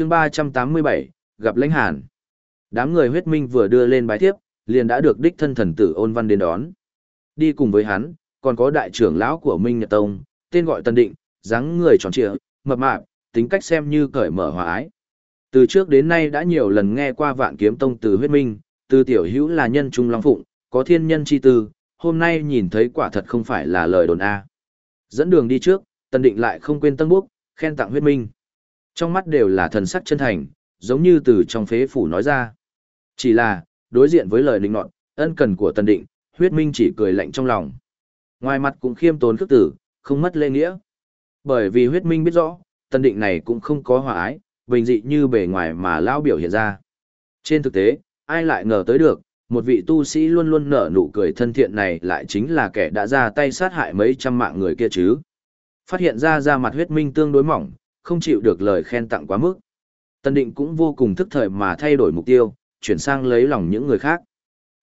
chương 387, gặp lãnh hàn. Đám người huyết minh vừa đưa lên bài thiếp, liền đã được đích thân thần tử ôn văn đến đón. Đi cùng với hắn, còn có đại trưởng lão của Minh Nhật Tông, tên gọi Tân Định, dáng người tròn trịa, mập mạp, tính cách xem như cởi mở hòa ái. Từ trước đến nay đã nhiều lần nghe qua vạn kiếm tông từ huyết minh, từ tiểu hữu là nhân trung long phụng, có thiên nhân chi tư, hôm nay nhìn thấy quả thật không phải là lời đồn A. Dẫn đường đi trước, Tân Định lại không quên tân búc, khen tặng huyết minh. Trong mắt đều là thần sắc chân thành, giống như từ trong phế phủ nói ra. Chỉ là, đối diện với lời định nọt, ân cần của Tân Định, huyết minh chỉ cười lạnh trong lòng. Ngoài mặt cũng khiêm tốn khước tử, không mất lễ nghĩa. Bởi vì huyết minh biết rõ, Tân Định này cũng không có hòa ái, bình dị như bề ngoài mà lão biểu hiện ra. Trên thực tế, ai lại ngờ tới được, một vị tu sĩ luôn luôn nở nụ cười thân thiện này lại chính là kẻ đã ra tay sát hại mấy trăm mạng người kia chứ. Phát hiện ra ra mặt huyết minh tương đối mỏng, không chịu được lời khen tặng quá mức. Tân định cũng vô cùng thức thời mà thay đổi mục tiêu, chuyển sang lấy lòng những người khác.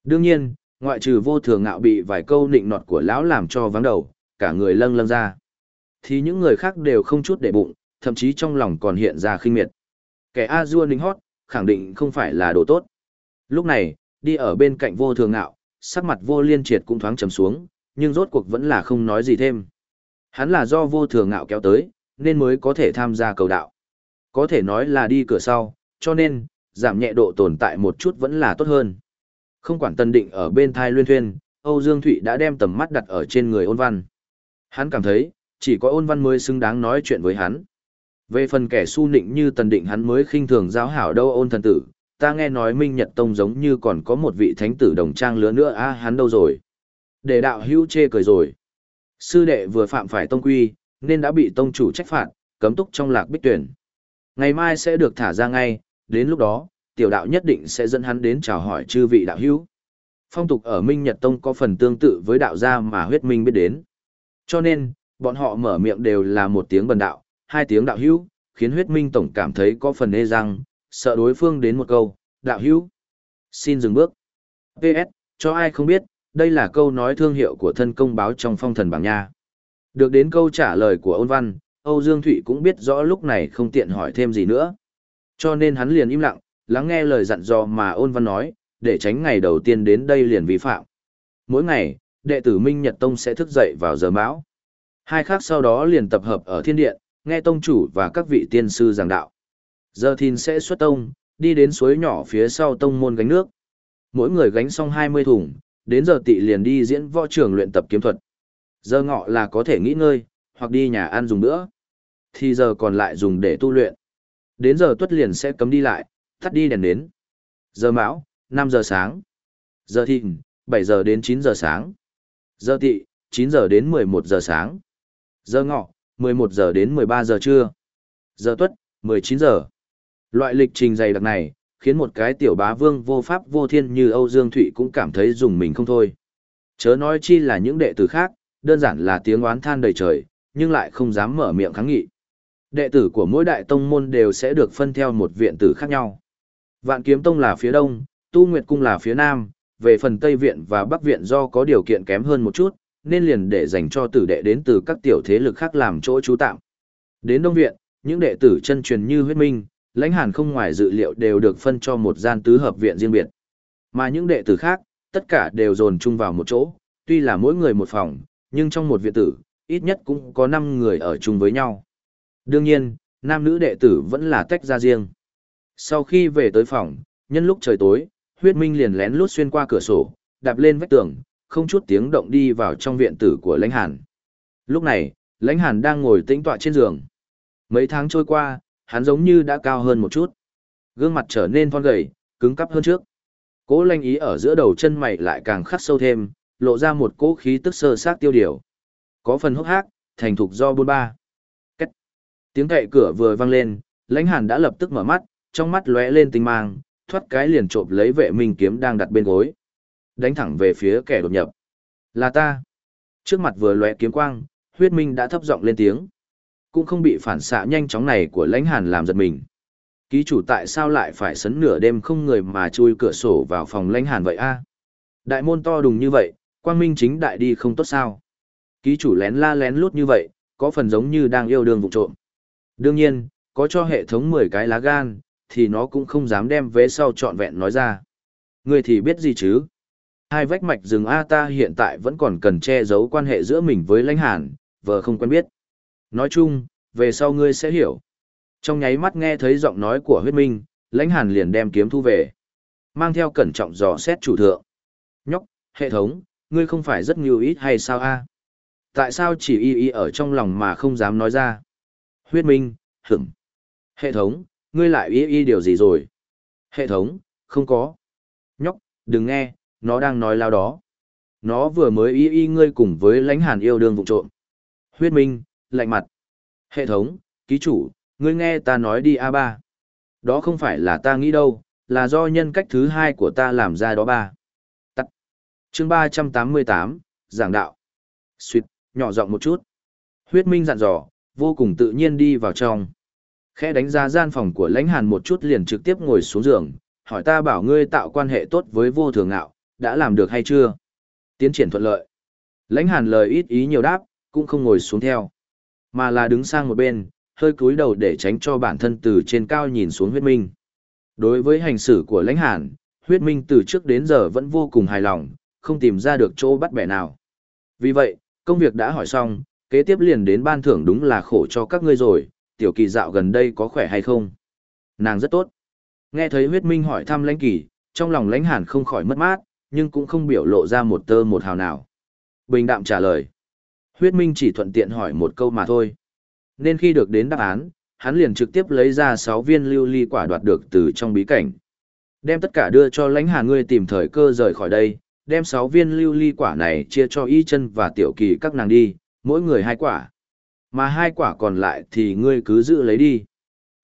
Đương nhiên, ngoại trừ vô thường ngạo bị vài câu nịnh nọt của lão làm cho vắng đầu, cả người lâng lâng ra. Thì những người khác đều không chút để bụng, thậm chí trong lòng còn hiện ra khinh miệt. Kẻ a dua ninh hót, khẳng định không phải là đồ tốt. Lúc này, đi ở bên cạnh vô thường ngạo, sắc mặt vô liên triệt cũng thoáng trầm xuống, nhưng rốt cuộc vẫn là không nói gì thêm. Hắn là do vô thường ngạo kéo tới, nên mới có thể tham gia cầu đạo. Có thể nói là đi cửa sau, cho nên, giảm nhẹ độ tồn tại một chút vẫn là tốt hơn. Không quản tân định ở bên thai luyên thuyên, Âu Dương Thụy đã đem tầm mắt đặt ở trên người ôn văn. Hắn cảm thấy, chỉ có ôn văn mới xứng đáng nói chuyện với hắn. Về phần kẻ su nịnh như tần định hắn mới khinh thường giáo hảo đâu ôn thần tử, ta nghe nói Minh Nhật Tông giống như còn có một vị thánh tử đồng trang lứa nữa a hắn đâu rồi. Để đạo hữu chê cười rồi. Sư đệ vừa phạm phải tông quy, nên đã bị tông chủ trách phạt, cấm túc trong lạc bích tuyển. Ngày mai sẽ được thả ra ngay, đến lúc đó, tiểu đạo nhất định sẽ dẫn hắn đến chào hỏi chư vị đạo hữu. Phong tục ở Minh Nhật Tông có phần tương tự với đạo gia mà huyết minh biết đến. Cho nên, bọn họ mở miệng đều là một tiếng bần đạo, hai tiếng đạo hữu, khiến huyết minh tổng cảm thấy có phần ê răng, sợ đối phương đến một câu, đạo hữu. Xin dừng bước. PS, cho ai không biết, đây là câu nói thương hiệu của thân công báo trong phong thần bảng nha. Được đến câu trả lời của ôn văn, Âu Dương Thụy cũng biết rõ lúc này không tiện hỏi thêm gì nữa. Cho nên hắn liền im lặng, lắng nghe lời dặn dò mà ôn văn nói, để tránh ngày đầu tiên đến đây liền vi phạm. Mỗi ngày, đệ tử Minh Nhật Tông sẽ thức dậy vào giờ mão. Hai khác sau đó liền tập hợp ở thiên điện, nghe tông chủ và các vị tiên sư giảng đạo. Giờ thìn sẽ xuất tông, đi đến suối nhỏ phía sau tông môn gánh nước. Mỗi người gánh xong 20 thùng, đến giờ tị liền đi diễn võ trường luyện tập kiếm thuật. Giờ ngọ là có thể nghỉ ngơi, hoặc đi nhà ăn dùng nữa. Thì giờ còn lại dùng để tu luyện. Đến giờ tuất liền sẽ cấm đi lại, tắt đi đèn đến. Giờ mão, 5 giờ sáng. Giờ thìn, 7 giờ đến 9 giờ sáng. Giờ tị, 9 giờ đến 11 giờ sáng. Giờ ngọ, 11 giờ đến 13 giờ trưa. Giờ tuất, 19 giờ. Loại lịch trình dày đặc này, khiến một cái tiểu bá vương vô pháp vô thiên như Âu Dương Thụy cũng cảm thấy dùng mình không thôi. Chớ nói chi là những đệ tử khác, đơn giản là tiếng oán than đầy trời, nhưng lại không dám mở miệng kháng nghị. Đệ tử của mỗi đại tông môn đều sẽ được phân theo một viện tử khác nhau. Vạn kiếm tông là phía đông, tu nguyệt cung là phía nam, về phần tây viện và bắc viện do có điều kiện kém hơn một chút, nên liền để dành cho tử đệ đến từ các tiểu thế lực khác làm chỗ trú tạm. Đến đông viện, những đệ tử chân truyền như huyết minh, lãnh hàn không ngoài dự liệu đều được phân cho một gian tứ hợp viện riêng biệt. Mà những đệ tử khác, tất cả đều dồn chung vào một chỗ, tuy là mỗi người một phòng, nhưng trong một viện tử, ít nhất cũng có 5 người ở chung với nhau. Đương nhiên, nam nữ đệ tử vẫn là tách ra riêng. Sau khi về tới phòng, nhân lúc trời tối, huyết minh liền lén lút xuyên qua cửa sổ, đạp lên vách tường, không chút tiếng động đi vào trong viện tử của lãnh hàn. Lúc này, lãnh hàn đang ngồi tĩnh tọa trên giường. Mấy tháng trôi qua, hắn giống như đã cao hơn một chút. Gương mặt trở nên thon gầy, cứng cắp hơn trước. Cố lanh ý ở giữa đầu chân mày lại càng khắc sâu thêm, lộ ra một cỗ khí tức sơ sát tiêu điều. Có phần hốc hác, thành thục do buôn ba. Cách. Tiếng cậy cửa vừa vang lên, lãnh hàn đã lập tức mở mắt, trong mắt lóe lên tinh mang, thoát cái liền trộm lấy vệ minh kiếm đang đặt bên gối. Đánh thẳng về phía kẻ đột nhập. Là ta. Trước mặt vừa lóe kiếm quang, huyết minh đã thấp giọng lên tiếng cũng không bị phản xạ nhanh chóng này của lãnh hàn làm giật mình. Ký chủ tại sao lại phải sấn nửa đêm không người mà chui cửa sổ vào phòng lãnh hàn vậy a? Đại môn to đùng như vậy, quang minh chính đại đi không tốt sao? Ký chủ lén la lén lút như vậy, có phần giống như đang yêu đương vụ trộm. Đương nhiên, có cho hệ thống 10 cái lá gan, thì nó cũng không dám đem vế sau trọn vẹn nói ra. Ngươi thì biết gì chứ? Hai vách mạch rừng A ta hiện tại vẫn còn cần che giấu quan hệ giữa mình với lãnh hàn, vợ không quen biết. Nói chung, về sau ngươi sẽ hiểu. Trong nháy mắt nghe thấy giọng nói của huyết minh, lãnh hàn liền đem kiếm thu về. Mang theo cẩn trọng dò xét chủ thượng. Nhóc, hệ thống, ngươi không phải rất nhiều ít hay sao a? Tại sao chỉ y y ở trong lòng mà không dám nói ra? Huyết minh, hửng. Hệ thống, ngươi lại y y điều gì rồi? Hệ thống, không có. Nhóc, đừng nghe, nó đang nói lao đó. Nó vừa mới y y ngươi cùng với lãnh hàn yêu đương vụ trộm. Huyết minh, lạnh mặt. Hệ thống, ký chủ, ngươi nghe ta nói đi a ba. Đó không phải là ta nghĩ đâu, là do nhân cách thứ hai của ta làm ra đó ba. Chương ba trăm tám mươi tám, giảng đạo. Xuyệt, nhỏ giọng một chút. Huyết minh dặn dò, vô cùng tự nhiên đi vào trong. Khẽ đánh giá gian phòng của lãnh hàn một chút liền trực tiếp ngồi xuống giường, hỏi ta bảo ngươi tạo quan hệ tốt với vô thường ngạo, đã làm được hay chưa? Tiến triển thuận lợi. Lãnh hàn lời ít ý nhiều đáp, cũng không ngồi xuống theo. Mà là đứng sang một bên, hơi cúi đầu để tránh cho bản thân từ trên cao nhìn xuống huyết minh. Đối với hành xử của lãnh hàn, huyết minh từ trước đến giờ vẫn vô cùng hài lòng, không tìm ra được chỗ bắt bẻ nào. Vì vậy, công việc đã hỏi xong, kế tiếp liền đến ban thưởng đúng là khổ cho các ngươi rồi, tiểu kỳ dạo gần đây có khỏe hay không? Nàng rất tốt. Nghe thấy huyết minh hỏi thăm lãnh kỳ, trong lòng lãnh hàn không khỏi mất mát, nhưng cũng không biểu lộ ra một tơ một hào nào. Bình đạm trả lời. Huyết minh chỉ thuận tiện hỏi một câu mà thôi. Nên khi được đến đáp án, hắn liền trực tiếp lấy ra 6 viên lưu ly quả đoạt được từ trong bí cảnh. Đem tất cả đưa cho lãnh hà ngươi tìm thời cơ rời khỏi đây, đem 6 viên lưu ly quả này chia cho y chân và tiểu kỳ các nàng đi, mỗi người hai quả. Mà hai quả còn lại thì ngươi cứ giữ lấy đi.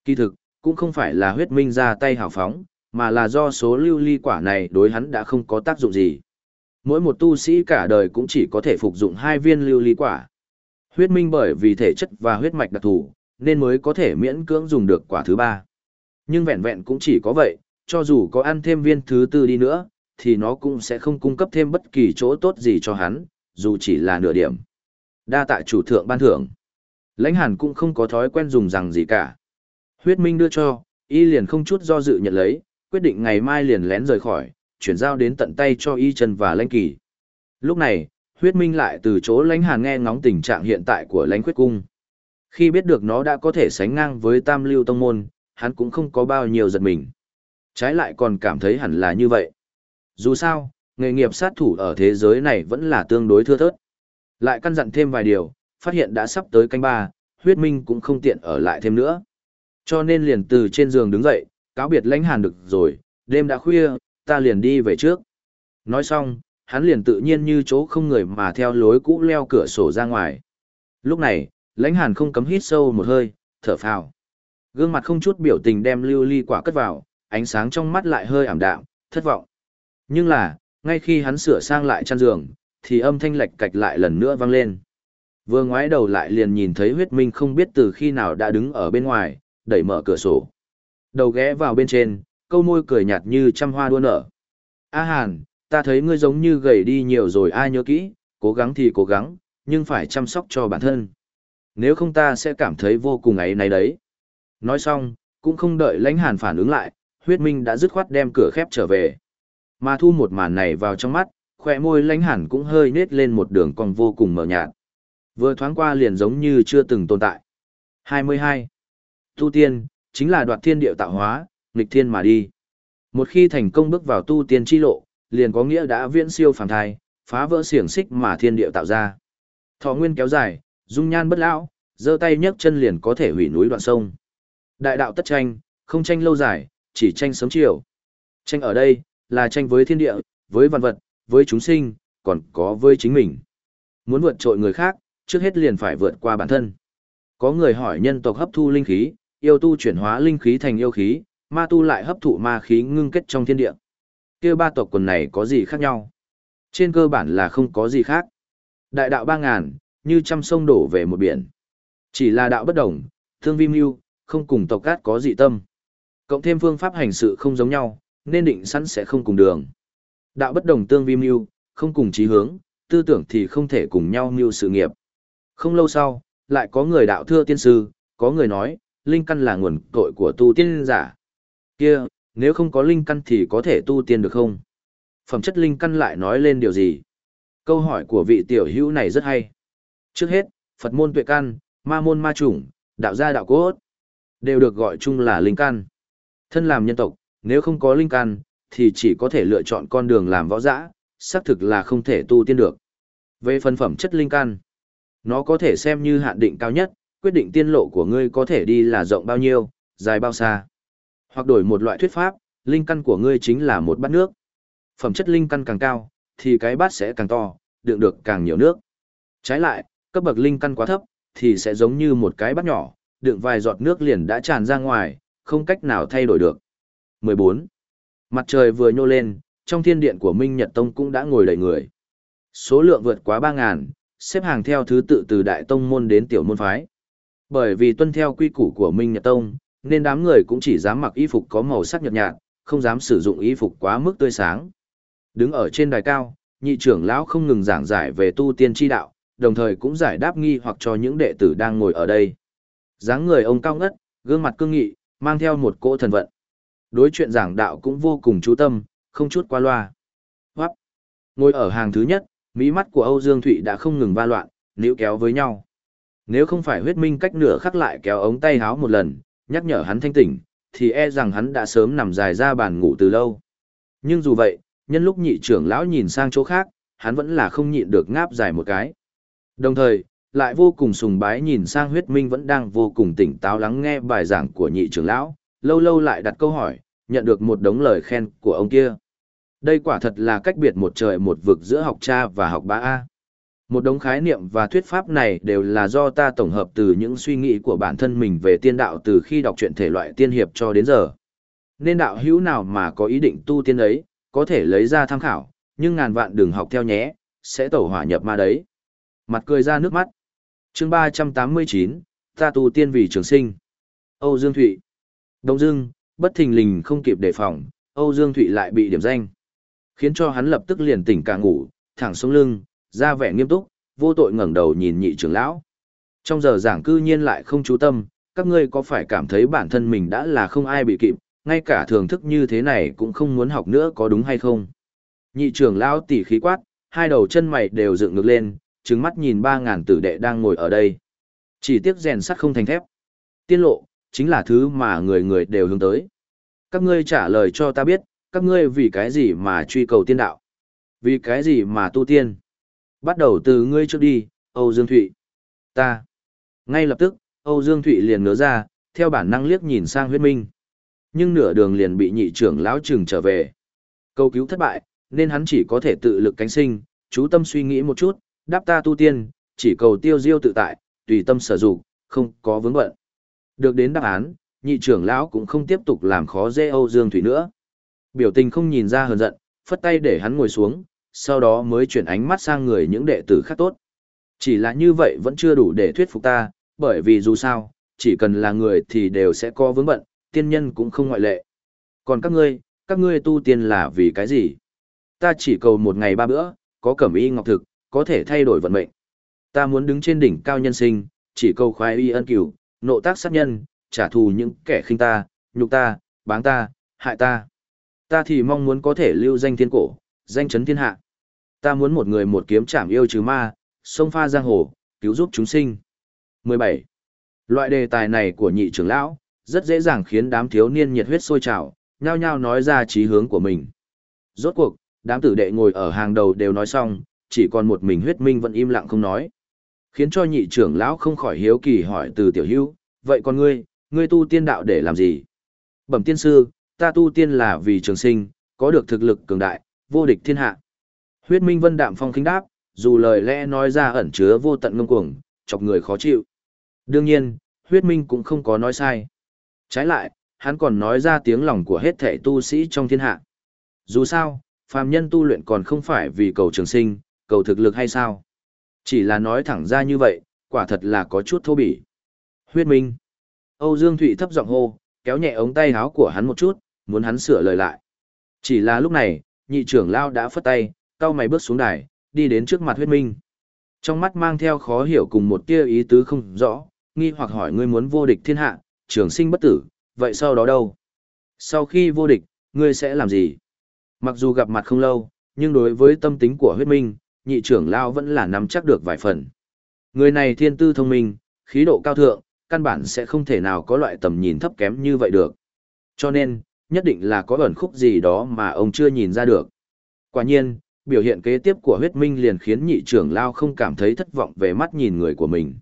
Kỳ thực, cũng không phải là huyết minh ra tay hào phóng, mà là do số lưu ly quả này đối hắn đã không có tác dụng gì. Mỗi một tu sĩ cả đời cũng chỉ có thể phục dụng hai viên lưu ly quả. Huyết minh bởi vì thể chất và huyết mạch đặc thù, nên mới có thể miễn cưỡng dùng được quả thứ ba. Nhưng vẹn vẹn cũng chỉ có vậy, cho dù có ăn thêm viên thứ tư đi nữa, thì nó cũng sẽ không cung cấp thêm bất kỳ chỗ tốt gì cho hắn, dù chỉ là nửa điểm. Đa tại chủ thượng ban thưởng. Lãnh hàn cũng không có thói quen dùng rằng gì cả. Huyết minh đưa cho, y liền không chút do dự nhận lấy, quyết định ngày mai liền lén rời khỏi, chuyển giao đến tận tay cho y chân và lãnh kỳ. Lúc này, huyết minh lại từ chỗ lãnh hàn nghe ngóng tình trạng hiện tại của lãnh khuyết cung. Khi biết được nó đã có thể sánh ngang với tam lưu tông môn, hắn cũng không có bao nhiêu giật mình. Trái lại còn cảm thấy hẳn là như vậy. Dù sao, nghề nghiệp sát thủ ở thế giới này vẫn là tương đối thưa thớt. Lại căn dặn thêm vài điều, phát hiện đã sắp tới canh ba, huyết minh cũng không tiện ở lại thêm nữa. Cho nên liền từ trên giường đứng dậy, cáo biệt lãnh hàn được rồi, đêm đã khuya, ta liền đi về trước. Nói xong, hắn liền tự nhiên như chỗ không người mà theo lối cũ leo cửa sổ ra ngoài. Lúc này, lãnh hàn không cấm hít sâu một hơi, thở phào. Gương mặt không chút biểu tình đem lưu ly quả cất vào, ánh sáng trong mắt lại hơi ảm đạm, thất vọng. Nhưng là, ngay khi hắn sửa sang lại chăn giường, thì âm thanh lệch cạch lại lần nữa vang lên. Vừa ngoái đầu lại liền nhìn thấy huyết minh không biết từ khi nào đã đứng ở bên ngoài, đẩy mở cửa sổ. Đầu ghé vào bên trên, câu môi cười nhạt như trăm hoa đua nở. A Hàn, ta thấy ngươi giống như gầy đi nhiều rồi ai nhớ kỹ, cố gắng thì cố gắng, nhưng phải chăm sóc cho bản thân. Nếu không ta sẽ cảm thấy vô cùng ấy này đấy. Nói xong, cũng không đợi lãnh hàn phản ứng lại, huyết minh đã dứt khoát đem cửa khép trở về. Mà thu một màn này vào trong mắt, khỏe môi lãnh hẳn cũng hơi nết lên một đường cong vô cùng mờ nhạt. Vừa thoáng qua liền giống như chưa từng tồn tại. 22. Tu tiên, chính là đoạt thiên địa tạo hóa, nghịch thiên mà đi. Một khi thành công bước vào tu tiên chi lộ, liền có nghĩa đã viễn siêu phàm thai, phá vỡ xiềng xích mà thiên địa tạo ra. Thọ nguyên kéo dài, dung nhan bất lão, giơ tay nhấc chân liền có thể hủy núi đoạn sông. Đại đạo tất tranh, không tranh lâu dài, chỉ tranh sớm chiều. Tranh ở đây, là tranh với thiên địa, với văn vật, với chúng sinh, còn có với chính mình. Muốn vượt trội người khác, trước hết liền phải vượt qua bản thân. Có người hỏi nhân tộc hấp thu linh khí, yêu tu chuyển hóa linh khí thành yêu khí, ma tu lại hấp thụ ma khí ngưng kết trong thiên địa. Kia ba tộc quần này có gì khác nhau? Trên cơ bản là không có gì khác. Đại đạo ba ngàn, như trăm sông đổ về một biển. Chỉ là đạo bất đồng, thương vi mưu, không cùng tộc cát có dị tâm. Cộng thêm phương pháp hành sự không giống nhau, nên định sẵn sẽ không cùng đường. Đạo bất đồng tương vi mưu, không cùng chí hướng, tư tưởng thì không thể cùng nhau mưu sự nghiệp. Không lâu sau, lại có người đạo thưa tiên sư, có người nói, linh căn là nguồn cội của tu tiên giả. Kia, nếu không có linh căn thì có thể tu tiên được không? Phẩm chất linh căn lại nói lên điều gì? Câu hỏi của vị tiểu hữu này rất hay. Trước hết, Phật môn tuệ căn, ma môn ma chủng, đạo gia đạo cốt, đều được gọi chung là linh căn. Thân làm nhân tộc, nếu không có linh căn, thì chỉ có thể lựa chọn con đường làm võ giả, xác thực là không thể tu tiên được. Về phần phẩm chất linh căn, nó có thể xem như hạn định cao nhất, quyết định tiên lộ của ngươi có thể đi là rộng bao nhiêu, dài bao xa. Hoặc đổi một loại thuyết pháp, linh căn của ngươi chính là một bát nước. Phẩm chất linh căn càng cao, thì cái bát sẽ càng to, đựng được càng nhiều nước. Trái lại, cấp bậc linh căn quá thấp, thì sẽ giống như một cái bát nhỏ, đựng vài giọt nước liền đã tràn ra ngoài, không cách nào thay đổi được. 14. Mặt trời vừa nhô lên, trong thiên điện của Minh Nhật Tông cũng đã ngồi đầy người. Số lượng vượt quá 3.000, xếp hàng theo thứ tự từ đại tông môn đến tiểu môn phái. Bởi vì tuân theo quy củ của Minh Nhật Tông, nên đám người cũng chỉ dám mặc y phục có màu sắc nhợt nhạt, không dám sử dụng y phục quá mức tươi sáng. Đứng ở trên đài cao, nhị trưởng lão không ngừng giảng giải về tu tiên chi đạo, đồng thời cũng giải đáp nghi hoặc cho những đệ tử đang ngồi ở đây. dáng người ông cao ngất, gương mặt cương nghị, mang theo một cỗ thần vận. Đối chuyện giảng đạo cũng vô cùng chú tâm, không chút qua loa. Hoắc. Ngồi ở hàng thứ nhất, mỹ mắt của Âu Dương Thụy đã không ngừng va loạn, níu kéo với nhau. Nếu không phải huyết minh cách nửa khắc lại kéo ống tay háo một lần, nhắc nhở hắn thanh tỉnh, thì e rằng hắn đã sớm nằm dài ra bàn ngủ từ lâu. Nhưng dù vậy, nhân lúc nhị trưởng lão nhìn sang chỗ khác, hắn vẫn là không nhịn được ngáp dài một cái. Đồng thời, lại vô cùng sùng bái nhìn sang huyết minh vẫn đang vô cùng tỉnh táo lắng nghe bài giảng của nhị trưởng lão, lâu lâu lại đặt câu hỏi, nhận được một đống lời khen của ông kia. Đây quả thật là cách biệt một trời một vực giữa học cha và học bá A. Một đống khái niệm và thuyết pháp này đều là do ta tổng hợp từ những suy nghĩ của bản thân mình về tiên đạo từ khi đọc truyện thể loại tiên hiệp cho đến giờ. Nên đạo hữu nào mà có ý định tu tiên ấy, có thể lấy ra tham khảo, nhưng ngàn vạn đừng học theo nhé, sẽ tẩu hỏa nhập ma đấy. Mặt cười ra nước mắt. chương 389, ta tu tiên vì trường sinh. Âu Dương Thụy. Đông Dương, bất thình lình không kịp đề phòng, Âu Dương Thụy lại bị điểm danh. Khiến cho hắn lập tức liền tỉnh cả ngủ, thẳng xuống lưng, ra vẻ nghiêm túc, vô tội ngẩng đầu nhìn nhị trưởng lão. Trong giờ giảng cư nhiên lại không chú tâm, các ngươi có phải cảm thấy bản thân mình đã là không ai bị kịp, ngay cả thưởng thức như thế này cũng không muốn học nữa có đúng hay không? Nhị trưởng lão tỉ khí quát, hai đầu chân mày đều dựng ngược lên, trừng mắt nhìn ba ngàn tử đệ đang ngồi ở đây. Chỉ tiếc rèn sắt không thành thép. Tiên lộ, chính là thứ mà người người đều hướng tới. Các ngươi trả lời cho ta biết, các ngươi vì cái gì mà truy cầu tiên đạo? Vì cái gì mà tu tiên? Bắt đầu từ ngươi trước đi, Âu Dương Thụy. Ta. Ngay lập tức, Âu Dương Thụy liền ngớ ra, theo bản năng liếc nhìn sang huyết minh. Nhưng nửa đường liền bị nhị trưởng lão trừng trở về. Câu cứu thất bại, nên hắn chỉ có thể tự lực cánh sinh, chú tâm suy nghĩ một chút, đáp ta tu tiên, chỉ cầu tiêu diêu tự tại, tùy tâm sở dụng, không có vướng bận. Được đến đáp án, nhị trưởng lão cũng không tiếp tục làm khó dễ Âu Dương Thủy nữa. Biểu tình không nhìn ra hờn giận, phất tay để hắn ngồi xuống, sau đó mới chuyển ánh mắt sang người những đệ tử khác tốt. Chỉ là như vậy vẫn chưa đủ để thuyết phục ta, bởi vì dù sao, chỉ cần là người thì đều sẽ có vướng bận, tiên nhân cũng không ngoại lệ. Còn các ngươi, các ngươi tu tiên là vì cái gì? Ta chỉ cầu một ngày ba bữa, có cẩm y ngọc thực, có thể thay đổi vận mệnh. Ta muốn đứng trên đỉnh cao nhân sinh, chỉ cầu khoái y ân cửu, nộ tác sát nhân, trả thù những kẻ khinh ta, nhục ta, báng ta, hại ta. Ta thì mong muốn có thể lưu danh thiên cổ, danh chấn thiên hạ. Ta muốn một người một kiếm chạm yêu trừ ma, sông pha giang hồ, cứu giúp chúng sinh. 17. Loại đề tài này của nhị trưởng lão, rất dễ dàng khiến đám thiếu niên nhiệt huyết sôi trào, nhao nhao nói ra chí hướng của mình. Rốt cuộc, đám tử đệ ngồi ở hàng đầu đều nói xong, chỉ còn một mình huyết minh vẫn im lặng không nói. Khiến cho nhị trưởng lão không khỏi hiếu kỳ hỏi từ tiểu hữu, vậy còn ngươi, ngươi tu tiên đạo để làm gì? Bẩm tiên sư, ta tu tiên là vì trường sinh, có được thực lực cường đại, vô địch thiên hạ. Huyết minh vân đạm phong khinh đáp, dù lời lẽ nói ra ẩn chứa vô tận ngông cuồng, chọc người khó chịu. Đương nhiên, huyết minh cũng không có nói sai. Trái lại, hắn còn nói ra tiếng lòng của hết thể tu sĩ trong thiên hạ. Dù sao, phàm nhân tu luyện còn không phải vì cầu trường sinh, cầu thực lực hay sao? Chỉ là nói thẳng ra như vậy, quả thật là có chút thô bỉ. Huyết Minh. Âu Dương Thụy thấp giọng hô, kéo nhẹ ống tay áo của hắn một chút, muốn hắn sửa lời lại. Chỉ là lúc này, nhị trưởng lao đã phất tay, cao mày bước xuống đài, đi đến trước mặt huyết minh. Trong mắt mang theo khó hiểu cùng một tia ý tứ không rõ, nghi hoặc hỏi ngươi muốn vô địch thiên hạ, trường sinh bất tử, vậy sau đó đâu? Sau khi vô địch, ngươi sẽ làm gì? Mặc dù gặp mặt không lâu, nhưng đối với tâm tính của huyết minh, nhị trưởng lao vẫn là nắm chắc được vài phần. Người này thiên tư thông minh, khí độ cao thượng, căn bản sẽ không thể nào có loại tầm nhìn thấp kém như vậy được. Cho nên, nhất định là có ẩn khúc gì đó mà ông chưa nhìn ra được. Quả nhiên, biểu hiện kế tiếp của huyết minh liền khiến nhị trưởng lao không cảm thấy thất vọng về mắt nhìn người của mình.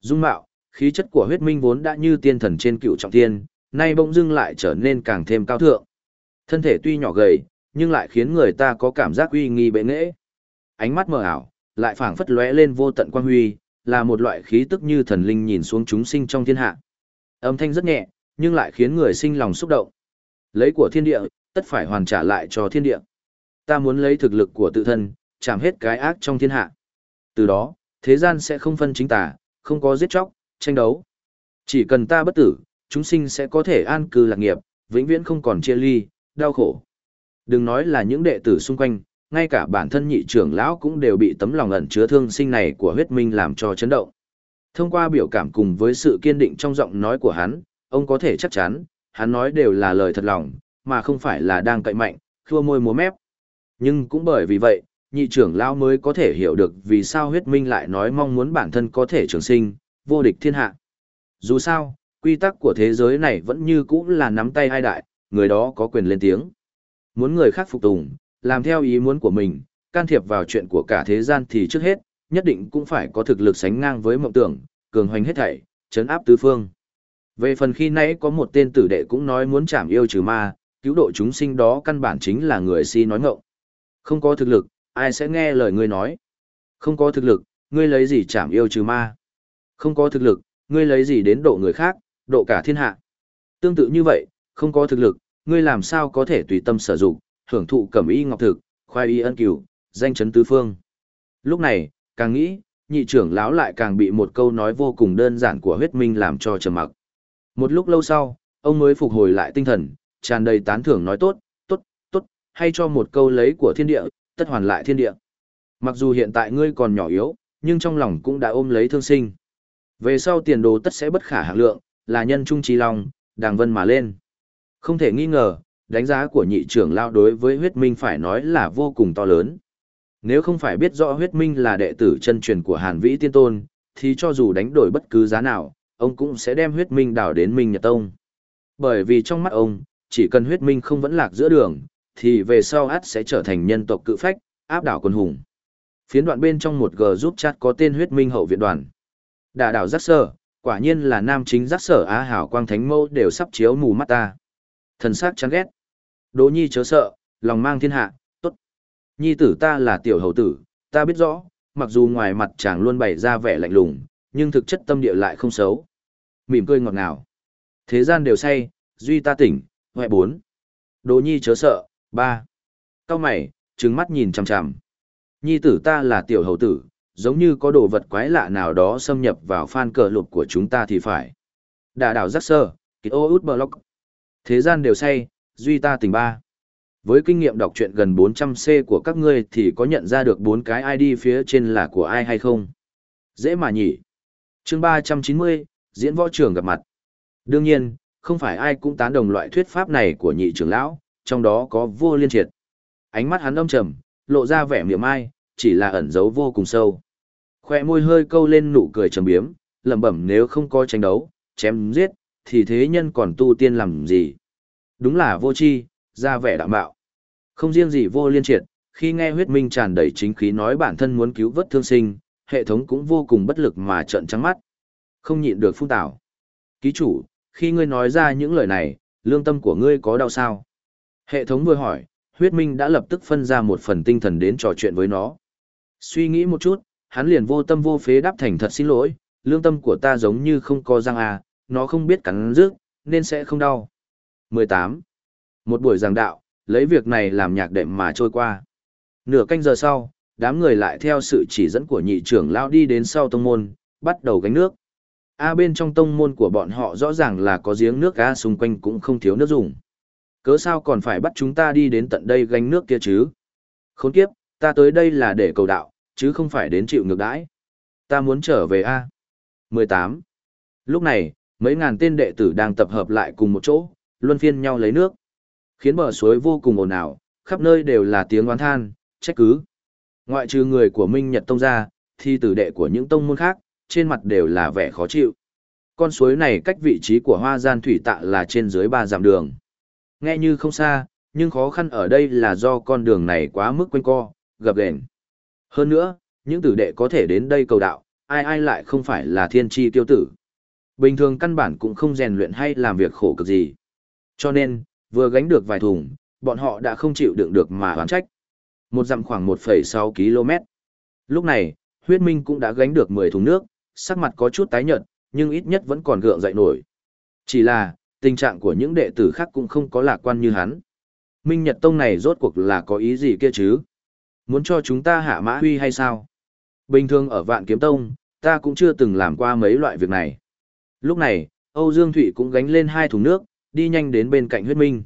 Dung mạo, khí chất của huyết minh vốn đã như tiên thần trên cựu trọng thiên, nay bỗng dưng lại trở nên càng thêm cao thượng. Thân thể tuy nhỏ gầy, nhưng lại khiến người ta có cảm giác uy nghi bệ nghệ. Ánh mắt mờ ảo, lại phảng phất lóe lên vô tận quang huy, là một loại khí tức như thần linh nhìn xuống chúng sinh trong thiên hạ. Âm thanh rất nhẹ, nhưng lại khiến người sinh lòng xúc động. Lấy của thiên địa, tất phải hoàn trả lại cho thiên địa. Ta muốn lấy thực lực của tự thân, chạm hết cái ác trong thiên hạ. Từ đó, thế gian sẽ không phân chính tà, không có giết chóc, tranh đấu. Chỉ cần ta bất tử, chúng sinh sẽ có thể an cư lạc nghiệp, vĩnh viễn không còn chia ly, đau khổ. Đừng nói là những đệ tử xung quanh, ngay cả bản thân nhị trưởng lão cũng đều bị tấm lòng ẩn chứa thương sinh này của huyết minh làm cho chấn động. Thông qua biểu cảm cùng với sự kiên định trong giọng nói của hắn, ông có thể chắc chắn, hắn nói đều là lời thật lòng, mà không phải là đang cậy mạnh, khua môi múa mép. Nhưng cũng bởi vì vậy, nhị trưởng lão mới có thể hiểu được vì sao huyết minh lại nói mong muốn bản thân có thể trường sinh, vô địch thiên hạ. Dù sao, quy tắc của thế giới này vẫn như cũ là nắm tay hai đại, người đó có quyền lên tiếng. Muốn người khác phục tùng, làm theo ý muốn của mình, can thiệp vào chuyện của cả thế gian thì trước hết, nhất định cũng phải có thực lực sánh ngang với mộng tưởng, cường hoành hết thảy, chấn áp tứ phương. Về phần khi nãy có một tên tử đệ cũng nói muốn chảm yêu trừ ma, cứu độ chúng sinh đó căn bản chính là người si nói ngọng. Không có thực lực, ai sẽ nghe lời ngươi nói? Không có thực lực, ngươi lấy gì chảm yêu trừ ma? Không có thực lực, ngươi lấy gì đến độ người khác, độ cả thiên hạ? Tương tự như vậy, không có thực lực, ngươi làm sao có thể tùy tâm sử dụng, hưởng thụ cẩm y ngọc thực, khoai y ân cửu, danh chấn tứ phương. Lúc này, càng nghĩ, nhị trưởng lão lại càng bị một câu nói vô cùng đơn giản của huyết minh làm cho trầm mặc. Một lúc lâu sau, ông mới phục hồi lại tinh thần, tràn đầy tán thưởng nói tốt, tốt, tốt, hay cho một câu lấy của thiên địa, tất hoàn lại thiên địa. Mặc dù hiện tại ngươi còn nhỏ yếu, nhưng trong lòng cũng đã ôm lấy thương sinh. Về sau tiền đồ tất sẽ bất khả hạng lượng, là nhân trung trí lòng đàng vân mà lên. Không thể nghi ngờ, đánh giá của nhị trưởng lao đối với huyết minh phải nói là vô cùng to lớn. Nếu không phải biết rõ huyết minh là đệ tử chân truyền của Hàn Vĩ Tiên Tôn, thì cho dù đánh đổi bất cứ giá nào, ông cũng sẽ đem huyết minh đảo đến Minh Nhật Tông. Bởi vì trong mắt ông, chỉ cần huyết minh không vẫn lạc giữa đường, thì về sau át sẽ trở thành nhân tộc cự phách, áp đảo quân hùng. Phiến đoạn bên trong một G giúp chat có tên huyết minh hậu viện đoàn. Đà đảo giác sở, quả nhiên là nam chính giác sở á hảo quang thánh mâu đều sắp chiếu mù mắt ta. Thần sắc chán ghét. Đỗ nhi chớ sợ, lòng mang thiên hạ, tốt. Nhi tử ta là tiểu hầu tử, ta biết rõ, mặc dù ngoài mặt chàng luôn bày ra vẻ lạnh lùng, nhưng thực chất tâm địa lại không xấu. Mỉm cười ngọt ngào. Thế gian đều say, duy ta tỉnh, hoẹ bốn. Đỗ nhi chớ sợ, ba. Cao mày, trừng mắt nhìn chằm chằm. Nhi tử ta là tiểu hầu tử, giống như có đồ vật quái lạ nào đó xâm nhập vào fan cờ lục của chúng ta thì phải. Đà đảo rắc sơ, kịch ô út block. Thế gian đều say, duy ta tình ba. Với kinh nghiệm đọc truyện gần 400C của các ngươi thì có nhận ra được bốn cái ID phía trên là của ai hay không? Dễ mà nhỉ. chương 390, diễn võ trường gặp mặt. Đương nhiên, không phải ai cũng tán đồng loại thuyết pháp này của nhị trưởng lão, trong đó có vô liên triệt. Ánh mắt hắn âm trầm, lộ ra vẻ miệng ai, chỉ là ẩn giấu vô cùng sâu. Khoe môi hơi câu lên nụ cười trầm biếm, lẩm bẩm nếu không có tranh đấu, chém giết, thì thế nhân còn tu tiên làm gì? Đúng là vô chi, ra vẻ đạm bạo. Không riêng gì vô liên triệt, khi nghe huyết minh tràn đầy chính khí nói bản thân muốn cứu vớt thương sinh, hệ thống cũng vô cùng bất lực mà trợn trắng mắt. Không nhịn được phun tảo. Ký chủ, khi ngươi nói ra những lời này, lương tâm của ngươi có đau sao? Hệ thống vừa hỏi, huyết minh đã lập tức phân ra một phần tinh thần đến trò chuyện với nó. Suy nghĩ một chút, hắn liền vô tâm vô phế đáp thành thật xin lỗi, lương tâm của ta giống như không có răng à, nó không biết cắn rước, nên sẽ không đau. 18. Một buổi giảng đạo, lấy việc này làm nhạc đệm mà trôi qua. Nửa canh giờ sau, đám người lại theo sự chỉ dẫn của nhị trưởng lao đi đến sau tông môn, bắt đầu gánh nước. A bên trong tông môn của bọn họ rõ ràng là có giếng nước A xung quanh cũng không thiếu nước dùng. Cớ sao còn phải bắt chúng ta đi đến tận đây gánh nước kia chứ? Khốn kiếp, ta tới đây là để cầu đạo, chứ không phải đến chịu ngược đãi. Ta muốn trở về A. 18. Lúc này, Mấy ngàn tên đệ tử đang tập hợp lại cùng một chỗ, luân phiên nhau lấy nước. Khiến bờ suối vô cùng ồn ào, khắp nơi đều là tiếng oán than, trách cứ. Ngoại trừ người của Minh Nhật Tông ra, thì tử đệ của những tông môn khác, trên mặt đều là vẻ khó chịu. Con suối này cách vị trí của hoa gian thủy tạ là trên dưới ba dặm đường. Nghe như không xa, nhưng khó khăn ở đây là do con đường này quá mức quanh co, gập ghềnh. Hơn nữa, những tử đệ có thể đến đây cầu đạo, ai ai lại không phải là thiên tri tiêu tử. Bình thường căn bản cũng không rèn luyện hay làm việc khổ cực gì. Cho nên, vừa gánh được vài thùng, bọn họ đã không chịu đựng được mà oán trách. Một dặm khoảng 1,6 km. Lúc này, huyết minh cũng đã gánh được 10 thùng nước, sắc mặt có chút tái nhợt, nhưng ít nhất vẫn còn gượng dậy nổi. Chỉ là, tình trạng của những đệ tử khác cũng không có lạc quan như hắn. Minh Nhật Tông này rốt cuộc là có ý gì kia chứ? Muốn cho chúng ta hạ mã huy hay sao? Bình thường ở Vạn Kiếm Tông, ta cũng chưa từng làm qua mấy loại việc này. Lúc này, Âu Dương Thụy cũng gánh lên hai thùng nước, đi nhanh đến bên cạnh huyết minh.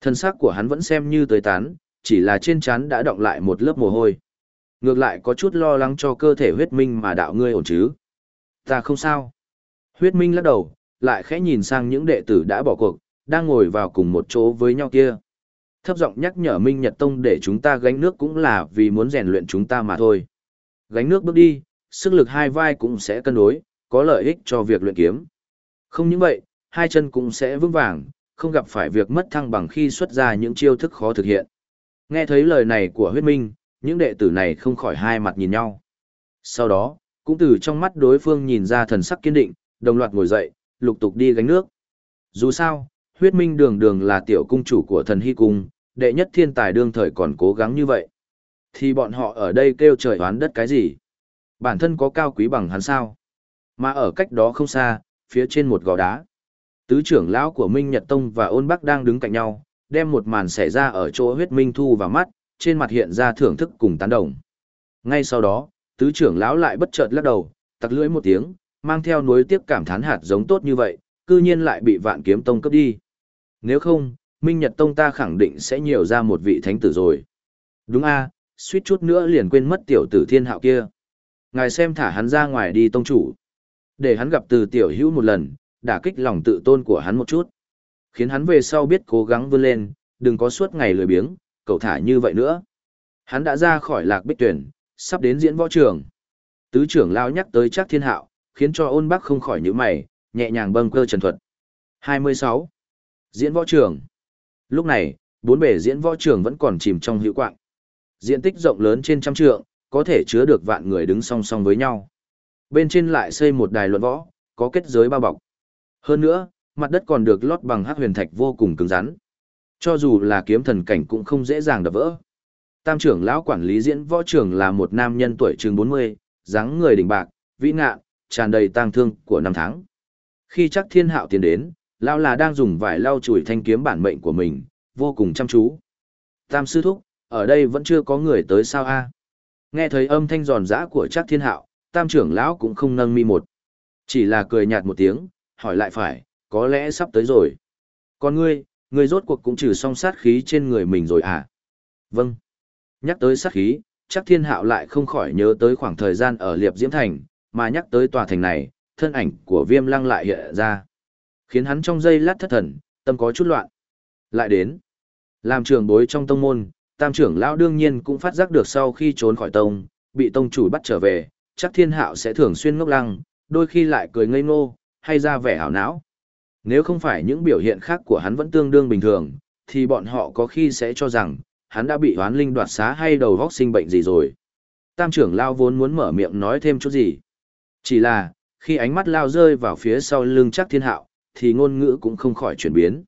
Thân xác của hắn vẫn xem như tới tán, chỉ là trên trán đã đọng lại một lớp mồ hôi. Ngược lại có chút lo lắng cho cơ thể huyết minh mà đạo ngươi ổn chứ. Ta không sao. Huyết minh lắc đầu, lại khẽ nhìn sang những đệ tử đã bỏ cuộc, đang ngồi vào cùng một chỗ với nhau kia. Thấp giọng nhắc nhở Minh Nhật Tông để chúng ta gánh nước cũng là vì muốn rèn luyện chúng ta mà thôi. Gánh nước bước đi, sức lực hai vai cũng sẽ cân đối, có lợi ích cho việc luyện kiếm. Không những vậy, hai chân cũng sẽ vững vàng, không gặp phải việc mất thăng bằng khi xuất ra những chiêu thức khó thực hiện. Nghe thấy lời này của huyết minh, những đệ tử này không khỏi hai mặt nhìn nhau. Sau đó, cũng từ trong mắt đối phương nhìn ra thần sắc kiên định, đồng loạt ngồi dậy, lục tục đi gánh nước. Dù sao, huyết minh đường đường là tiểu cung chủ của thần hy cung, đệ nhất thiên tài đương thời còn cố gắng như vậy. Thì bọn họ ở đây kêu trời oán đất cái gì? Bản thân có cao quý bằng hắn sao? Mà ở cách đó không xa, phía trên một gò đá. Tứ trưởng lão của Minh Nhật Tông và ôn bắc đang đứng cạnh nhau, đem một màn xảy ra ở chỗ huyết minh thu vào mắt, trên mặt hiện ra thưởng thức cùng tán đồng. Ngay sau đó, tứ trưởng lão lại bất chợt lắc đầu, tặc lưỡi một tiếng, mang theo nuối tiếc cảm thán hạt giống tốt như vậy, cư nhiên lại bị vạn kiếm tông cấp đi. Nếu không, Minh Nhật Tông ta khẳng định sẽ nhiều ra một vị thánh tử rồi. Đúng a, suýt chút nữa liền quên mất tiểu tử thiên hạo kia. Ngài xem thả hắn ra ngoài đi tông chủ. Để hắn gặp từ tiểu hữu một lần, đả kích lòng tự tôn của hắn một chút. Khiến hắn về sau biết cố gắng vươn lên, đừng có suốt ngày lười biếng, cậu thả như vậy nữa. Hắn đã ra khỏi lạc bích tuyển, sắp đến diễn võ trường. Tứ trưởng lao nhắc tới chắc thiên hạo, khiến cho ôn bác không khỏi những mày, nhẹ nhàng bâng cơ trần thuật. 26. Diễn võ trường. Lúc này, bốn bể diễn võ trường vẫn còn chìm trong hữu quạng. Diện tích rộng lớn trên trăm trượng, có thể chứa được vạn người đứng song song với nhau. Bên trên lại xây một đài luận võ, có kết giới bao bọc. Hơn nữa, mặt đất còn được lót bằng hắc huyền thạch vô cùng cứng rắn. Cho dù là kiếm thần cảnh cũng không dễ dàng đập vỡ. Tam trưởng lão quản lý diễn võ trưởng là một nam nhân tuổi chừng 40, dáng người đỉnh bạc, vĩ ngạ, tràn đầy tang thương của năm tháng. Khi chắc thiên hạo tiến đến, lão là đang dùng vải lau chùi thanh kiếm bản mệnh của mình, vô cùng chăm chú. Tam sư thúc, ở đây vẫn chưa có người tới sao a? Nghe thấy âm thanh giòn giã của chắc thiên hạo, tam trưởng lão cũng không nâng mi một. Chỉ là cười nhạt một tiếng, hỏi lại phải, có lẽ sắp tới rồi. Còn ngươi, ngươi rốt cuộc cũng trừ xong sát khí trên người mình rồi à? Vâng. Nhắc tới sát khí, chắc thiên hạo lại không khỏi nhớ tới khoảng thời gian ở Liệp Diễm Thành, mà nhắc tới tòa thành này, thân ảnh của viêm lăng lại hiện ra. Khiến hắn trong giây lát thất thần, tâm có chút loạn. Lại đến. Làm trưởng bối trong tông môn, tam trưởng lão đương nhiên cũng phát giác được sau khi trốn khỏi tông, bị tông chủ bắt trở về, chắc thiên hạo sẽ thường xuyên ngốc lăng, đôi khi lại cười ngây ngô, hay ra vẻ hảo não. Nếu không phải những biểu hiện khác của hắn vẫn tương đương bình thường, thì bọn họ có khi sẽ cho rằng, hắn đã bị hoán linh đoạt xá hay đầu vóc sinh bệnh gì rồi. Tam trưởng lao vốn muốn mở miệng nói thêm chút gì. Chỉ là, khi ánh mắt lao rơi vào phía sau lưng chắc thiên hạo, thì ngôn ngữ cũng không khỏi chuyển biến.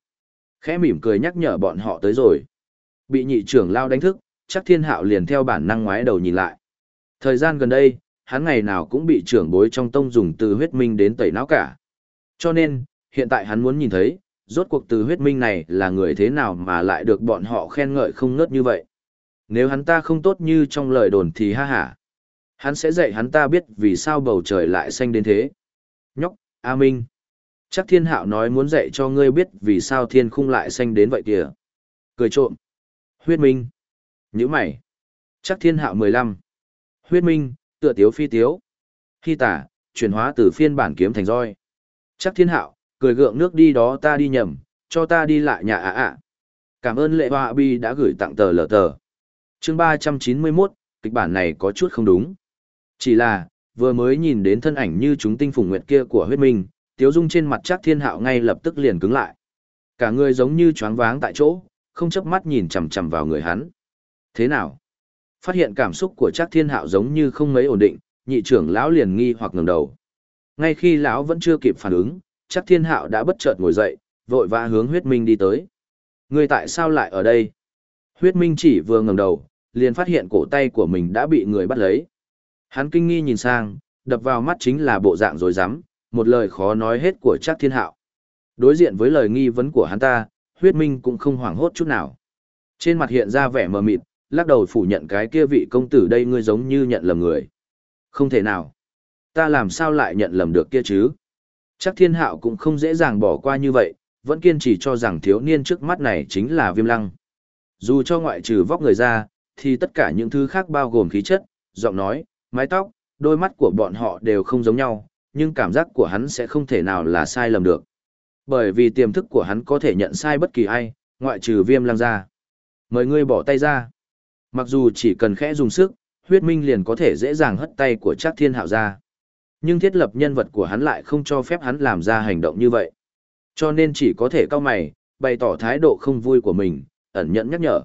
Khẽ mỉm cười nhắc nhở bọn họ tới rồi. Bị nhị trưởng lao đánh thức, chắc thiên hạo liền theo bản năng ngoái đầu nhìn lại. Thời gian gần đây, hắn ngày nào cũng bị trưởng bối trong tông dùng từ huyết minh đến tẩy não cả. Cho nên, hiện tại hắn muốn nhìn thấy, rốt cuộc từ huyết minh này là người thế nào mà lại được bọn họ khen ngợi không ngớt như vậy. Nếu hắn ta không tốt như trong lời đồn thì ha ha. Hắn sẽ dạy hắn ta biết vì sao bầu trời lại xanh đến thế. Nhóc, A Minh. Chắc thiên hạo nói muốn dạy cho ngươi biết vì sao thiên khung lại xanh đến vậy kìa. Cười trộm. Huyết minh. Nhữ mày. Chắc thiên hạo 15. Huyết minh, tựa tiếu phi tiếu. Khi tả, chuyển hóa từ phiên bản kiếm thành roi. Chắc thiên hạo, cười gượng nước đi đó ta đi nhầm, cho ta đi lại nhà ạ ạ. Cảm ơn lệ hoa bi đã gửi tặng tờ lờ tờ. chương 391, kịch bản này có chút không đúng. Chỉ là, vừa mới nhìn đến thân ảnh như chúng tinh phùng nguyệt kia của huyết minh, tiếu dung trên mặt chắc thiên hạo ngay lập tức liền cứng lại. Cả người giống như choáng váng tại chỗ, không chớp mắt nhìn chằm chằm vào người hắn. Thế nào? Phát hiện cảm xúc của chắc thiên hạo giống như không mấy ổn định, nhị trưởng lão liền nghi hoặc ngẩng đầu. Ngay khi lão vẫn chưa kịp phản ứng, chắc thiên hạo đã bất chợt ngồi dậy, vội vã hướng huyết minh đi tới. Người tại sao lại ở đây? Huyết minh chỉ vừa ngẩng đầu, liền phát hiện cổ tay của mình đã bị người bắt lấy. Hắn kinh nghi nhìn sang, đập vào mắt chính là bộ dạng rồi rắm một lời khó nói hết của chắc thiên hạo. Đối diện với lời nghi vấn của hắn ta, huyết minh cũng không hoảng hốt chút nào. Trên mặt hiện ra vẻ mờ mịt, lắc đầu phủ nhận cái kia vị công tử đây ngươi giống như nhận lầm người. Không thể nào. Ta làm sao lại nhận lầm được kia chứ? Chắc thiên hạo cũng không dễ dàng bỏ qua như vậy, vẫn kiên trì cho rằng thiếu niên trước mắt này chính là viêm lăng. Dù cho ngoại trừ vóc người ra, thì tất cả những thứ khác bao gồm khí chất, giọng nói, mái tóc, đôi mắt của bọn họ đều không giống nhau, nhưng cảm giác của hắn sẽ không thể nào là sai lầm được. Bởi vì tiềm thức của hắn có thể nhận sai bất kỳ ai, ngoại trừ viêm lăng ra. Mời ngươi bỏ tay ra. Mặc dù chỉ cần khẽ dùng sức, huyết minh liền có thể dễ dàng hất tay của Trác Thiên Hạo ra. Nhưng thiết lập nhân vật của hắn lại không cho phép hắn làm ra hành động như vậy. Cho nên chỉ có thể cao mày, bày tỏ thái độ không vui của mình, ẩn nhận nhắc nhở.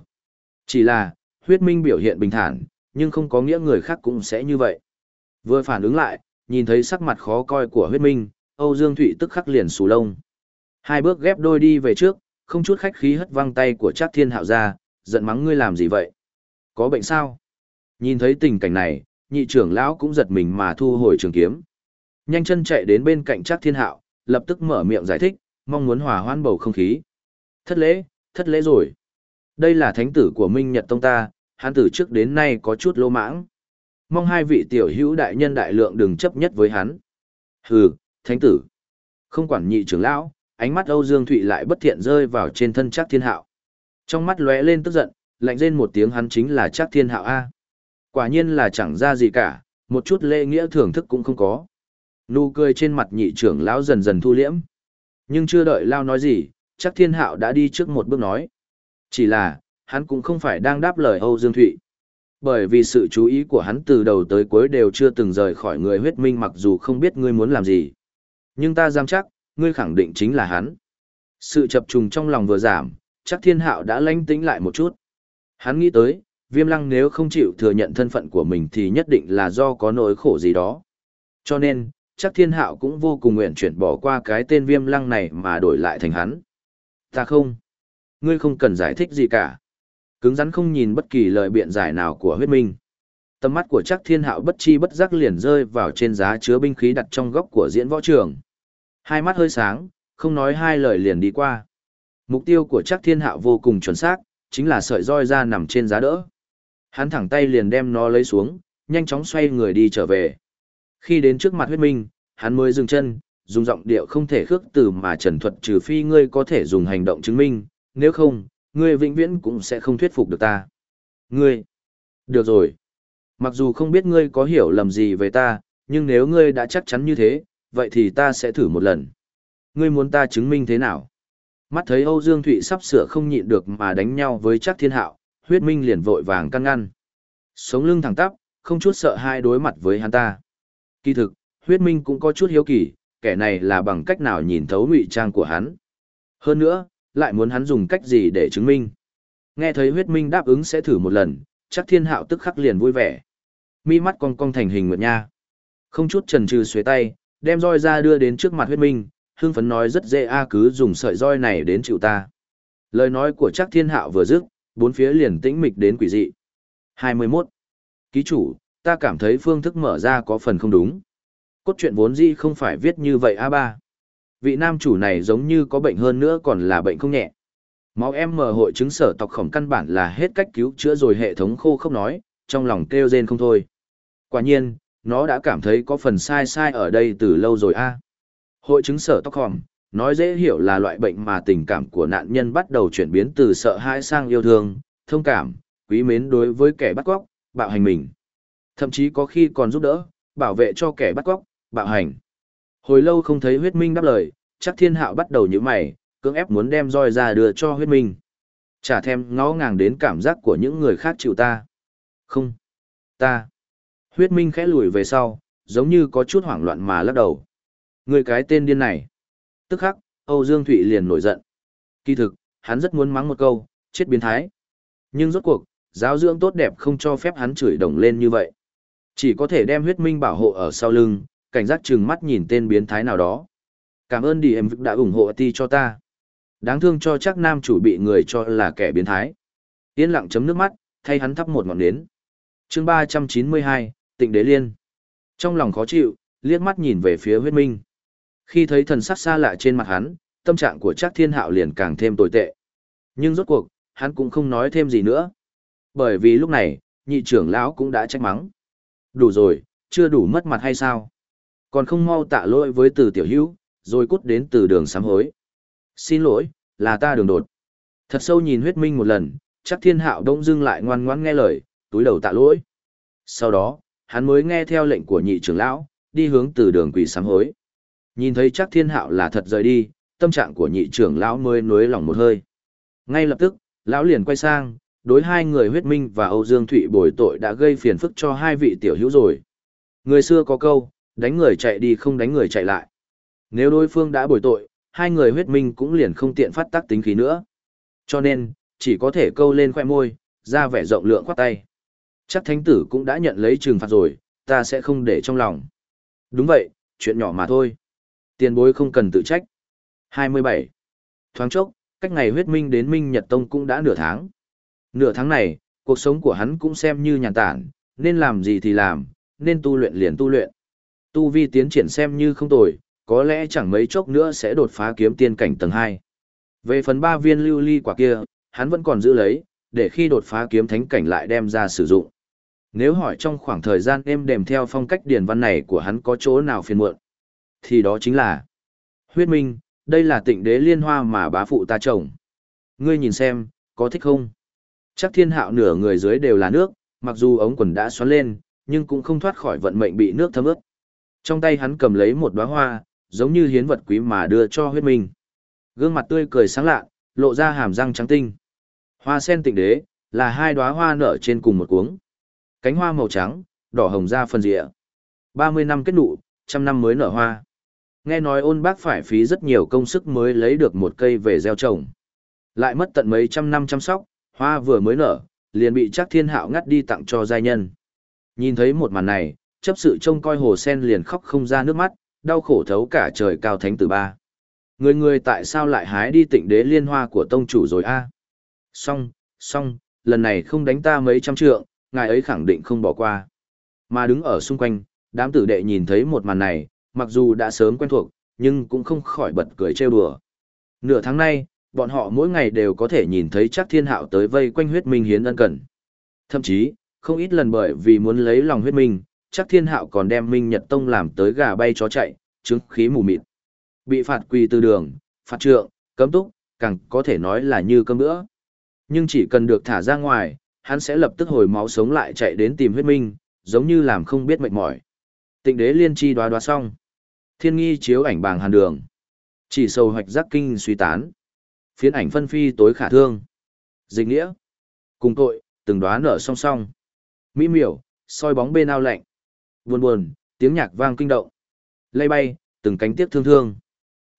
Chỉ là, huyết minh biểu hiện bình thản, nhưng không có nghĩa người khác cũng sẽ như vậy. Vừa phản ứng lại, nhìn thấy sắc mặt khó coi của huyết minh, Âu Dương Thụy tức khắc liền sù lông. Hai bước ghép đôi đi về trước, không chút khách khí hất văng tay của Trác Thiên Hạo ra, giận mắng ngươi làm gì vậy? Có bệnh sao? Nhìn thấy tình cảnh này, nhị trưởng lão cũng giật mình mà thu hồi trường kiếm. Nhanh chân chạy đến bên cạnh Trác Thiên Hạo, lập tức mở miệng giải thích, mong muốn hòa hoãn bầu không khí. Thất lễ, thất lễ rồi. Đây là thánh tử của Minh Nhật Tông ta, hắn từ trước đến nay có chút lô mãng. Mong hai vị tiểu hữu đại nhân đại lượng đừng chấp nhất với hắn. Hừ, thánh tử. Không quản nhị trưởng lão, ánh mắt Âu Dương Thụy lại bất thiện rơi vào trên thân Trác Thiên Hạo. Trong mắt lóe lên tức giận, lạnh rên một tiếng hắn chính là Trác Thiên Hạo a. Quả nhiên là chẳng ra gì cả, một chút lễ nghĩa thưởng thức cũng không có. Nụ cười trên mặt nhị trưởng lão dần dần thu liễm. Nhưng chưa đợi Lao nói gì, chắc Thiên Hạo đã đi trước một bước nói. Chỉ là, hắn cũng không phải đang đáp lời Âu Dương Thụy. Bởi vì sự chú ý của hắn từ đầu tới cuối đều chưa từng rời khỏi người huyết minh mặc dù không biết ngươi muốn làm gì. Nhưng ta dám chắc, ngươi khẳng định chính là hắn. Sự chập trùng trong lòng vừa giảm, chắc thiên hạo đã lanh tĩnh lại một chút. Hắn nghĩ tới, viêm lăng nếu không chịu thừa nhận thân phận của mình thì nhất định là do có nỗi khổ gì đó. Cho nên, chắc thiên hạo cũng vô cùng nguyện chuyển bỏ qua cái tên viêm lăng này mà đổi lại thành hắn. Ta không. Ngươi không cần giải thích gì cả. Cứng rắn không nhìn bất kỳ lời biện giải nào của huyết minh. Tầm mắt của chắc thiên hạo bất chi bất giác liền rơi vào trên giá chứa binh khí đặt trong góc của diễn võ trường. Hai mắt hơi sáng, không nói hai lời liền đi qua. Mục tiêu của chắc thiên hạo vô cùng chuẩn xác, chính là sợi roi ra nằm trên giá đỡ. Hắn thẳng tay liền đem nó lấy xuống, nhanh chóng xoay người đi trở về. Khi đến trước mặt huyết minh, hắn mới dừng chân, dùng giọng điệu không thể khước từ mà trần thuật trừ phi ngươi có thể dùng hành động chứng minh, nếu không, ngươi vĩnh viễn cũng sẽ không thuyết phục được ta. Ngươi, được rồi. Mặc dù không biết ngươi có hiểu lầm gì về ta, nhưng nếu ngươi đã chắc chắn như thế, vậy thì ta sẽ thử một lần. Ngươi muốn ta chứng minh thế nào? Mắt thấy Âu Dương Thụy sắp sửa không nhịn được mà đánh nhau với chắc thiên hạo, huyết minh liền vội vàng căn ngăn. Sống lưng thẳng tắp, không chút sợ hai đối mặt với hắn ta. Kỳ thực, huyết minh cũng có chút hiếu kỳ, kẻ này là bằng cách nào nhìn thấu ngụy trang của hắn. Hơn nữa, lại muốn hắn dùng cách gì để chứng minh. Nghe thấy huyết minh đáp ứng sẽ thử một lần, chắc thiên hạo tức khắc liền vui vẻ. Mi mắt cong cong thành hình nguyệt nha. Không chút trần trừ xuế tay, đem roi ra đưa đến trước mặt huyết minh, hương phấn nói rất dễ a à, cứ dùng sợi roi này đến chịu ta. Lời nói của chắc thiên hạo vừa dứt, bốn phía liền tĩnh mịch đến quỷ dị. 21. Ký chủ, ta cảm thấy phương thức mở ra có phần không đúng. Cốt truyện vốn dĩ không phải viết như vậy a ba. Vị nam chủ này giống như có bệnh hơn nữa còn là bệnh không nhẹ. Máu em mở hội chứng sở tộc khổng căn bản là hết cách cứu chữa rồi hệ thống khô không nói, trong lòng kêu rên không thôi. Quả nhiên, nó đã cảm thấy có phần sai sai ở đây từ lâu rồi a. Hội chứng sở tóc hòm, nói dễ hiểu là loại bệnh mà tình cảm của nạn nhân bắt đầu chuyển biến từ sợ hãi sang yêu thương, thông cảm, quý mến đối với kẻ bắt cóc, bạo hành mình. Thậm chí có khi còn giúp đỡ, bảo vệ cho kẻ bắt cóc, bạo hành. Hồi lâu không thấy huyết minh đáp lời, chắc thiên hạo bắt đầu như mày, cưỡng ép muốn đem roi ra đưa cho huyết minh. Chả thêm ngó ngàng đến cảm giác của những người khác chịu ta. Không. Ta. Huyết minh khẽ lùi về sau, giống như có chút hoảng loạn mà lắc đầu. Người cái tên điên này. Tức khắc, Âu Dương Thụy liền nổi giận. Kỳ thực, hắn rất muốn mắng một câu, chết biến thái. Nhưng rốt cuộc, giáo dưỡng tốt đẹp không cho phép hắn chửi đồng lên như vậy. Chỉ có thể đem huyết minh bảo hộ ở sau lưng, cảnh giác chừng mắt nhìn tên biến thái nào đó. Cảm ơn đi em đã ủng hộ ti cho ta. Đáng thương cho chắc nam chủ bị người cho là kẻ biến thái. Yên lặng chấm nước mắt, thay hắn thắp một ngọn nến. chương 392, Tịnh Đế Liên. Trong lòng khó chịu, liếc mắt nhìn về phía huyết minh. Khi thấy thần sắc xa lạ trên mặt hắn, tâm trạng của chắc thiên hạo liền càng thêm tồi tệ. Nhưng rốt cuộc, hắn cũng không nói thêm gì nữa. Bởi vì lúc này, nhị trưởng lão cũng đã trách mắng. Đủ rồi, chưa đủ mất mặt hay sao? Còn không mau tạ lỗi với từ tiểu hữu, rồi cút đến từ đường sám hối. Xin lỗi, là ta đường đột. Thật sâu nhìn huyết minh một lần, chắc thiên hạo đông dưng lại ngoan ngoãn nghe lời, túi đầu tạ lỗi. Sau đó, hắn mới nghe theo lệnh của nhị trưởng lão, đi hướng từ đường quỷ sám hối. Nhìn thấy chắc thiên hạo là thật rời đi, tâm trạng của nhị trưởng lão mới nuối lòng một hơi. Ngay lập tức, lão liền quay sang, đối hai người huyết minh và Âu Dương Thụy bồi tội đã gây phiền phức cho hai vị tiểu hữu rồi. Người xưa có câu, đánh người chạy đi không đánh người chạy lại. Nếu đối phương đã bồi tội, hai người huyết minh cũng liền không tiện phát tác tính khí nữa. Cho nên, chỉ có thể câu lên khoẻ môi, ra vẻ rộng lượng khoát tay. Chắc thánh tử cũng đã nhận lấy trừng phạt rồi, ta sẽ không để trong lòng. Đúng vậy, chuyện nhỏ mà thôi. Tiền bối không cần tự trách. 27. Thoáng chốc, cách ngày huyết minh đến Minh Nhật Tông cũng đã nửa tháng. Nửa tháng này, cuộc sống của hắn cũng xem như nhàn tản, nên làm gì thì làm, nên tu luyện liền tu luyện. Tu vi tiến triển xem như không tồi, có lẽ chẳng mấy chốc nữa sẽ đột phá kiếm tiên cảnh tầng 2. Về phần ba viên lưu ly quả kia, hắn vẫn còn giữ lấy, để khi đột phá kiếm thánh cảnh lại đem ra sử dụng. Nếu hỏi trong khoảng thời gian êm đềm theo phong cách điển văn này của hắn có chỗ nào phiền muộn, thì đó chính là Huyết Minh, đây là tịnh đế liên hoa mà bá phụ ta trồng. Ngươi nhìn xem, có thích không? Chắc thiên hạo nửa người dưới đều là nước, mặc dù ống quần đã xoắn lên, nhưng cũng không thoát khỏi vận mệnh bị nước thấm ướt. Trong tay hắn cầm lấy một đóa hoa, giống như hiến vật quý mà đưa cho huyết minh. Gương mặt tươi cười sáng lạ, lộ ra hàm răng trắng tinh. Hoa sen tịnh đế, là hai đóa hoa nở trên cùng một cuống. Cánh hoa màu trắng, đỏ hồng ra phần rịa. 30 năm kết nụ, trăm năm mới nở hoa. Nghe nói ôn bác phải phí rất nhiều công sức mới lấy được một cây về gieo trồng. Lại mất tận mấy trăm năm chăm sóc, hoa vừa mới nở, liền bị chắc thiên hạo ngắt đi tặng cho giai nhân. Nhìn thấy một màn này, chấp sự trông coi hồ sen liền khóc không ra nước mắt, đau khổ thấu cả trời cao thánh tử ba. Người người tại sao lại hái đi tịnh đế liên hoa của tông chủ rồi a? Xong, xong, lần này không đánh ta mấy trăm trượng, ngài ấy khẳng định không bỏ qua. Mà đứng ở xung quanh, đám tử đệ nhìn thấy một màn này, mặc dù đã sớm quen thuộc, nhưng cũng không khỏi bật cười trêu đùa. Nửa tháng nay, bọn họ mỗi ngày đều có thể nhìn thấy chắc thiên hạo tới vây quanh huyết minh hiến ân cần. Thậm chí, không ít lần bởi vì muốn lấy lòng huyết minh, chắc thiên hạo còn đem minh nhật tông làm tới gà bay chó chạy, chứng khí mù mịt. Bị phạt quỳ từ đường, phạt trượng, cấm túc, càng có thể nói là như cơm bữa. Nhưng chỉ cần được thả ra ngoài, hắn sẽ lập tức hồi máu sống lại chạy đến tìm huyết minh, giống như làm không biết mệt mỏi. Tịnh đế liên chi đoá đoá xong. Thiên nghi chiếu ảnh bàng hàn đường. Chỉ sầu hoạch giác kinh suy tán. Phiến ảnh phân phi tối khả thương. Dịch nghĩa. Cùng tội, từng đoá nở song song. Mỹ miểu, soi bóng bên ao lạnh. Buồn buồn, tiếng nhạc vang kinh động. Lây bay, từng cánh tiếc thương thương.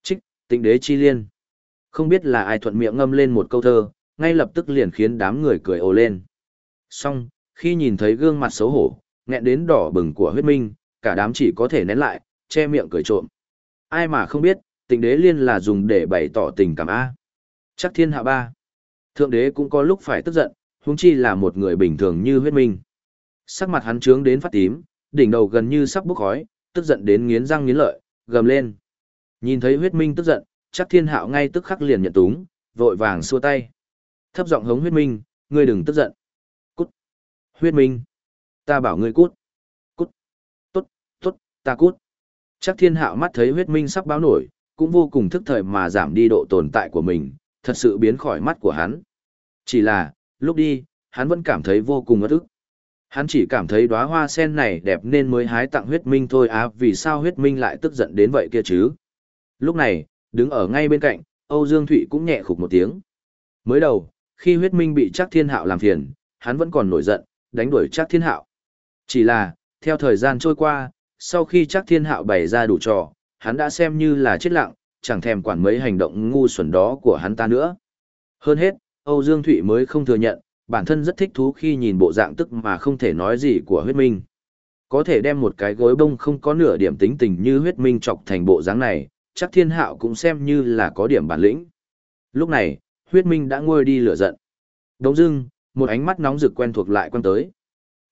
Trích, tịnh đế chi liên. Không biết là ai thuận miệng ngâm lên một câu thơ, ngay lập tức liền khiến đám người cười ồ lên. Xong, khi nhìn thấy gương mặt xấu hổ, nghẹn đến đỏ bừng của huyết minh, cả đám chỉ có thể nén lại, che miệng cười trộm. Ai mà không biết, tịnh đế liên là dùng để bày tỏ tình cảm A. Chắc thiên hạ ba. Thượng đế cũng có lúc phải tức giận, huống chi là một người bình thường như huyết minh. Sắc mặt hắn trướng đến phát tím, đỉnh đầu gần như sắp bốc khói, tức giận đến nghiến răng nghiến lợi, gầm lên. Nhìn thấy huyết minh tức giận, chắc thiên hạo ngay tức khắc liền nhận túng, vội vàng xua tay. Thấp giọng hống huyết minh, ngươi đừng tức giận. Cút. Huyết minh. Ta bảo ngươi cút. Cút. Tốt, tốt, ta cút. Chắc thiên hạo mắt thấy huyết minh sắp báo nổi, cũng vô cùng thức thời mà giảm đi độ tồn tại của mình, thật sự biến khỏi mắt của hắn. Chỉ là, lúc đi, hắn vẫn cảm thấy vô cùng ớt ức. Hắn chỉ cảm thấy đóa hoa sen này đẹp nên mới hái tặng huyết minh thôi á vì sao huyết minh lại tức giận đến vậy kia chứ. Lúc này, đứng ở ngay bên cạnh, Âu Dương Thụy cũng nhẹ khục một tiếng. Mới đầu, khi huyết minh bị chắc thiên hạo làm phiền, hắn vẫn còn nổi giận, đánh đuổi chắc thiên hạo. Chỉ là, theo thời gian trôi qua, sau khi chắc thiên hạo bày ra đủ trò, hắn đã xem như là chết lặng, chẳng thèm quản mấy hành động ngu xuẩn đó của hắn ta nữa. Hơn hết, Âu Dương Thụy mới không thừa nhận, bản thân rất thích thú khi nhìn bộ dạng tức mà không thể nói gì của huyết minh. Có thể đem một cái gối bông không có nửa điểm tính tình như huyết minh chọc thành bộ dáng này, chắc thiên hạo cũng xem như là có điểm bản lĩnh. Lúc này, huyết minh đã ngôi đi lửa giận. Đống dưng, một ánh mắt nóng rực quen thuộc lại quan tới.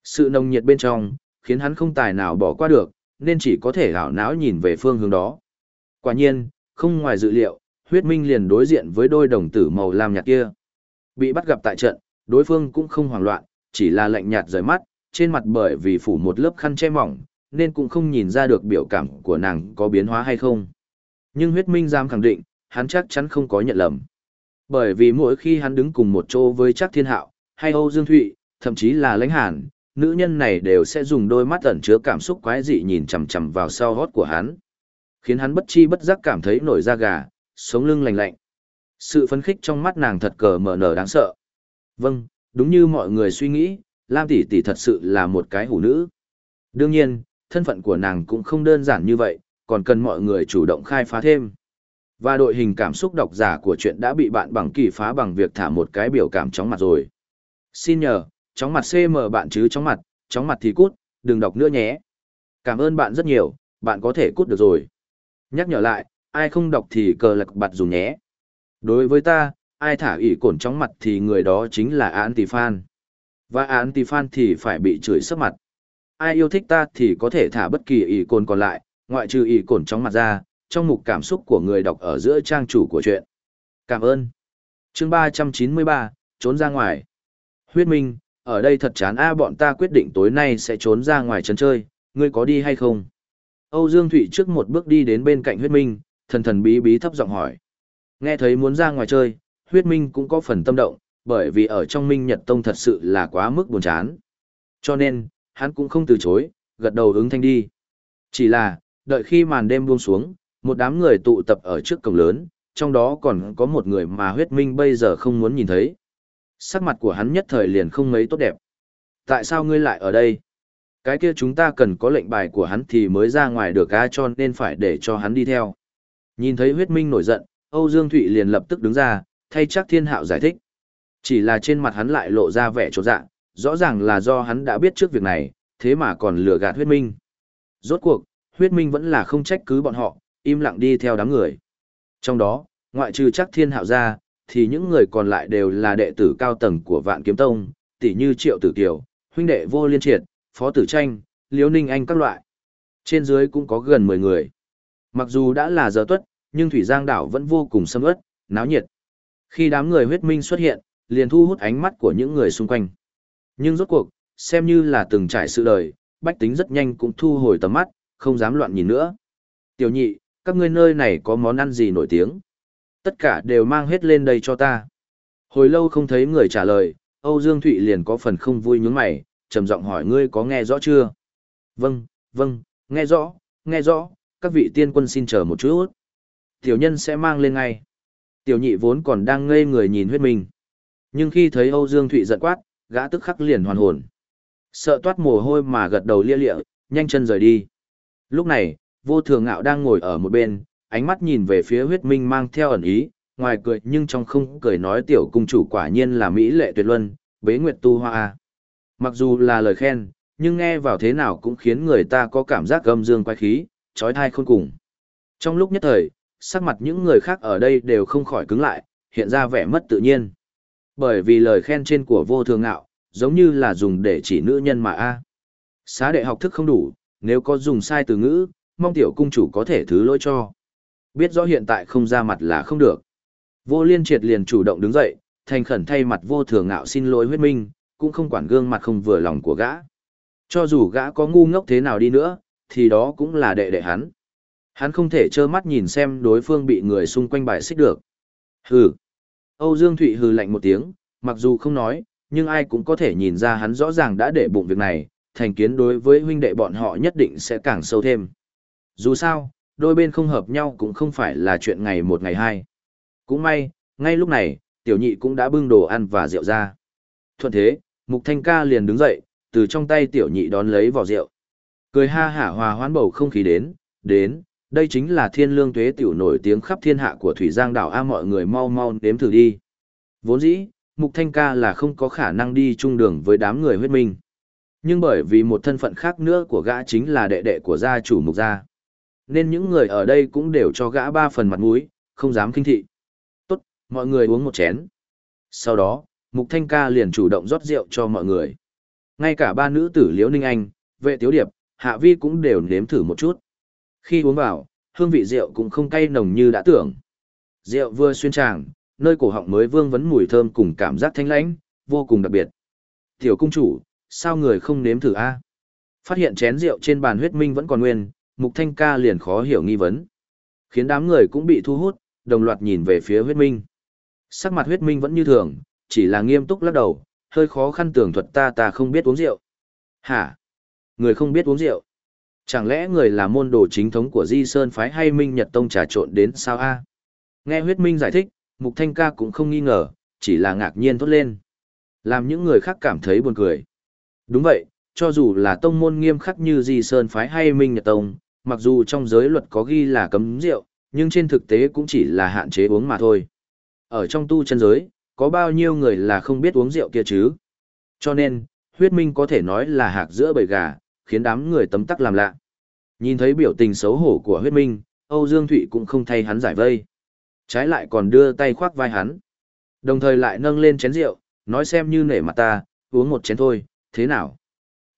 Sự nồng nhiệt bên trong, khiến hắn không tài nào bỏ qua được, nên chỉ có thể gạo não nhìn về phương hướng đó. Quả nhiên, không ngoài dự liệu, huyết minh liền đối diện với đôi đồng tử màu lam nhạt kia. Bị bắt gặp tại trận, đối phương cũng không hoảng loạn, chỉ là lạnh nhạt rời mắt, trên mặt bởi vì phủ một lớp khăn che mỏng, nên cũng không nhìn ra được biểu cảm của nàng có biến hóa hay không. Nhưng huyết minh dám khẳng định, hắn chắc chắn không có nhận lầm. Bởi vì mỗi khi hắn đứng cùng một chỗ với chắc thiên hạo, hay Âu Dương Thụy, thậm chí là lãnh hàn, nữ nhân này đều sẽ dùng đôi mắt ẩn chứa cảm xúc quái dị nhìn chằm chằm vào sau hót của hắn. Khiến hắn bất chi bất giác cảm thấy nổi da gà, sống lưng lạnh lạnh. Sự phấn khích trong mắt nàng thật cờ mở nở đáng sợ. Vâng, đúng như mọi người suy nghĩ, Lam tỷ tỷ thật sự là một cái hủ nữ. Đương nhiên, thân phận của nàng cũng không đơn giản như vậy, còn cần mọi người chủ động khai phá thêm. Và đội hình cảm xúc độc giả của chuyện đã bị bạn bằng kỳ phá bằng việc thả một cái biểu cảm chóng mặt rồi. Xin nhờ, chóng mặt CM bạn chứ chóng mặt, chóng mặt thì cút, đừng đọc nữa nhé. Cảm ơn bạn rất nhiều, bạn có thể cút được rồi. Nhắc nhở lại, ai không đọc thì cờ lạc bặt dùng nhé. Đối với ta, ai thả ỉ cổn trong mặt thì người đó chính là anti-fan. Và anti-fan thì phải bị chửi sấp mặt. Ai yêu thích ta thì có thể thả bất kỳ ỉ cồn còn lại, ngoại trừ ỉ cổn trong mặt ra, trong mục cảm xúc của người đọc ở giữa trang chủ của chuyện. Cảm ơn. chương 393, trốn ra ngoài. Huyết Minh, ở đây thật chán a bọn ta quyết định tối nay sẽ trốn ra ngoài trấn chơi, ngươi có đi hay không? Âu Dương Thụy trước một bước đi đến bên cạnh huyết minh, thần thần bí bí thấp giọng hỏi. Nghe thấy muốn ra ngoài chơi, huyết minh cũng có phần tâm động, bởi vì ở trong minh nhật tông thật sự là quá mức buồn chán. Cho nên, hắn cũng không từ chối, gật đầu ứng thanh đi. Chỉ là, đợi khi màn đêm buông xuống, một đám người tụ tập ở trước cổng lớn, trong đó còn có một người mà huyết minh bây giờ không muốn nhìn thấy. Sắc mặt của hắn nhất thời liền không mấy tốt đẹp. Tại sao ngươi lại ở đây? Cái kia chúng ta cần có lệnh bài của hắn thì mới ra ngoài được á cho nên phải để cho hắn đi theo. Nhìn thấy huyết minh nổi giận, Âu Dương Thụy liền lập tức đứng ra, thay chắc thiên hạo giải thích. Chỉ là trên mặt hắn lại lộ ra vẻ trột dạ, rõ ràng là do hắn đã biết trước việc này, thế mà còn lừa gạt huyết minh. Rốt cuộc, huyết minh vẫn là không trách cứ bọn họ, im lặng đi theo đám người. Trong đó, ngoại trừ chắc thiên hạo ra, thì những người còn lại đều là đệ tử cao tầng của Vạn Kiếm Tông, tỷ như Triệu Tử Kiều, huynh đệ Vô Liên Triệt, Phó Tử Tranh, Liễu Ninh Anh các loại. Trên dưới cũng có gần 10 người. Mặc dù đã là giờ tuất, nhưng Thủy Giang đảo vẫn vô cùng sâm ớt, náo nhiệt. Khi đám người huyết minh xuất hiện, liền thu hút ánh mắt của những người xung quanh. Nhưng rốt cuộc, xem như là từng trải sự đời, bách tính rất nhanh cũng thu hồi tầm mắt, không dám loạn nhìn nữa. Tiểu nhị, các ngươi nơi này có món ăn gì nổi tiếng? Tất cả đều mang hết lên đây cho ta. Hồi lâu không thấy người trả lời, Âu Dương Thụy liền có phần không vui nhướng mày, trầm giọng hỏi ngươi có nghe rõ chưa? Vâng, vâng, nghe rõ, nghe rõ, các vị tiên quân xin chờ một chút. Tiểu nhân sẽ mang lên ngay. Tiểu nhị vốn còn đang ngây người nhìn huyết mình. Nhưng khi thấy Âu Dương Thụy giận quát, gã tức khắc liền hoàn hồn. Sợ toát mồ hôi mà gật đầu lia lịa, nhanh chân rời đi. Lúc này, vô thường ngạo đang ngồi ở một bên, ánh mắt nhìn về phía huyết minh mang theo ẩn ý, ngoài cười nhưng trong không cười nói tiểu cung chủ quả nhiên là mỹ lệ tuyệt luân, bế nguyệt tu hoa. Mặc dù là lời khen, nhưng nghe vào thế nào cũng khiến người ta có cảm giác gâm dương quay khí, trói thai khôn cùng. Trong lúc nhất thời, sắc mặt những người khác ở đây đều không khỏi cứng lại, hiện ra vẻ mất tự nhiên. Bởi vì lời khen trên của vô thường ngạo, giống như là dùng để chỉ nữ nhân mà a. Xá đệ học thức không đủ, nếu có dùng sai từ ngữ, mong tiểu cung chủ có thể thứ lỗi cho. Biết rõ hiện tại không ra mặt là không được. Vô liên triệt liền chủ động đứng dậy, thành khẩn thay mặt vô thường ngạo xin lỗi huyết minh, cũng không quản gương mặt không vừa lòng của gã. Cho dù gã có ngu ngốc thế nào đi nữa, thì đó cũng là đệ đệ hắn. Hắn không thể trơ mắt nhìn xem đối phương bị người xung quanh bài xích được. Hừ. Âu Dương Thụy hừ lạnh một tiếng, mặc dù không nói, nhưng ai cũng có thể nhìn ra hắn rõ ràng đã để bụng việc này, thành kiến đối với huynh đệ bọn họ nhất định sẽ càng sâu thêm. Dù sao, đôi bên không hợp nhau cũng không phải là chuyện ngày một ngày hai. Cũng may, ngay lúc này, tiểu nhị cũng đã bưng đồ ăn và rượu ra. Thuận thế, Mục Thanh ca liền đứng dậy, từ trong tay tiểu nhị đón lấy vỏ rượu. Cười ha hả hòa hoãn bầu không khí đến, đến, đây chính là thiên lương tuế tiểu nổi tiếng khắp thiên hạ của Thủy Giang đảo A mọi người mau mau đếm thử đi. Vốn dĩ, Mục Thanh ca là không có khả năng đi chung đường với đám người huyết minh. Nhưng bởi vì một thân phận khác nữa của gã chính là đệ đệ của gia chủ Mục gia. Nên những người ở đây cũng đều cho gã ba phần mặt mũi, không dám kinh thị. Tốt, mọi người uống một chén. Sau đó, Mục Thanh ca liền chủ động rót rượu cho mọi người. Ngay cả ba nữ tử Liễu Ninh Anh, vệ tiếu điệp, Hạ Vi cũng đều nếm thử một chút. Khi uống vào, hương vị rượu cũng không cay nồng như đã tưởng. Rượu vừa xuyên tràng, nơi cổ họng mới vương vấn mùi thơm cùng cảm giác thanh lãnh, vô cùng đặc biệt. Tiểu cung chủ, sao người không nếm thử a? Phát hiện chén rượu trên bàn huyết minh vẫn còn nguyên, Mục Thanh ca liền khó hiểu nghi vấn. Khiến đám người cũng bị thu hút, đồng loạt nhìn về phía huyết minh. Sắc mặt huyết minh vẫn như thường, chỉ là nghiêm túc lắc đầu, hơi khó khăn tưởng thuật ta ta không biết uống rượu. Hả? Người không biết uống rượu? Chẳng lẽ người là môn đồ chính thống của Di Sơn phái hay Minh Nhật Tông trà trộn đến sao a? Nghe huyết minh giải thích, Mục Thanh ca cũng không nghi ngờ, chỉ là ngạc nhiên thốt lên. Làm những người khác cảm thấy buồn cười. Đúng vậy, cho dù là tông môn nghiêm khắc như Di Sơn phái hay Minh Nhật Tông, mặc dù trong giới luật có ghi là cấm rượu, nhưng trên thực tế cũng chỉ là hạn chế uống mà thôi. Ở trong tu chân giới, có bao nhiêu người là không biết uống rượu kia chứ? Cho nên, huyết minh có thể nói là hạc giữa bầy gà, khiến đám người tấm tắc làm lạ. Nhìn thấy biểu tình xấu hổ của huyết minh, Âu Dương Thụy cũng không thay hắn giải vây. Trái lại còn đưa tay khoác vai hắn. Đồng thời lại nâng lên chén rượu, nói xem như nể mặt ta, uống một chén thôi, thế nào?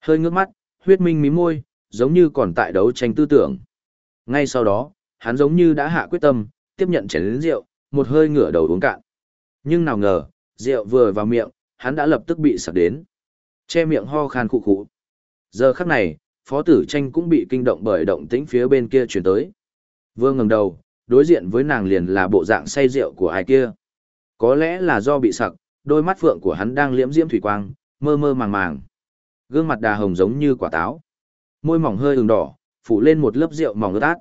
Hơi ngước mắt, huyết minh mí môi, giống như còn tại đấu tranh tư tưởng. Ngay sau đó, hắn giống như đã hạ quyết tâm, tiếp nhận chén rượu, một hơi ngửa đầu uống cạn. Nhưng nào ngờ, rượu vừa vào miệng, hắn đã lập tức bị sặc đến. Che miệng ho khan khụ khụ. Giờ khắc này, phó tử tranh cũng bị kinh động bởi động tĩnh phía bên kia chuyển tới. Vương ngẩng đầu, đối diện với nàng liền là bộ dạng say rượu của ai kia. Có lẽ là do bị sặc, đôi mắt phượng của hắn đang liễm diễm thủy quang, mơ mơ màng màng. Gương mặt đà hồng giống như quả táo. Môi mỏng hơi ửng đỏ, phủ lên một lớp rượu mỏng ướt át.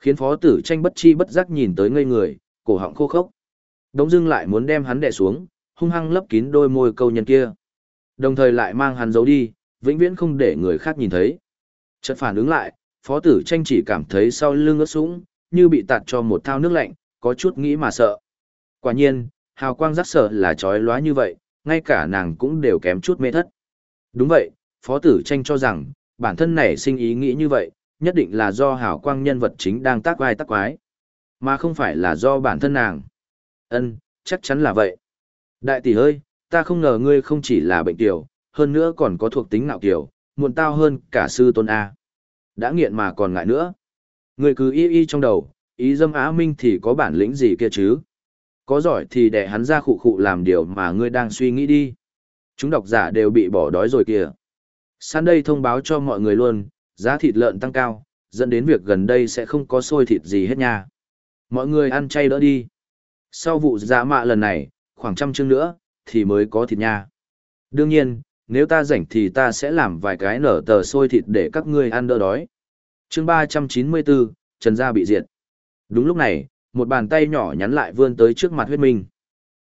Khiến phó tử tranh bất chi bất giác nhìn tới ngây người, cổ họng khô khốc. Đống dưng lại muốn đem hắn đè xuống, hung hăng lấp kín đôi môi câu nhân kia. Đồng thời lại mang hắn giấu đi, vĩnh viễn không để người khác nhìn thấy. Chợt phản ứng lại, phó tử tranh chỉ cảm thấy sau lưng ướt sũng, như bị tạt cho một thao nước lạnh, có chút nghĩ mà sợ. Quả nhiên, hào quang rắc sợ là trói lóa như vậy, ngay cả nàng cũng đều kém chút mê thất. Đúng vậy, phó tử tranh cho rằng, bản thân này sinh ý nghĩ như vậy, nhất định là do hào quang nhân vật chính đang tác vai tác quái, mà không phải là do bản thân nàng. Ân, chắc chắn là vậy. Đại tỷ ơi, ta không ngờ ngươi không chỉ là bệnh tiểu, hơn nữa còn có thuộc tính nạo kiểu, muộn tao hơn cả sư tôn A. Đã nghiện mà còn ngại nữa. Ngươi cứ y y trong đầu, ý dâm á minh thì có bản lĩnh gì kia chứ? Có giỏi thì để hắn ra khụ khụ làm điều mà ngươi đang suy nghĩ đi. Chúng độc giả đều bị bỏ đói rồi kìa. San đây thông báo cho mọi người luôn, giá thịt lợn tăng cao, dẫn đến việc gần đây sẽ không có xôi thịt gì hết nha. Mọi người ăn chay đỡ đi. Sau vụ giá mạ lần này, khoảng trăm chương nữa, thì mới có thịt nha. Đương nhiên, nếu ta rảnh thì ta sẽ làm vài cái nở tờ xôi thịt để các ngươi ăn đỡ đói. chương 394, Trần Gia bị diệt. Đúng lúc này, một bàn tay nhỏ nhắn lại vươn tới trước mặt huyết minh.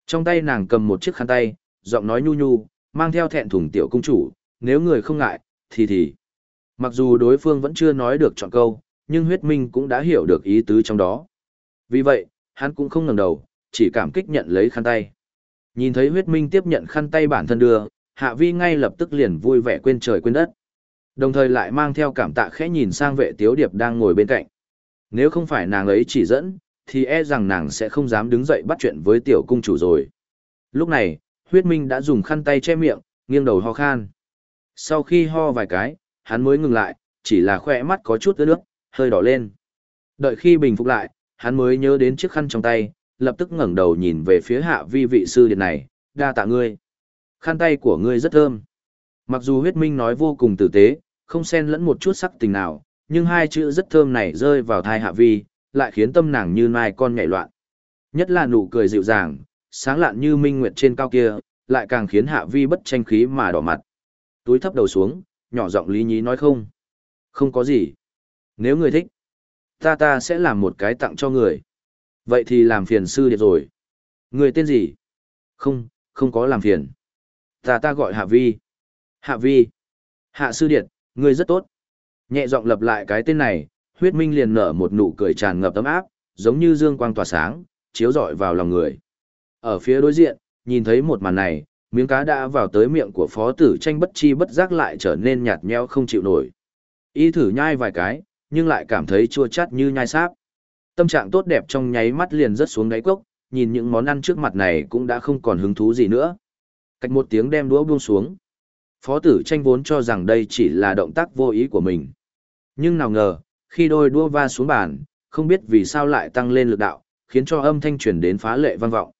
Trong tay nàng cầm một chiếc khăn tay, giọng nói nhu nhu, mang theo thẹn thùng tiểu cung chủ, nếu người không ngại, thì thì. Mặc dù đối phương vẫn chưa nói được chọn câu, nhưng huyết minh cũng đã hiểu được ý tứ trong đó. Vì vậy, hắn cũng không ngẩng đầu, chỉ cảm kích nhận lấy khăn tay. Nhìn thấy huyết minh tiếp nhận khăn tay bản thân đưa, hạ vi ngay lập tức liền vui vẻ quên trời quên đất. Đồng thời lại mang theo cảm tạ khẽ nhìn sang vệ tiếu điệp đang ngồi bên cạnh. Nếu không phải nàng ấy chỉ dẫn, thì e rằng nàng sẽ không dám đứng dậy bắt chuyện với tiểu cung chủ rồi. Lúc này, huyết minh đã dùng khăn tay che miệng, nghiêng đầu ho khan. Sau khi ho vài cái, hắn mới ngừng lại, chỉ là khỏe mắt có chút ướt nước, hơi đỏ lên. Đợi khi bình phục lại, hắn mới nhớ đến chiếc khăn trong tay, lập tức ngẩng đầu nhìn về phía hạ vi vị sư điện này, đa tạ ngươi. Khăn tay của ngươi rất thơm. Mặc dù huyết minh nói vô cùng tử tế, không xen lẫn một chút sắc tình nào, nhưng hai chữ rất thơm này rơi vào thai hạ vi, lại khiến tâm nàng như nai con nhảy loạn. Nhất là nụ cười dịu dàng, sáng lạn như minh nguyệt trên cao kia, lại càng khiến Hạ Vi bất tranh khí mà đỏ mặt. Túi thấp đầu xuống, nhỏ giọng lý nhí nói không. Không có gì. Nếu người thích, ta ta sẽ làm một cái tặng cho người. Vậy thì làm phiền sư điệt rồi. Người tên gì? Không, không có làm phiền. Ta ta gọi Hạ Vi. Hạ Vi. Hạ sư điệt, ngươi rất tốt. Nhẹ giọng lập lại cái tên này, huyết minh liền nở một nụ cười tràn ngập ấm áp, giống như dương quang tỏa sáng, chiếu rọi vào lòng người. Ở phía đối diện, nhìn thấy một màn này, miếng cá đã vào tới miệng của phó tử tranh bất chi bất giác lại trở nên nhạt nhẽo không chịu nổi. Y thử nhai vài cái, nhưng lại cảm thấy chua chát như nhai sáp. Tâm trạng tốt đẹp trong nháy mắt liền rớt xuống đáy cốc, nhìn những món ăn trước mặt này cũng đã không còn hứng thú gì nữa. Cách một tiếng đem đũa buông xuống. Phó tử tranh vốn cho rằng đây chỉ là động tác vô ý của mình. Nhưng nào ngờ, khi đôi đũa va xuống bàn, không biết vì sao lại tăng lên lực đạo, khiến cho âm thanh truyền đến phá lệ vang vọng.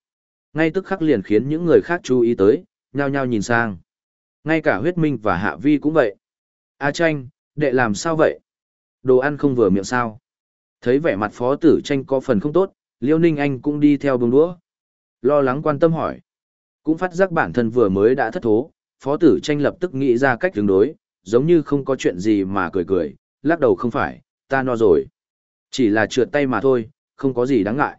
Ngay tức khắc liền khiến những người khác chú ý tới, nhao nhao nhìn sang. Ngay cả huyết minh và hạ vi cũng vậy. A tranh, đệ làm sao vậy? Đồ ăn không vừa miệng sao? Thấy vẻ mặt phó tử tranh có phần không tốt, Liêu Ninh Anh cũng đi theo bông đũa. Lo lắng quan tâm hỏi. Cũng phát giác bản thân vừa mới đã thất thố, phó tử tranh lập tức nghĩ ra cách tương đối, giống như không có chuyện gì mà cười cười, lắc đầu không phải, ta no rồi. Chỉ là trượt tay mà thôi, không có gì đáng ngại.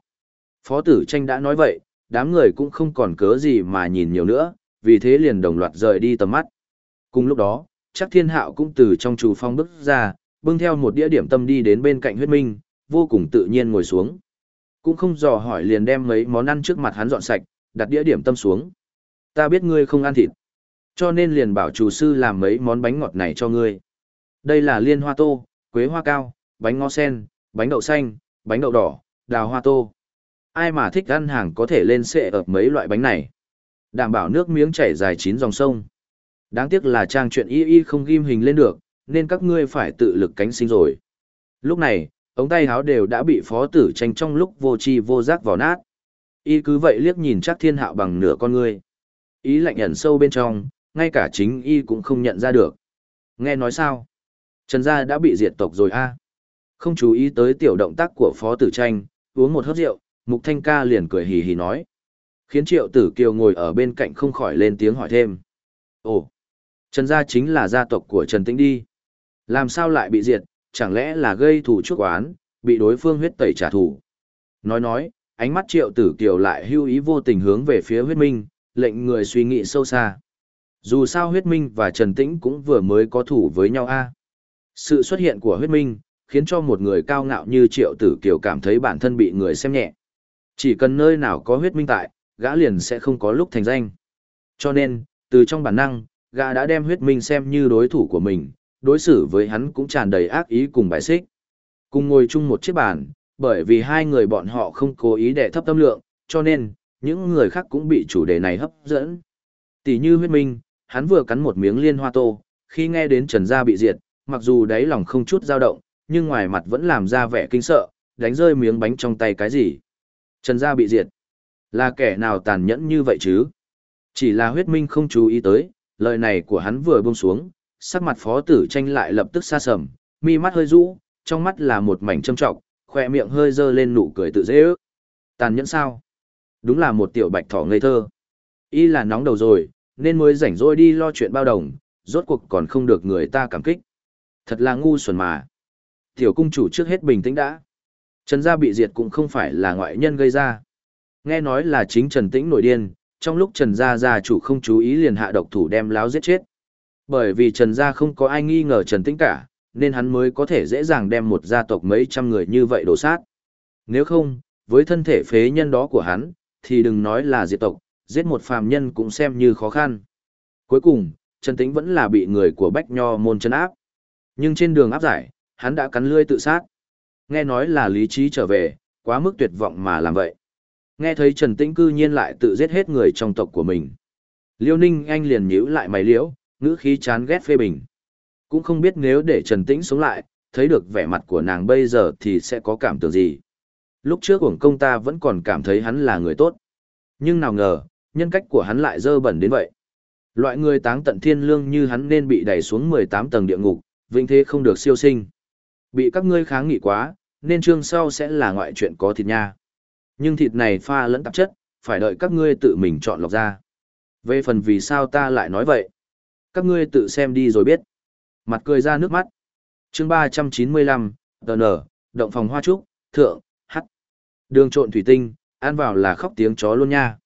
Phó tử tranh đã nói vậy, đám người cũng không còn cớ gì mà nhìn nhiều nữa, vì thế liền đồng loạt rời đi tầm mắt. Cùng lúc đó, chắc thiên hạo cũng từ trong trù phong bước ra, bưng theo một đĩa điểm tâm đi đến bên cạnh huyết minh, vô cùng tự nhiên ngồi xuống. Cũng không dò hỏi liền đem mấy món ăn trước mặt hắn dọn sạch, đặt đĩa điểm tâm xuống. Ta biết ngươi không ăn thịt, cho nên liền bảo chủ sư làm mấy món bánh ngọt này cho ngươi. Đây là liên hoa tô, quế hoa cao, bánh ngó sen, bánh đậu xanh, bánh đậu đỏ, đào hoa tô. Ai mà thích ăn hàng có thể lên xệ ập mấy loại bánh này. Đảm bảo nước miếng chảy dài chín dòng sông. Đáng tiếc là trang chuyện y y không ghim hình lên được, nên các ngươi phải tự lực cánh sinh rồi. Lúc này, ống tay háo đều đã bị phó tử tranh trong lúc vô tri vô giác vào nát. Y cứ vậy liếc nhìn chắc thiên hạo bằng nửa con ngươi. Ý lạnh ẩn sâu bên trong, ngay cả chính y cũng không nhận ra được. Nghe nói sao? Trần gia đã bị diệt tộc rồi a. Không chú ý tới tiểu động tác của phó tử tranh, uống một hớp rượu, mục thanh ca liền cười hì hì nói. Khiến triệu tử kiều ngồi ở bên cạnh không khỏi lên tiếng hỏi thêm. Ồ, Trần gia chính là gia tộc của Trần Tĩnh đi. Làm sao lại bị diệt, chẳng lẽ là gây thù chuốc oán, bị đối phương huyết tẩy trả thù. Nói nói, ánh mắt triệu tử kiều lại hưu ý vô tình hướng về phía huyết minh, lệnh người suy nghĩ sâu xa. Dù sao huyết minh và Trần Tĩnh cũng vừa mới có thủ với nhau a. Sự xuất hiện của huyết minh, khiến cho một người cao ngạo như triệu tử kiều cảm thấy bản thân bị người xem nhẹ. Chỉ cần nơi nào có huyết minh tại, gã liền sẽ không có lúc thành danh. Cho nên, từ trong bản năng, gã đã đem huyết minh xem như đối thủ của mình, đối xử với hắn cũng tràn đầy ác ý cùng bài xích. Cùng ngồi chung một chiếc bàn, bởi vì hai người bọn họ không cố ý để thấp tâm lượng, cho nên, những người khác cũng bị chủ đề này hấp dẫn. Tỷ như huyết minh, hắn vừa cắn một miếng liên hoa tô, khi nghe đến Trần Gia bị diệt, mặc dù đáy lòng không chút dao động, nhưng ngoài mặt vẫn làm ra vẻ kinh sợ, đánh rơi miếng bánh trong tay cái gì. Trần Gia bị diệt. Là kẻ nào tàn nhẫn như vậy chứ? Chỉ là huyết minh không chú ý tới, lời này của hắn vừa buông xuống, sắc mặt phó tử tranh lại lập tức xa sầm, mi mắt hơi rũ, trong mắt là một mảnh châm trọng, khoe miệng hơi dơ lên nụ cười tự dễ ước. Tàn nhẫn sao? Đúng là một tiểu bạch thỏ ngây thơ. Y là nóng đầu rồi, nên mới rảnh rỗi đi lo chuyện bao đồng, rốt cuộc còn không được người ta cảm kích. Thật là ngu xuẩn mà. Tiểu cung chủ trước hết bình tĩnh đã. Trần gia bị diệt cũng không phải là ngoại nhân gây ra. Nghe nói là chính Trần Tĩnh nổi điên, trong lúc Trần gia gia chủ không chú ý liền hạ độc thủ đem láo giết chết. Bởi vì Trần gia không có ai nghi ngờ Trần Tĩnh cả, nên hắn mới có thể dễ dàng đem một gia tộc mấy trăm người như vậy đổ sát. Nếu không, với thân thể phế nhân đó của hắn, thì đừng nói là diệt tộc, giết một phàm nhân cũng xem như khó khăn. Cuối cùng, Trần Tĩnh vẫn là bị người của Bách Nho môn chân áp. Nhưng trên đường áp giải, hắn đã cắn lươi tự sát. Nghe nói là lý trí trở về, quá mức tuyệt vọng mà làm vậy. Nghe thấy Trần Tĩnh cư nhiên lại tự giết hết người trong tộc của mình. Liêu Ninh Anh liền nhíu lại mày liễu, ngữ khí chán ghét phê bình. Cũng không biết nếu để Trần Tĩnh sống lại, thấy được vẻ mặt của nàng bây giờ thì sẽ có cảm tưởng gì. Lúc trước uổng công ta vẫn còn cảm thấy hắn là người tốt. Nhưng nào ngờ, nhân cách của hắn lại dơ bẩn đến vậy. Loại người táng tận thiên lương như hắn nên bị đẩy xuống 18 tầng địa ngục, vĩnh thế không được siêu sinh. Bị các ngươi kháng nghị quá, nên chương sau sẽ là ngoại chuyện có thịt nha. Nhưng thịt này pha lẫn tạp chất, phải đợi các ngươi tự mình chọn lọc ra. Về phần vì sao ta lại nói vậy? Các ngươi tự xem đi rồi biết. Mặt cười ra nước mắt. chương 395, TN, động phòng hoa trúc, thượng, hắt. Đường trộn thủy tinh, ăn vào là khóc tiếng chó luôn nha.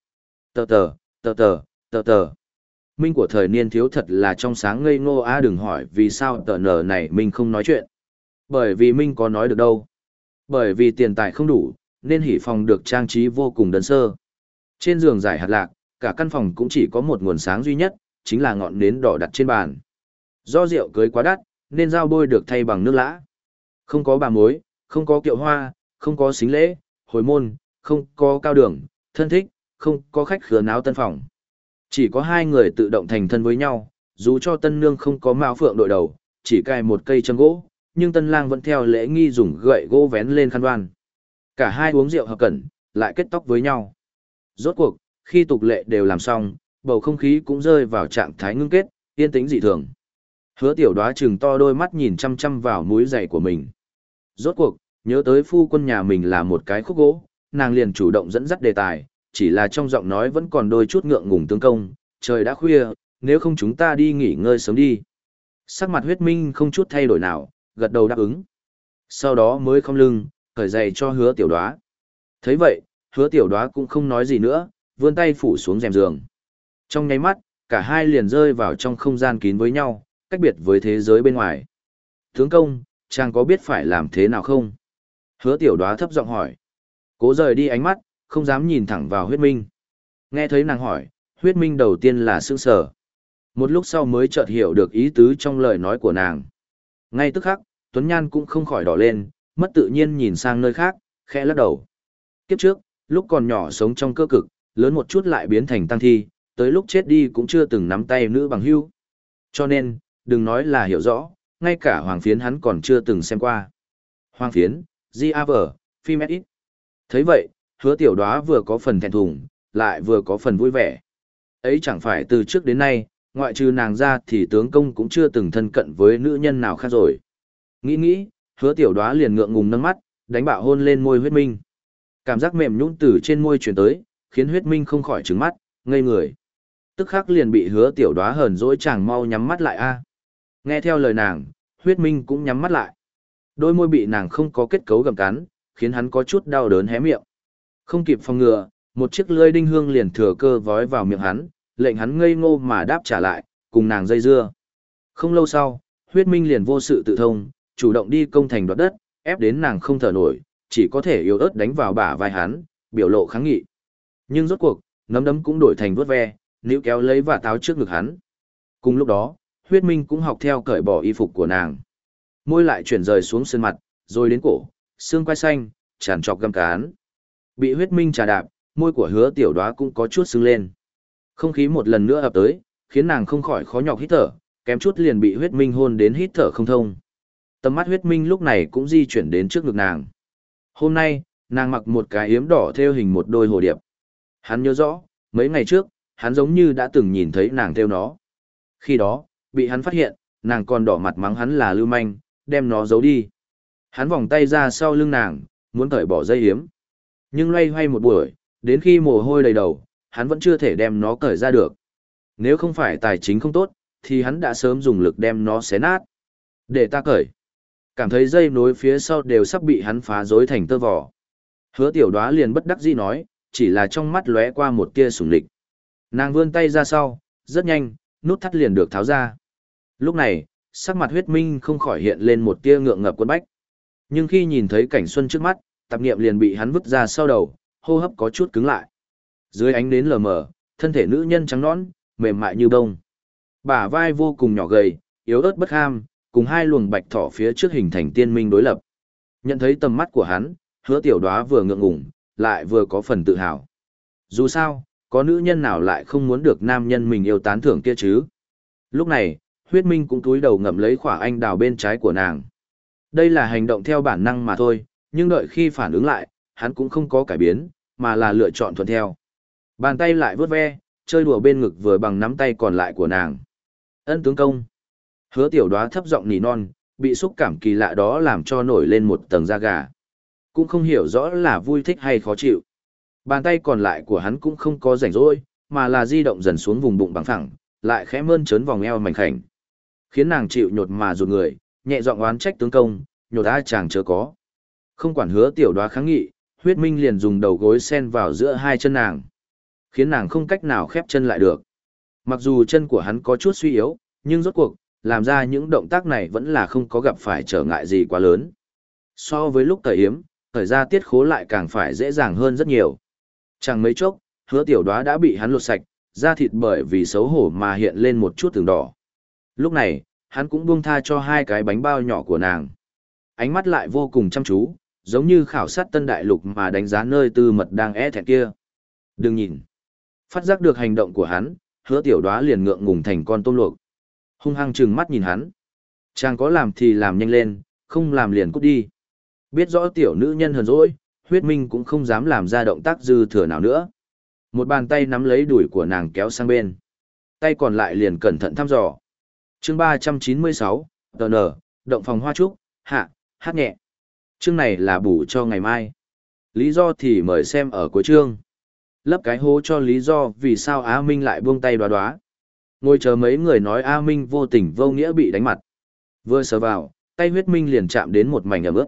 Tờ tờ, tờ tờ, tờ tờ. Minh của thời niên thiếu thật là trong sáng ngây ngô a đừng hỏi vì sao tờ nở này Minh không nói chuyện. Bởi vì Minh có nói được đâu. Bởi vì tiền tài không đủ, nên hỉ phòng được trang trí vô cùng đơn sơ. Trên giường giải hạt lạc, cả căn phòng cũng chỉ có một nguồn sáng duy nhất, chính là ngọn nến đỏ đặt trên bàn. Do rượu cưới quá đắt, nên dao bôi được thay bằng nước lã. Không có bà mối, không có kiệu hoa, không có xính lễ, hồi môn, không có cao đường, thân thích, không có khách khứa náo tân phòng. Chỉ có hai người tự động thành thân với nhau, dù cho tân nương không có mao phượng đội đầu, chỉ cài một cây châm gỗ, nhưng tân lang vẫn theo lễ nghi dùng gậy gỗ vén lên khăn đoan. Cả hai uống rượu hợp cẩn, lại kết tóc với nhau. Rốt cuộc, khi tục lệ đều làm xong, bầu không khí cũng rơi vào trạng thái ngưng kết, yên tĩnh dị thường. Hứa tiểu đoá trừng to đôi mắt nhìn chăm chăm vào mũi giày của mình. Rốt cuộc, nhớ tới phu quân nhà mình là một cái khúc gỗ, nàng liền chủ động dẫn dắt đề tài, chỉ là trong giọng nói vẫn còn đôi chút ngượng ngùng tương công, trời đã khuya, nếu không chúng ta đi nghỉ ngơi sớm đi. Sắc mặt huyết minh không chút thay đổi nào, gật đầu đáp ứng. Sau đó mới không lưng, khởi giày cho hứa tiểu đoá. thấy vậy, hứa tiểu đoá cũng không nói gì nữa, vươn tay phủ xuống rèm giường. Trong nháy mắt, cả hai liền rơi vào trong không gian kín với nhau, cách biệt với thế giới bên ngoài. Tướng công, chàng có biết phải làm thế nào không? Hứa tiểu đoá thấp giọng hỏi. Cố rời đi ánh mắt, không dám nhìn thẳng vào huyết minh. Nghe thấy nàng hỏi, huyết minh đầu tiên là sương sở. Một lúc sau mới chợt hiểu được ý tứ trong lời nói của nàng. Ngay tức khắc, Tuấn Nhan cũng không khỏi đỏ lên, mất tự nhiên nhìn sang nơi khác, khẽ lắc đầu. Kiếp trước, lúc còn nhỏ sống trong cơ cực, lớn một chút lại biến thành tăng thi, tới lúc chết đi cũng chưa từng nắm tay nữ bằng hưu. Cho nên, đừng nói là hiểu rõ, ngay cả Hoàng Phiến hắn còn chưa từng xem qua. Hoàng Phiến, G.A.V. phim ít. thấy vậy, hứa tiểu đoá vừa có phần thẹn thùng, lại vừa có phần vui vẻ. Ấy chẳng phải từ trước đến nay, ngoại trừ nàng ra thì tướng công cũng chưa từng thân cận với nữ nhân nào khác rồi. Nghĩ nghĩ, hứa tiểu đoá liền ngượng ngùng nâng mắt, đánh bạo hôn lên môi huyết minh. Cảm giác mềm nhũn từ trên môi truyền tới, khiến huyết minh không khỏi trứng mắt, ngây người. Tức khắc liền bị hứa tiểu đoá hờn dỗi chàng mau nhắm mắt lại a. Nghe theo lời nàng, huyết minh cũng nhắm mắt lại. Đôi môi bị nàng không có kết cấu gầm cắn, khiến hắn có chút đau đớn hé miệng. Không kịp phòng ngừa, một chiếc lưỡi đinh hương liền thừa cơ vói vào miệng hắn, lệnh hắn ngây ngô mà đáp trả lại, cùng nàng dây dưa. Không lâu sau, huyết minh liền vô sự tự thông, chủ động đi công thành đoạt đất, ép đến nàng không thở nổi, chỉ có thể yếu ớt đánh vào bả vai hắn, biểu lộ kháng nghị. Nhưng rốt cuộc, nấm đấm cũng đổi thành vuốt ve, níu kéo lấy và táo trước ngực hắn. Cùng lúc đó, huyết minh cũng học theo cởi bỏ y phục của nàng. Môi lại chuyển rời xuống sân mặt, rồi đến cổ, xương quai xanh, tràn trọc găm cán. Bị huyết minh trà đạp, môi của hứa tiểu đoá cũng có chút sưng lên. Không khí một lần nữa ập tới, khiến nàng không khỏi khó nhọc hít thở, kém chút liền bị huyết minh hôn đến hít thở không thông. Tầm mắt huyết minh lúc này cũng di chuyển đến trước ngực nàng. Hôm nay, nàng mặc một cái yếm đỏ theo hình một đôi hồ điệp. Hắn nhớ rõ, mấy ngày trước, hắn giống như đã từng nhìn thấy nàng theo nó. Khi đó, bị hắn phát hiện, nàng còn đỏ mặt mắng hắn là lưu manh, đem nó giấu đi. Hắn vòng tay ra sau lưng nàng, muốn cởi bỏ dây hiếm. Nhưng loay hoay một buổi, đến khi mồ hôi đầy đầu, hắn vẫn chưa thể đem nó cởi ra được. Nếu không phải tài chính không tốt, thì hắn đã sớm dùng lực đem nó xé nát. Để ta cởi. Cảm thấy dây nối phía sau đều sắp bị hắn phá rối thành tơ vỏ. Hứa tiểu đoá liền bất đắc dĩ nói, chỉ là trong mắt lóe qua một tia sủng lịch. Nàng vươn tay ra sau, rất nhanh, nút thắt liền được tháo ra. Lúc này, sắc mặt huyết minh không khỏi hiện lên một tia ngượng ngập quân bách. Nhưng khi nhìn thấy cảnh xuân trước mắt, tạp niệm liền bị hắn vứt ra sau đầu, hô hấp có chút cứng lại. Dưới ánh đến lờ mờ, thân thể nữ nhân trắng nõn, mềm mại như bông. Bả vai vô cùng nhỏ gầy, yếu ớt bất ham, cùng hai luồng bạch thỏ phía trước hình thành tiên minh đối lập. Nhận thấy tầm mắt của hắn, hứa tiểu đoá vừa ngượng ngùng, lại vừa có phần tự hào. Dù sao, có nữ nhân nào lại không muốn được nam nhân mình yêu tán thưởng kia chứ? Lúc này, huyết minh cũng túi đầu ngậm lấy khỏa anh đào bên trái của nàng. Đây là hành động theo bản năng mà thôi, nhưng đợi khi phản ứng lại, hắn cũng không có cải biến, mà là lựa chọn thuận theo. Bàn tay lại vớt ve, chơi đùa bên ngực vừa bằng nắm tay còn lại của nàng. Ân tướng công. Hứa tiểu đoá thấp giọng nỉ non, bị xúc cảm kỳ lạ đó làm cho nổi lên một tầng da gà. Cũng không hiểu rõ là vui thích hay khó chịu. Bàn tay còn lại của hắn cũng không có rảnh rỗi, mà là di động dần xuống vùng bụng bằng phẳng, lại khẽ mơn trớn vòng eo mảnh khảnh. Khiến nàng chịu nhột mà rụt người, nhẹ giọng oán trách tướng công, nhột ai chàng chớ có. Không quản hứa tiểu đoá kháng nghị, huyết minh liền dùng đầu gối sen vào giữa hai chân nàng. Khiến nàng không cách nào khép chân lại được. Mặc dù chân của hắn có chút suy yếu, nhưng rốt cuộc, làm ra những động tác này vẫn là không có gặp phải trở ngại gì quá lớn. So với lúc thời hiếm, thời gian tiết khố lại càng phải dễ dàng hơn rất nhiều. Chẳng mấy chốc, hứa tiểu đoá đã bị hắn lột sạch, da thịt bởi vì xấu hổ mà hiện lên một chút từng đỏ. Lúc này, hắn cũng buông tha cho hai cái bánh bao nhỏ của nàng. Ánh mắt lại vô cùng chăm chú, giống như khảo sát tân đại lục mà đánh giá nơi tư mật đang e thẹn kia. Đừng nhìn. Phát giác được hành động của hắn, hứa tiểu đoá liền ngượng ngùng thành con tôm luộc. Hung hăng trừng mắt nhìn hắn. Chàng có làm thì làm nhanh lên, không làm liền cút đi. Biết rõ tiểu nữ nhân hờn dỗi, huyết minh cũng không dám làm ra động tác dư thừa nào nữa. Một bàn tay nắm lấy đùi của nàng kéo sang bên. Tay còn lại liền cẩn thận thăm dò. chương ba trăm chín mươi sáu, tờ nở, động phòng hoa trúc, hạ, hát nhẹ. Chương này là bù cho ngày mai. Lý do thì mời xem ở cuối chương. Lấp cái hố cho lý do vì sao A Minh lại buông tay đoá đoá. Ngồi chờ mấy người nói A Minh vô tình vô nghĩa bị đánh mặt. Vừa sờ vào, tay huyết minh liền chạm đến một mảnh ẩm ướt.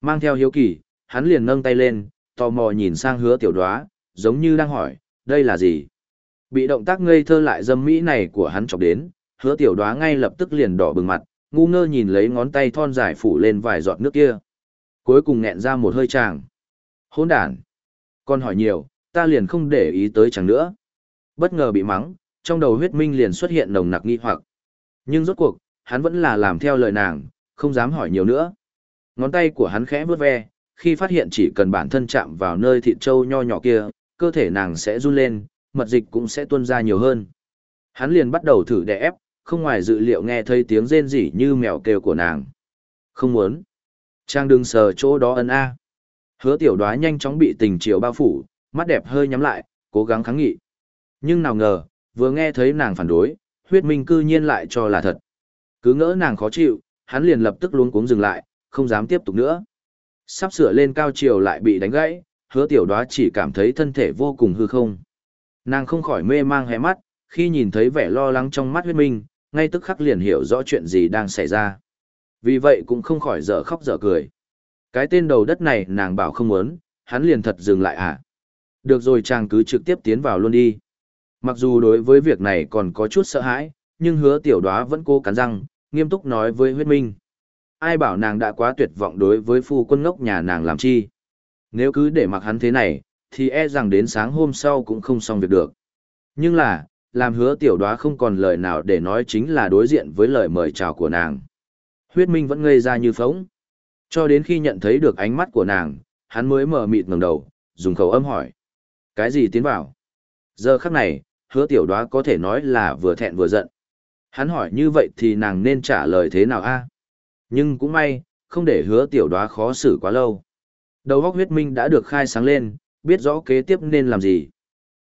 Mang theo hiếu kỳ, hắn liền nâng tay lên, tò mò nhìn sang hứa tiểu đoá, giống như đang hỏi, đây là gì? Bị động tác ngây thơ lại dâm mỹ này của hắn chọc đến, hứa tiểu đoá ngay lập tức liền đỏ bừng mặt, ngu ngơ nhìn lấy ngón tay thon dài phủ lên vài giọt nước kia. Cuối cùng nghẹn ra một hơi chàng. Hôn đàn. Con hỏi nhiều, ta liền không để ý tới chẳng nữa. Bất ngờ bị mắng, trong đầu huyết minh liền xuất hiện nồng nặc nghi hoặc. Nhưng rốt cuộc, hắn vẫn là làm theo lời nàng, không dám hỏi nhiều nữa. Ngón tay của hắn khẽ vuốt ve, khi phát hiện chỉ cần bản thân chạm vào nơi thịt trâu nho nhỏ kia, cơ thể nàng sẽ run lên, mật dịch cũng sẽ tuôn ra nhiều hơn. Hắn liền bắt đầu thử đè ép, không ngoài dự liệu nghe thấy tiếng rên rỉ như mèo kêu của nàng. Không muốn. Trang đừng sờ chỗ đó ân a. Hứa tiểu đoá nhanh chóng bị tình chiều bao phủ, mắt đẹp hơi nhắm lại, cố gắng kháng nghị. Nhưng nào ngờ, vừa nghe thấy nàng phản đối, huyết minh cư nhiên lại cho là thật. Cứ ngỡ nàng khó chịu, hắn liền lập tức luống cuống dừng lại, không dám tiếp tục nữa. Sắp sửa lên cao chiều lại bị đánh gãy, hứa tiểu đoá chỉ cảm thấy thân thể vô cùng hư không. Nàng không khỏi mê mang hé mắt, khi nhìn thấy vẻ lo lắng trong mắt huyết minh, ngay tức khắc liền hiểu rõ chuyện gì đang xảy ra. Vì vậy cũng không khỏi dở khóc dở cười. Cái tên đầu đất này nàng bảo không muốn, hắn liền thật dừng lại à. Được rồi chàng cứ trực tiếp tiến vào luôn đi. Mặc dù đối với việc này còn có chút sợ hãi, nhưng hứa tiểu đoá vẫn cố cắn răng, nghiêm túc nói với huyết minh. Ai bảo nàng đã quá tuyệt vọng đối với phu quân ngốc nhà nàng làm chi. Nếu cứ để mặc hắn thế này, thì e rằng đến sáng hôm sau cũng không xong việc được. Nhưng là, làm hứa tiểu đoá không còn lời nào để nói chính là đối diện với lời mời chào của nàng. Huyết minh vẫn ngây ra như phóng. Cho đến khi nhận thấy được ánh mắt của nàng, hắn mới mở mịt ngẩng đầu, dùng khẩu âm hỏi. Cái gì tiến vào? Giờ khắc này, hứa tiểu đoá có thể nói là vừa thẹn vừa giận. Hắn hỏi như vậy thì nàng nên trả lời thế nào a? Nhưng cũng may, không để hứa tiểu đoá khó xử quá lâu. Đầu góc huyết minh đã được khai sáng lên, biết rõ kế tiếp nên làm gì.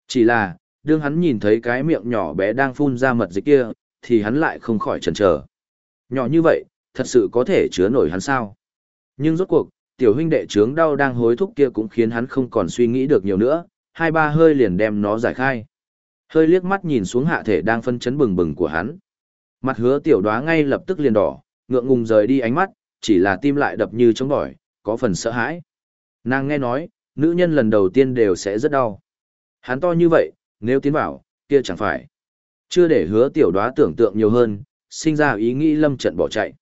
Chỉ là, đương hắn nhìn thấy cái miệng nhỏ bé đang phun ra mật dịch kia, thì hắn lại không khỏi chần chờ. Nhỏ như vậy, thật sự có thể chứa nổi hắn sao? Nhưng rốt cuộc, tiểu huynh đệ trướng đau đang hối thúc kia cũng khiến hắn không còn suy nghĩ được nhiều nữa, hai ba hơi liền đem nó giải khai. Hơi liếc mắt nhìn xuống hạ thể đang phân chấn bừng bừng của hắn. Mặt hứa tiểu đoá ngay lập tức liền đỏ, ngượng ngùng rời đi ánh mắt, chỉ là tim lại đập như trống bỏi, có phần sợ hãi. Nàng nghe nói, nữ nhân lần đầu tiên đều sẽ rất đau. Hắn to như vậy, nếu tiến vào, kia chẳng phải. Chưa để hứa tiểu đoá tưởng tượng nhiều hơn, sinh ra ý nghĩ lâm trận bỏ chạy.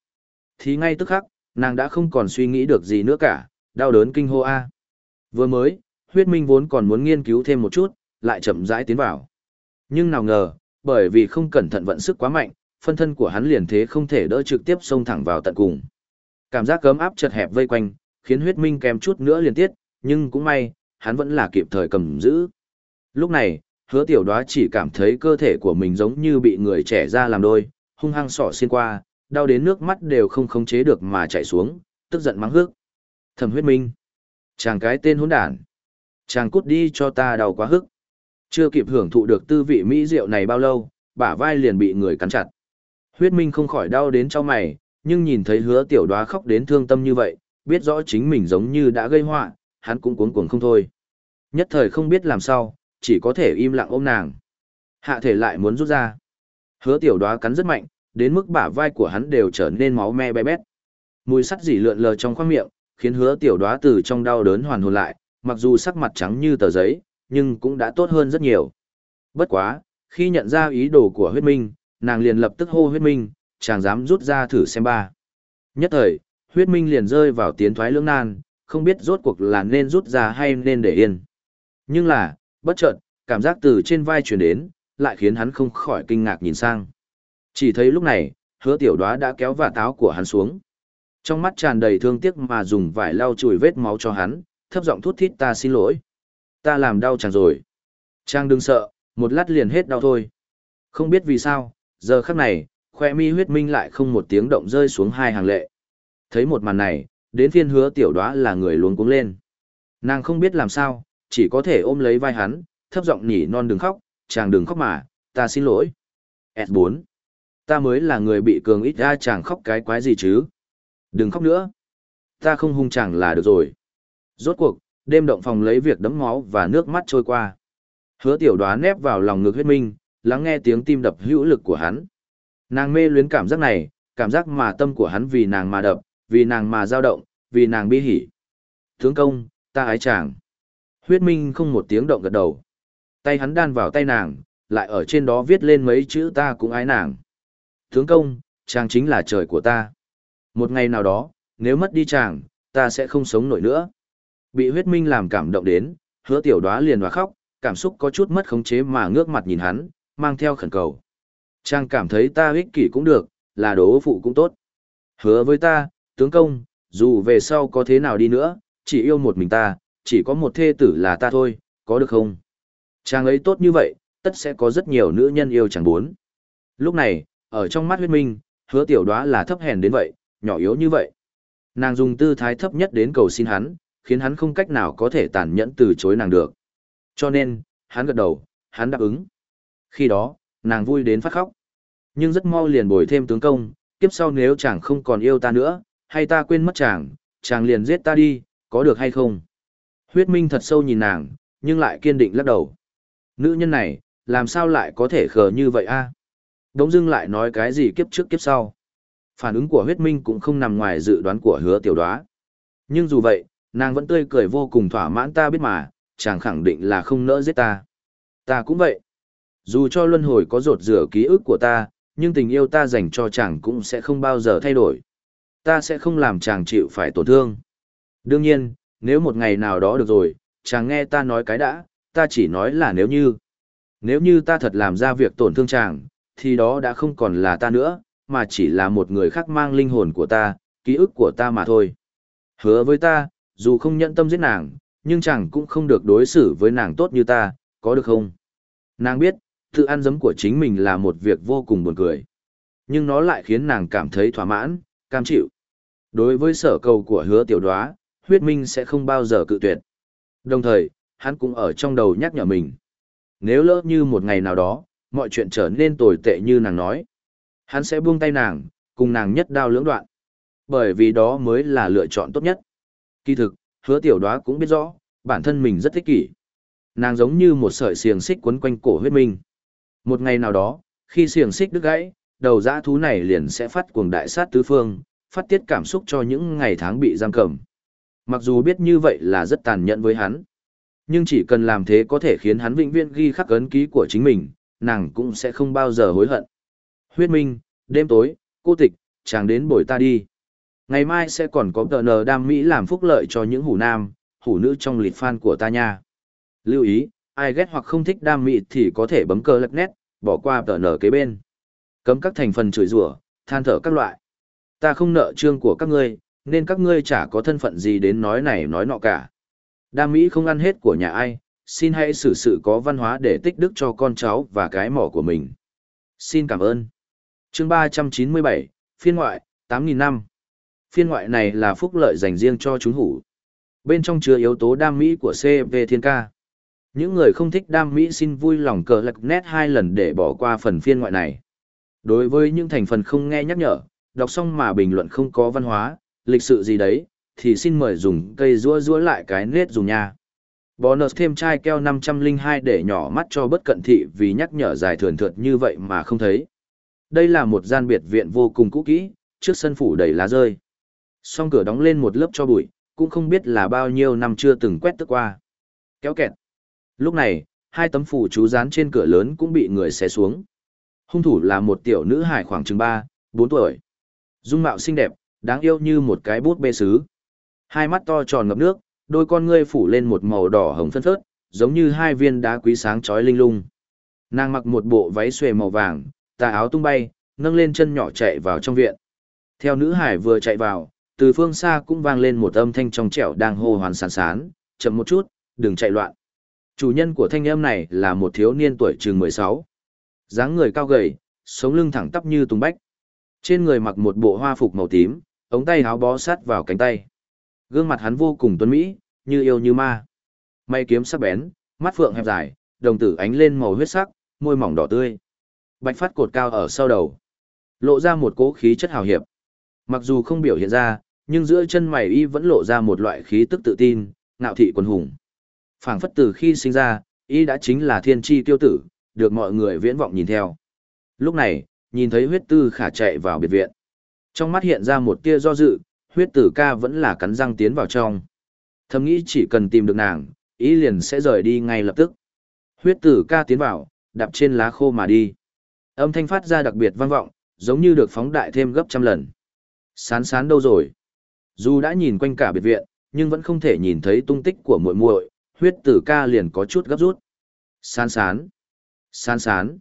Thì ngay tức khắc, nàng đã không còn suy nghĩ được gì nữa cả, đau đớn kinh hô a. Vừa mới, huyết minh vốn còn muốn nghiên cứu thêm một chút, lại chậm rãi tiến vào. Nhưng nào ngờ, bởi vì không cẩn thận vận sức quá mạnh, phân thân của hắn liền thế không thể đỡ trực tiếp xông thẳng vào tận cùng. Cảm giác cấm áp chật hẹp vây quanh, khiến huyết minh kèm chút nữa liền tiết, nhưng cũng may, hắn vẫn là kịp thời cầm giữ. Lúc này, hứa tiểu đoá chỉ cảm thấy cơ thể của mình giống như bị người trẻ ra làm đôi, hung hăng sỏ xuyên qua, đau đến nước mắt đều không khống chế được mà chảy xuống, tức giận mắng hước. Thẩm huyết minh. Chàng cái tên hỗn đản. Chàng cút đi cho ta đau quá hức. Chưa kịp hưởng thụ được tư vị mỹ rượu này bao lâu, bả vai liền bị người cắn chặt. Huyết minh không khỏi đau đến cho mày, nhưng nhìn thấy hứa tiểu đoá khóc đến thương tâm như vậy, biết rõ chính mình giống như đã gây họa, hắn cũng cuống cuồng không thôi. Nhất thời không biết làm sao, chỉ có thể im lặng ôm nàng. Hạ thể lại muốn rút ra. Hứa tiểu đoá cắn rất mạnh, đến mức bả vai của hắn đều trở nên máu me bé bét. Mùi sắt dỉ lượn lờ trong khoang miệng, khiến hứa tiểu đoá từ trong đau đớn hoàn hồn lại, mặc dù sắc mặt trắng như tờ giấy, nhưng cũng đã tốt hơn rất nhiều. Bất quá, khi nhận ra ý đồ của huyết minh, nàng liền lập tức hô huyết minh, chàng dám rút ra thử xem ba. Nhất thời, huyết minh liền rơi vào tiến thoái lưỡng nan, không biết rốt cuộc là nên rút ra hay nên để yên. Nhưng là, bất chợt, cảm giác từ trên vai truyền đến, lại khiến hắn không khỏi kinh ngạc nhìn sang. Chỉ thấy lúc này, hứa tiểu đoá đã kéo vạt táo của hắn xuống. Trong mắt tràn đầy thương tiếc mà dùng vải lau chùi vết máu cho hắn, thấp giọng thút thít ta xin lỗi. Ta làm đau chàng rồi. Trang đừng sợ, một lát liền hết đau thôi. Không biết vì sao, giờ khắc này, khoe mi huyết minh lại không một tiếng động rơi xuống hai hàng lệ. Thấy một màn này, đến phiên hứa tiểu đoá là người luống cuống lên. Nàng không biết làm sao, chỉ có thể ôm lấy vai hắn, thấp giọng nhỉ non đừng khóc, chàng đừng khóc mà, ta xin lỗi. S4. Ta mới là người bị cường ít ra chàng khóc cái quái gì chứ. Đừng khóc nữa. Ta không hung chàng là được rồi. Rốt cuộc, đêm động phòng lấy việc đấm máu và nước mắt trôi qua. Hứa tiểu đoá nép vào lòng ngực huyết minh, lắng nghe tiếng tim đập hữu lực của hắn. Nàng mê luyến cảm giác này, cảm giác mà tâm của hắn vì nàng mà đập, vì nàng mà dao động, vì nàng bi hỉ. Thướng công, ta ái chàng. Huyết minh không một tiếng động gật đầu. Tay hắn đan vào tay nàng, lại ở trên đó viết lên mấy chữ ta cũng ái nàng. Thướng công, chàng chính là trời của ta. Một ngày nào đó, nếu mất đi chàng, ta sẽ không sống nổi nữa. Bị huyết minh làm cảm động đến, hứa tiểu đoá liền và khóc, cảm xúc có chút mất khống chế mà ngước mặt nhìn hắn, mang theo khẩn cầu. Chàng cảm thấy ta ích kỷ cũng được, là đố phụ cũng tốt. Hứa với ta, tướng công, dù về sau có thế nào đi nữa, chỉ yêu một mình ta, chỉ có một thê tử là ta thôi, có được không? Chàng ấy tốt như vậy, tất sẽ có rất nhiều nữ nhân yêu chàng muốn. Lúc này, ở trong mắt huyết minh, hứa tiểu đoá là thấp hèn đến vậy, nhỏ yếu như vậy. Nàng dùng tư thái thấp nhất đến cầu xin hắn, khiến hắn không cách nào có thể tàn nhẫn từ chối nàng được. Cho nên, hắn gật đầu, hắn đáp ứng. Khi đó, nàng vui đến phát khóc. Nhưng rất mau liền bồi thêm tướng công, kiếp sau nếu chàng không còn yêu ta nữa, hay ta quên mất chàng, chàng liền giết ta đi, có được hay không? Huyết Minh thật sâu nhìn nàng, nhưng lại kiên định lắc đầu. Nữ nhân này, làm sao lại có thể khờ như vậy a? Đống dưng lại nói cái gì kiếp trước kiếp sau. Phản ứng của huyết minh cũng không nằm ngoài dự đoán của hứa tiểu đoá. Nhưng dù vậy, nàng vẫn tươi cười vô cùng thỏa mãn ta biết mà, chàng khẳng định là không nỡ giết ta. Ta cũng vậy. Dù cho luân hồi có rột rửa ký ức của ta, nhưng tình yêu ta dành cho chàng cũng sẽ không bao giờ thay đổi. Ta sẽ không làm chàng chịu phải tổn thương. Đương nhiên, nếu một ngày nào đó được rồi, chàng nghe ta nói cái đã, ta chỉ nói là nếu như. Nếu như ta thật làm ra việc tổn thương chàng, thì đó đã không còn là ta nữa, mà chỉ là một người khác mang linh hồn của ta, ký ức của ta mà thôi. Hứa với ta, dù không nhận tâm giết nàng, nhưng chàng cũng không được đối xử với nàng tốt như ta, có được không? Nàng biết, tự ăn dấm của chính mình là một việc vô cùng buồn cười. Nhưng nó lại khiến nàng cảm thấy thỏa mãn, cam chịu. Đối với sở cầu của hứa tiểu đoá, huyết minh sẽ không bao giờ cự tuyệt. Đồng thời, hắn cũng ở trong đầu nhắc nhở mình. Nếu lỡ như một ngày nào đó, mọi chuyện trở nên tồi tệ như nàng nói, hắn sẽ buông tay nàng, cùng nàng nhất đao lưỡng đoạn. Bởi vì đó mới là lựa chọn tốt nhất. Kỳ thực, hứa tiểu đoá cũng biết rõ, bản thân mình rất thích kỷ. Nàng giống như một sợi xiềng xích quấn quanh cổ huyết minh. Một ngày nào đó, khi xiềng xích đứt gãy, đầu dã thú này liền sẽ phát cuồng đại sát tứ phương, phát tiết cảm xúc cho những ngày tháng bị giam cầm. Mặc dù biết như vậy là rất tàn nhẫn với hắn, nhưng chỉ cần làm thế có thể khiến hắn vĩnh viễn ghi khắc ấn ký của chính mình, nàng cũng sẽ không bao giờ hối hận. Huyết Minh, đêm tối, cô tịch, chàng đến bồi ta đi. Ngày mai sẽ còn có tờ nờ đam Mỹ làm phúc lợi cho những hủ nam, hủ nữ trong lịt fan của ta nha. Lưu ý, ai ghét hoặc không thích đam Mỹ thì có thể bấm cơ lật nét, bỏ qua tờ nở kế bên. Cấm các thành phần chửi rủa, than thở các loại. Ta không nợ trương của các ngươi, nên các ngươi chả có thân phận gì đến nói này nói nọ cả. Đam Mỹ không ăn hết của nhà ai, xin hãy xử sự có văn hóa để tích đức cho con cháu và cái mỏ của mình. Xin cảm ơn. chương 397, phiên ngoại, 8.000 năm. Phiên ngoại này là phúc lợi dành riêng cho chúng hủ. Bên trong chứa yếu tố đam mỹ của CV Thiên Ca. Những người không thích đam mỹ xin vui lòng cờ lật nét hai lần để bỏ qua phần phiên ngoại này. Đối với những thành phần không nghe nhắc nhở, đọc xong mà bình luận không có văn hóa, lịch sự gì đấy, thì xin mời dùng cây rua rua lại cái nết dùng nha. Bonus thêm chai keo 502 để nhỏ mắt cho bất cận thị vì nhắc nhở dài thường thượt như vậy mà không thấy. Đây là một gian biệt viện vô cùng cũ kỹ, trước sân phủ đầy lá rơi. Song cửa đóng lên một lớp cho bụi, cũng không biết là bao nhiêu năm chưa từng quét tức qua. Kéo kẹt. Lúc này, hai tấm phủ chú dán trên cửa lớn cũng bị người xé xuống. Hung thủ là một tiểu nữ hải khoảng chừng 3, 4 tuổi. Dung mạo xinh đẹp, đáng yêu như một cái bút bê sứ. Hai mắt to tròn ngập nước, đôi con ngươi phủ lên một màu đỏ hồng phân phớt, giống như hai viên đá quý sáng chói linh lung. Nàng mặc một bộ váy xuề màu vàng, tà áo tung bay, nâng lên chân nhỏ chạy vào trong viện. Theo nữ hải vừa chạy vào, từ phương xa cũng vang lên một âm thanh trong trẻo đang hô hoán sán sán, chậm một chút, đừng chạy loạn. Chủ nhân của thanh âm này là một thiếu niên tuổi chừng 16. dáng người cao gầy, sống lưng thẳng tắp như tung bách. Trên người mặc một bộ hoa phục màu tím, ống tay áo bó sát vào cánh tay. Gương mặt hắn vô cùng tuấn mỹ, như yêu như ma. May kiếm sắc bén, mắt phượng hẹp dài, đồng tử ánh lên màu huyết sắc, môi mỏng đỏ tươi. Bạch phát cột cao ở sau đầu, lộ ra một cỗ khí chất hào hiệp. Mặc dù không biểu hiện ra, nhưng giữa chân mày y vẫn lộ ra một loại khí tức tự tin, ngạo thị quân hùng. Phảng phất từ khi sinh ra, y đã chính là thiên tri tiêu tử, được mọi người viễn vọng nhìn theo. Lúc này, nhìn thấy huyết tư khả chạy vào biệt viện. Trong mắt hiện ra một tia do dự, huyết tử ca vẫn là cắn răng tiến vào trong. Thầm nghĩ chỉ cần tìm được nàng, ý liền sẽ rời đi ngay lập tức. Huyết tử ca tiến vào, đạp trên lá khô mà đi. Âm thanh phát ra đặc biệt vang vọng, giống như được phóng đại thêm gấp trăm lần. Sán sán đâu rồi? Dù đã nhìn quanh cả biệt viện, nhưng vẫn không thể nhìn thấy tung tích của muội muội, huyết tử ca liền có chút gấp rút. Sán sán. Sán sán.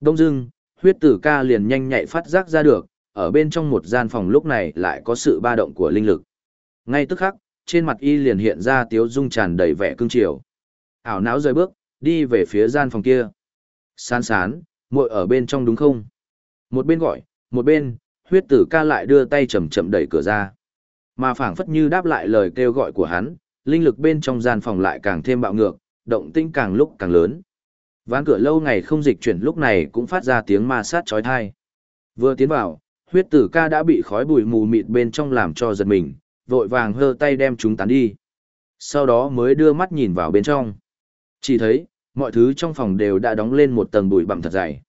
Đông dưng, huyết tử ca liền nhanh nhạy phát giác ra được, ở bên trong một gian phòng lúc này lại có sự ba động của linh lực. Ngay tức khắc, trên mặt y liền hiện ra tiếu dung tràn đầy vẻ cương triều. Ảo não rời bước, đi về phía gian phòng kia. Sán sán, muội ở bên trong đúng không? Một bên gọi, một bên, huyết tử ca lại đưa tay chậm chậm đẩy cửa ra. Mà phảng phất như đáp lại lời kêu gọi của hắn, linh lực bên trong gian phòng lại càng thêm bạo ngược, động tĩnh càng lúc càng lớn. Ván cửa lâu ngày không dịch chuyển lúc này cũng phát ra tiếng ma sát chói tai. Vừa tiến vào, huyết tử ca đã bị khói bụi mù mịt bên trong làm cho giật mình, vội vàng hơ tay đem chúng tán đi. Sau đó mới đưa mắt nhìn vào bên trong. Chỉ thấy, mọi thứ trong phòng đều đã đóng lên một tầng bụi bặm thật dày.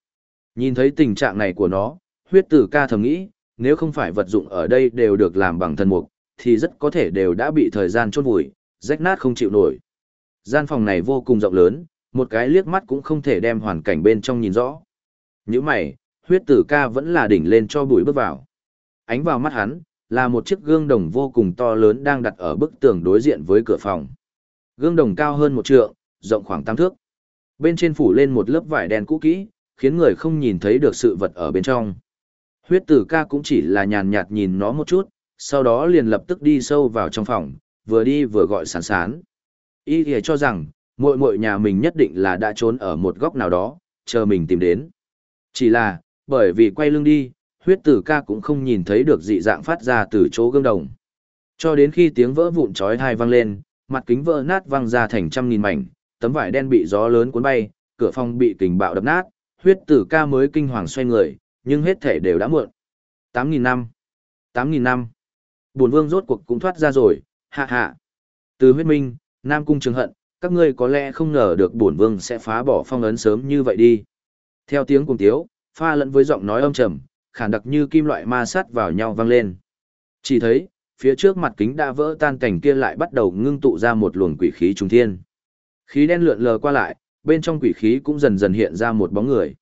Nhìn thấy tình trạng này của nó, huyết tử ca thầm nghĩ, nếu không phải vật dụng ở đây đều được làm bằng thần mục, thì rất có thể đều đã bị thời gian chôn vùi, rách nát không chịu nổi. Gian phòng này vô cùng rộng lớn, một cái liếc mắt cũng không thể đem hoàn cảnh bên trong nhìn rõ. Những mày, huyết tử ca vẫn là đỉnh lên cho bụi bước vào. Ánh vào mắt hắn, là một chiếc gương đồng vô cùng to lớn đang đặt ở bức tường đối diện với cửa phòng. Gương đồng cao hơn một trượng, rộng khoảng tam thước. Bên trên phủ lên một lớp vải đen cũ kỹ, khiến người không nhìn thấy được sự vật ở bên trong. Huyết tử ca cũng chỉ là nhàn nhạt nhìn nó một chút, sau đó liền lập tức đi sâu vào trong phòng, vừa đi vừa gọi sán sán. Y thì cho rằng, muội muội nhà mình nhất định là đã trốn ở một góc nào đó, chờ mình tìm đến. Chỉ là, bởi vì quay lưng đi, huyết tử ca cũng không nhìn thấy được dị dạng phát ra từ chỗ gương đồng. Cho đến khi tiếng vỡ vụn chói tai vang lên, mặt kính vỡ nát văng ra thành trăm nghìn mảnh, tấm vải đen bị gió lớn cuốn bay, cửa phòng bị kình bạo đập nát, huyết tử ca mới kinh hoàng xoay người, nhưng hết thể đều đã muộn. Tám nghìn năm. Tám nghìn năm. Bổn vương rốt cuộc cũng thoát ra rồi, hạ hạ. Từ huyết minh, Nam Cung Trường Hận, các ngươi có lẽ không ngờ được bổn vương sẽ phá bỏ phong ấn sớm như vậy đi. Theo tiếng cùng tiếu, pha lẫn với giọng nói âm trầm, khản đặc như kim loại ma sát vào nhau vang lên. Chỉ thấy, phía trước mặt kính đã vỡ tan cảnh kia lại bắt đầu ngưng tụ ra một luồng quỷ khí trung thiên. Khí đen lượn lờ qua lại, bên trong quỷ khí cũng dần dần hiện ra một bóng người.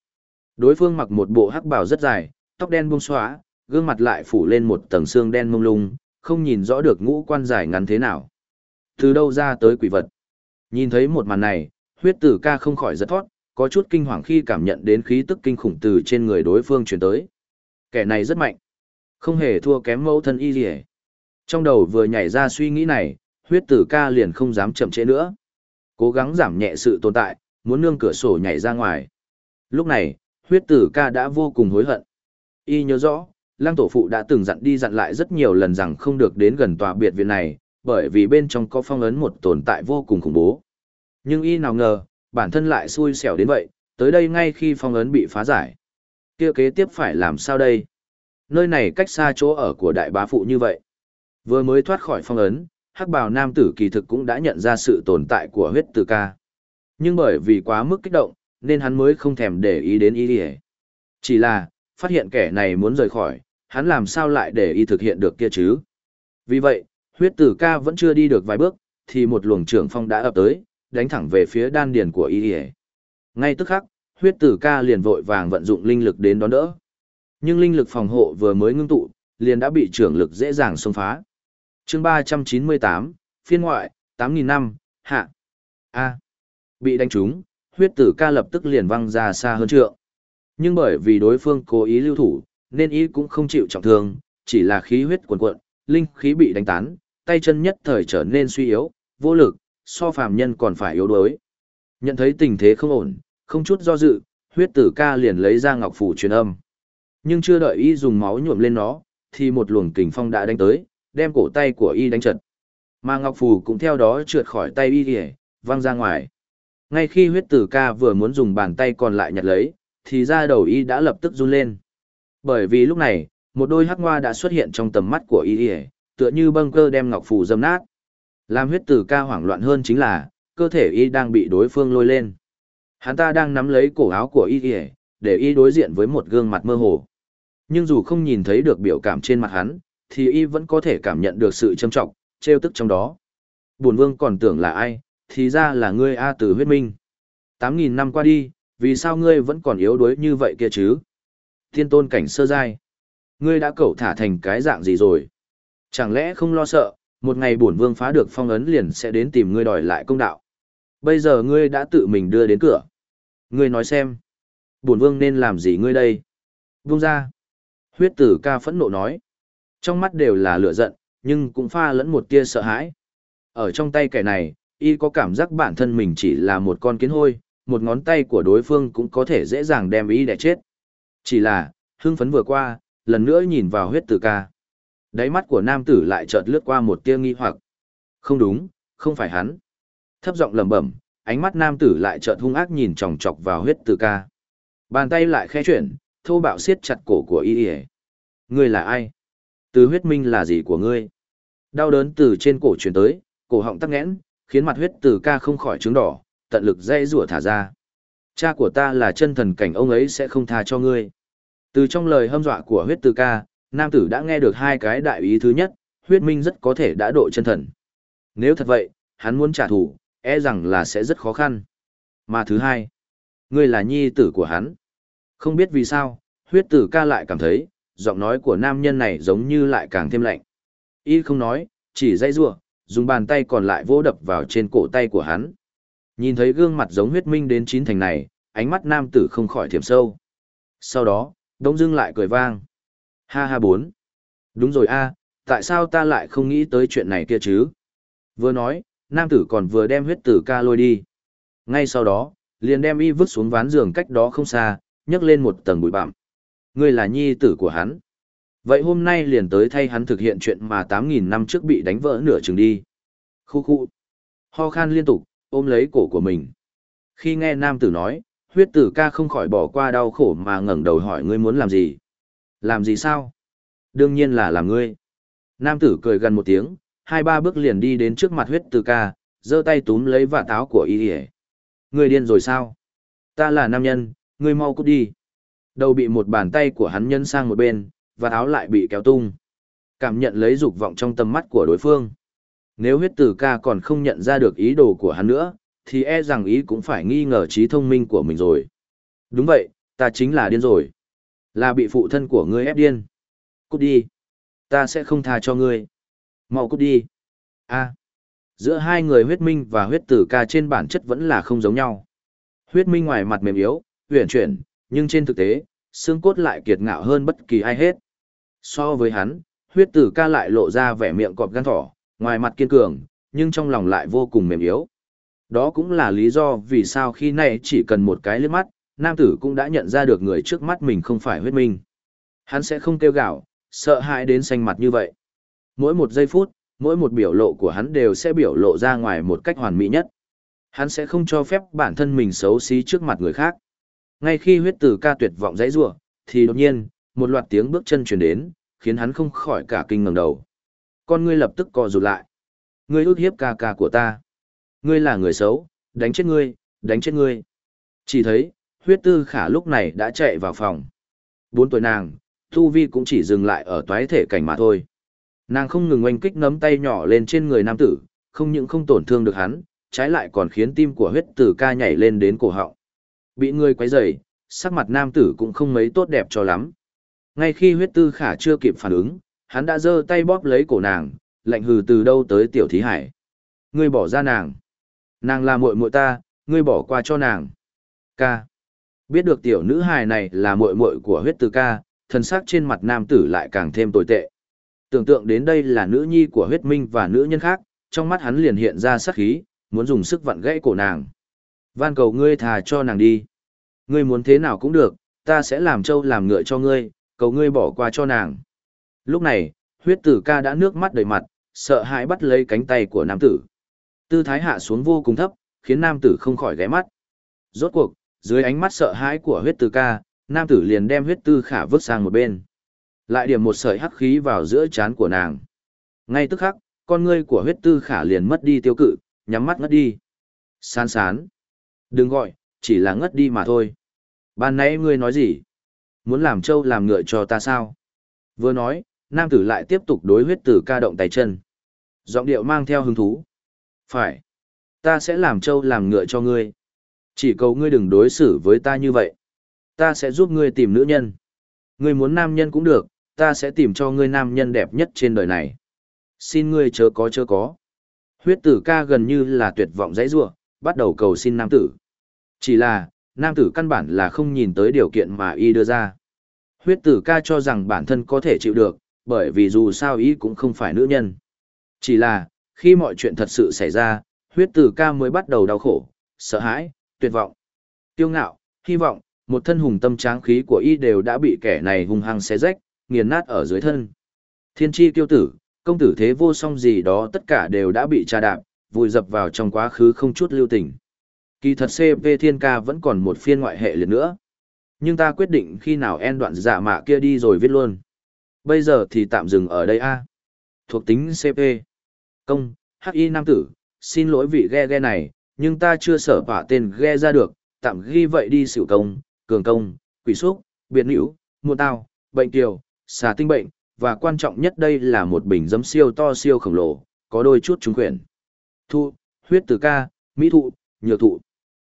Đối phương mặc một bộ hắc bào rất dài, tóc đen buông xóa, gương mặt lại phủ lên một tầng xương đen mông lung, không nhìn rõ được ngũ quan dài ngắn thế nào. Từ đâu ra tới quỷ vật? Nhìn thấy một màn này, huyết tử ca không khỏi giật thoát, có chút kinh hoàng khi cảm nhận đến khí tức kinh khủng từ trên người đối phương truyền tới. Kẻ này rất mạnh, không hề thua kém mẫu thân y gì Trong đầu vừa nhảy ra suy nghĩ này, huyết tử ca liền không dám chậm trễ nữa. Cố gắng giảm nhẹ sự tồn tại, muốn nương cửa sổ nhảy ra ngoài. Lúc này, huyết tử ca đã vô cùng hối hận. Y nhớ rõ, lăng tổ phụ đã từng dặn đi dặn lại rất nhiều lần rằng không được đến gần tòa biệt viện này, bởi vì bên trong có phong ấn một tồn tại vô cùng khủng bố. Nhưng y nào ngờ, bản thân lại xui xẻo đến vậy, tới đây ngay khi phong ấn bị phá giải. kia kế tiếp phải làm sao đây? Nơi này cách xa chỗ ở của đại bá phụ như vậy. Vừa mới thoát khỏi phong ấn, hắc bào nam tử kỳ thực cũng đã nhận ra sự tồn tại của huyết tử ca. Nhưng bởi vì quá mức kích động, nên hắn mới không thèm để ý đến ý đi Chỉ là, phát hiện kẻ này muốn rời khỏi, hắn làm sao lại để y thực hiện được kia chứ. Vì vậy, huyết tử ca vẫn chưa đi được vài bước, thì một luồng trưởng phong đã ập tới, đánh thẳng về phía đan điền của y Ngay tức khắc, huyết tử ca liền vội vàng vận dụng linh lực đến đón đỡ. Nhưng linh lực phòng hộ vừa mới ngưng tụ, liền đã bị trưởng lực dễ dàng xông phá. chương 398, phiên ngoại, 8.000 năm, hạ. A. Bị đánh trúng, huyết tử ca lập tức liền văng ra xa hơn trượng. Nhưng bởi vì đối phương cố ý lưu thủ, nên ý cũng không chịu trọng thương, chỉ là khí huyết cuồn cuộn, linh khí bị đánh tán, tay chân nhất thời trở nên suy yếu, vô lực, so phàm nhân còn phải yếu đuối. Nhận thấy tình thế không ổn, không chút do dự, huyết tử ca liền lấy ra ngọc phủ truyền âm. Nhưng chưa đợi y dùng máu nhuộm lên nó, thì một luồng kình phong đã đánh tới, đem cổ tay của y đánh trật. Mà ngọc phù cũng theo đó trượt khỏi tay y kìa, văng ra ngoài. Ngay khi huyết tử ca vừa muốn dùng bàn tay còn lại nhặt lấy, thì ra đầu y đã lập tức run lên. Bởi vì lúc này, một đôi hắc hoa đã xuất hiện trong tầm mắt của y y, tựa như băng cơ đem ngọc phù dâm nát. Làm huyết tử ca hoảng loạn hơn chính là, cơ thể y đang bị đối phương lôi lên. Hắn ta đang nắm lấy cổ áo của y y, để y đối diện với một gương mặt mơ hồ. Nhưng dù không nhìn thấy được biểu cảm trên mặt hắn, thì y vẫn có thể cảm nhận được sự châm trọng, trêu tức trong đó. Bổn vương còn tưởng là ai, thì ra là ngươi A tử huyết minh. Tám nghìn năm qua đi, vì sao ngươi vẫn còn yếu đuối như vậy kia chứ? Thiên tôn cảnh sơ giai. Ngươi đã cẩu thả thành cái dạng gì rồi? Chẳng lẽ không lo sợ, một ngày bổn vương phá được phong ấn liền sẽ đến tìm ngươi đòi lại công đạo. Bây giờ ngươi đã tự mình đưa đến cửa. Ngươi nói xem. Bổn vương nên làm gì ngươi đây? Vung ra. Huyết tử ca phẫn nộ nói. Trong mắt đều là lửa giận, nhưng cũng pha lẫn một tia sợ hãi. Ở trong tay kẻ này, y có cảm giác bản thân mình chỉ là một con kiến hôi, một ngón tay của đối phương cũng có thể dễ dàng đem ý đẻ chết. Chỉ là, hưng phấn vừa qua, lần nữa nhìn vào huyết tử ca. Đáy mắt của nam tử lại chợt lướt qua một tia nghi hoặc. Không đúng, không phải hắn. Thấp giọng lẩm bẩm, ánh mắt nam tử lại chợt hung ác nhìn chòng chọc vào huyết tử ca. Bàn tay lại khẽ chuyển, thô bạo siết chặt cổ của y y. ngươi là ai từ huyết minh là gì của ngươi đau đớn từ trên cổ truyền tới cổ họng tắc nghẽn khiến mặt huyết từ ca không khỏi trứng đỏ tận lực dây rủa thả ra. Cha của ta là chân thần cảnh ông ấy sẽ không tha cho ngươi. Từ trong lời hâm dọa của huyết tư ca nam tử đã nghe được hai cái đại ý thứ nhất huyết minh rất có thể đã độ chân thần. Nếu thật vậy hắn muốn trả thù e rằng là sẽ rất khó khăn. Mà thứ hai ngươi là nhi tử của hắn. Không biết vì sao, huyết tử ca lại cảm thấy, giọng nói của nam nhân này giống như lại càng thêm lạnh. Y không nói, chỉ dây rua, dùng bàn tay còn lại vỗ đập vào trên cổ tay của hắn. Nhìn thấy gương mặt giống huyết minh đến chín thành này, ánh mắt nam tử không khỏi thiểm sâu. Sau đó, đông dưng lại cười vang. Ha ha bốn. Đúng rồi a, tại sao ta lại không nghĩ tới chuyện này kia chứ? Vừa nói, nam tử còn vừa đem huyết tử ca lôi đi. Ngay sau đó, liền đem y vứt xuống ván giường cách đó không xa, nhấc lên một tầng bụi bặm. Ngươi là nhi tử của hắn. Vậy hôm nay liền tới thay hắn thực hiện chuyện mà 8.000 năm trước bị đánh vỡ nửa chừng đi. Khu khu. Ho khan liên tục, ôm lấy cổ của mình. Khi nghe nam tử nói, huyết tử ca không khỏi bỏ qua đau khổ mà ngẩng đầu hỏi ngươi muốn làm gì. Làm gì sao? Đương nhiên là làm ngươi. Nam tử cười gần một tiếng, hai ba bước liền đi đến trước mặt huyết tử ca, giơ tay túm lấy vạt áo của y Ngươi điên rồi sao? Ta là nam nhân, ngươi mau cút đi. Đầu bị một bàn tay của hắn nhân sang một bên, và áo lại bị kéo tung. Cảm nhận lấy dục vọng trong tầm mắt của đối phương. Nếu huyết tử ca còn không nhận ra được ý đồ của hắn nữa, thì e rằng ý cũng phải nghi ngờ trí thông minh của mình rồi. Đúng vậy, ta chính là điên rồi. Là bị phụ thân của ngươi ép điên. Cút đi. Ta sẽ không tha cho ngươi. Mau cút đi. a Giữa hai người huyết minh và huyết tử ca trên bản chất vẫn là không giống nhau. Huyết minh ngoài mặt mềm yếu, huyền chuyển, nhưng trên thực tế, xương cốt lại kiệt ngạo hơn bất kỳ ai hết. So với hắn, huyết tử ca lại lộ ra vẻ miệng cọp gan thỏ, ngoài mặt kiên cường, nhưng trong lòng lại vô cùng mềm yếu. Đó cũng là lý do vì sao khi này chỉ cần một cái liếc mắt, nam tử cũng đã nhận ra được người trước mắt mình không phải huyết minh. Hắn sẽ không kêu gạo, sợ hãi đến xanh mặt như vậy. Mỗi một giây phút, mỗi một biểu lộ của hắn đều sẽ biểu lộ ra ngoài một cách hoàn mỹ nhất. Hắn sẽ không cho phép bản thân mình xấu xí trước mặt người khác. Ngay khi huyết tử ca tuyệt vọng dãy rủa, thì đột nhiên, một loạt tiếng bước chân truyền đến, khiến hắn không khỏi cả kinh ngẩng đầu. Con ngươi lập tức co rụt lại. Ngươi ước hiếp ca ca của ta. Ngươi là người xấu, đánh chết ngươi, đánh chết ngươi. Chỉ thấy, huyết tư khả lúc này đã chạy vào phòng. Bốn tuổi nàng, Thu Vi cũng chỉ dừng lại ở toái thể cảnh mà thôi. Nàng không ngừng oanh kích nắm tay nhỏ lên trên người nam tử, không những không tổn thương được hắn, trái lại còn khiến tim của huyết tử ca nhảy lên đến cổ họng. Bị người quấy rầy, sắc mặt nam tử cũng không mấy tốt đẹp cho lắm. Ngay khi huyết tư khả chưa kịp phản ứng, hắn đã giơ tay bóp lấy cổ nàng, lạnh hừ từ đâu tới tiểu thí hải. Ngươi bỏ ra nàng. Nàng là muội muội ta, ngươi bỏ qua cho nàng. Ca. Biết được tiểu nữ hài này là muội muội của huyết tư ca, thân sắc trên mặt nam tử lại càng thêm tồi tệ. Tưởng tượng đến đây là nữ nhi của huyết minh và nữ nhân khác, trong mắt hắn liền hiện ra sát khí, muốn dùng sức vặn gãy cổ nàng. Van cầu ngươi thà cho nàng đi. Ngươi muốn thế nào cũng được, ta sẽ làm trâu làm ngựa cho ngươi, cầu ngươi bỏ qua cho nàng. Lúc này, huyết tử ca đã nước mắt đầy mặt, sợ hãi bắt lấy cánh tay của nam tử. Tư thái hạ xuống vô cùng thấp, khiến nam tử không khỏi ghé mắt. Rốt cuộc, dưới ánh mắt sợ hãi của huyết tử ca, nam tử liền đem huyết tư khả vứt sang một bên. Lại điểm một sợi hắc khí vào giữa trán của nàng. Ngay tức khắc, con ngươi của huyết tư khả liền mất đi tiêu cự, nhắm mắt ngất đi. Sán sán. Đừng gọi, chỉ là ngất đi mà thôi. Ban nãy ngươi nói gì? Muốn làm trâu làm ngựa cho ta sao? Vừa nói, nam tử lại tiếp tục đối huyết tử ca động tay chân. Giọng điệu mang theo hứng thú. Phải. Ta sẽ làm trâu làm ngựa cho ngươi. Chỉ cầu ngươi đừng đối xử với ta như vậy. Ta sẽ giúp ngươi tìm nữ nhân. Ngươi muốn nam nhân cũng được, ta sẽ tìm cho ngươi nam nhân đẹp nhất trên đời này. Xin ngươi chớ có chớ có. Huyết tử ca gần như là tuyệt vọng dãy ruộng, bắt đầu cầu xin nam tử. Chỉ là, nam tử căn bản là không nhìn tới điều kiện mà y đưa ra. Huyết tử ca cho rằng bản thân có thể chịu được, bởi vì dù sao y cũng không phải nữ nhân. Chỉ là, khi mọi chuyện thật sự xảy ra, huyết tử ca mới bắt đầu đau khổ, sợ hãi, tuyệt vọng, tiêu ngạo, hy vọng, một thân hùng tâm tráng khí của y đều đã bị kẻ này hung hăng xé rách, nghiền nát ở dưới thân. Thiên tri tiêu tử, công tử thế vô song gì đó tất cả đều đã bị tra đạp, vùi dập vào trong quá khứ không chút lưu tình. Kỳ thật CP Thiên Ca vẫn còn một phiên ngoại hệ liệt nữa. Nhưng ta quyết định khi nào en đoạn giả mạ kia đi rồi viết luôn. Bây giờ thì tạm dừng ở đây a. Thuộc tính CP. Công, HI nam tử, xin lỗi vị ghe ghe này, nhưng ta chưa sở vả tên ghe ra được, tạm ghi vậy đi xỉu công, cường công, quỷ xúc, biệt nữ, mua tao, bệnh tiểu, xà tinh bệnh, và quan trọng nhất đây là một bình giấm siêu to siêu khổng lồ, có đôi chút trúng quyển. Thu, huyết tử ca, mỹ thụ, nhược thụ.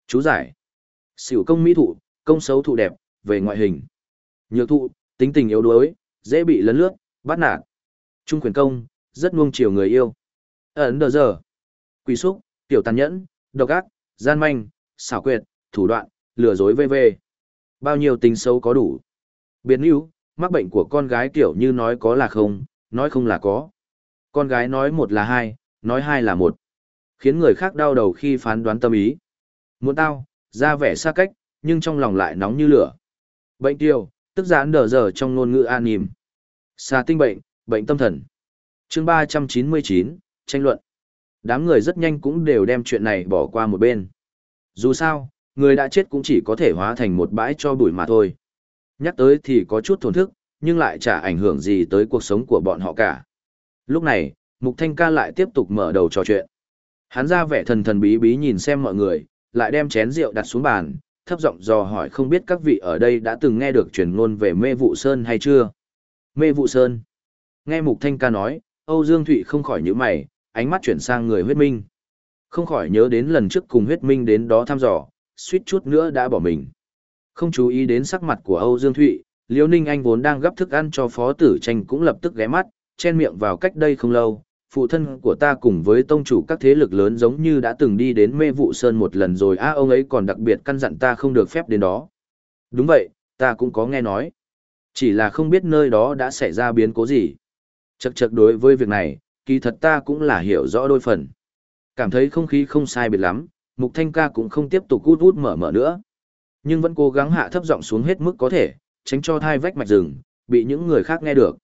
Chú giải. Xỉu công mỹ thụ, công xấu thụ đẹp, về ngoại hình. Nhược thụ, tính tình yếu đuối, dễ bị lấn lướt, bắt nạt. Trung quyền công, rất nuông chiều người yêu. Ấn đờ giờ. Quỷ xúc, tiểu tàn nhẫn, độc ác, gian manh, xảo quyệt, thủ đoạn, lừa dối vv. Bao nhiêu tính xấu có đủ. Biến yếu, mắc bệnh của con gái kiểu như nói có là không, nói không là có. Con gái nói một là hai, nói hai là một. Khiến người khác đau đầu khi phán đoán tâm ý. Muốn tao, ra vẻ xa cách, nhưng trong lòng lại nóng như lửa. Bệnh tiêu, tức giãn đờ giờ trong ngôn ngữ an nìm. Xa tinh bệnh, bệnh tâm thần. chương 399, tranh luận. Đám người rất nhanh cũng đều đem chuyện này bỏ qua một bên. Dù sao, người đã chết cũng chỉ có thể hóa thành một bãi cho bụi mà thôi. Nhắc tới thì có chút thổn thức, nhưng lại chả ảnh hưởng gì tới cuộc sống của bọn họ cả. Lúc này, Mục Thanh ca lại tiếp tục mở đầu trò chuyện. Hắn ra vẻ thần thần bí bí nhìn xem mọi người, lại đem chén rượu đặt xuống bàn, thấp giọng dò hỏi không biết các vị ở đây đã từng nghe được truyền ngôn về mê vụ sơn hay chưa? Mê vụ sơn. Nghe Mục Thanh ca nói, Âu Dương Thụy không khỏi nhíu mày, ánh mắt chuyển sang người huyết minh. Không khỏi nhớ đến lần trước cùng huyết minh đến đó thăm dò, suýt chút nữa đã bỏ mình. Không chú ý đến sắc mặt của Âu Dương Thụy, Liễu Ninh Anh vốn đang gấp thức ăn cho phó tử tranh cũng lập tức ghé mắt, chen miệng vào cách đây không lâu. Phụ thân của ta cùng với tông chủ các thế lực lớn giống như đã từng đi đến mê vụ sơn một lần rồi a ông ấy còn đặc biệt căn dặn ta không được phép đến đó. Đúng vậy, ta cũng có nghe nói. Chỉ là không biết nơi đó đã xảy ra biến cố gì. Chật chật đối với việc này, kỳ thật ta cũng là hiểu rõ đôi phần. Cảm thấy không khí không sai biệt lắm, Mục Thanh ca cũng không tiếp tục út út mở mở nữa. Nhưng vẫn cố gắng hạ thấp giọng xuống hết mức có thể, tránh cho thai vách mạch rừng, bị những người khác nghe được.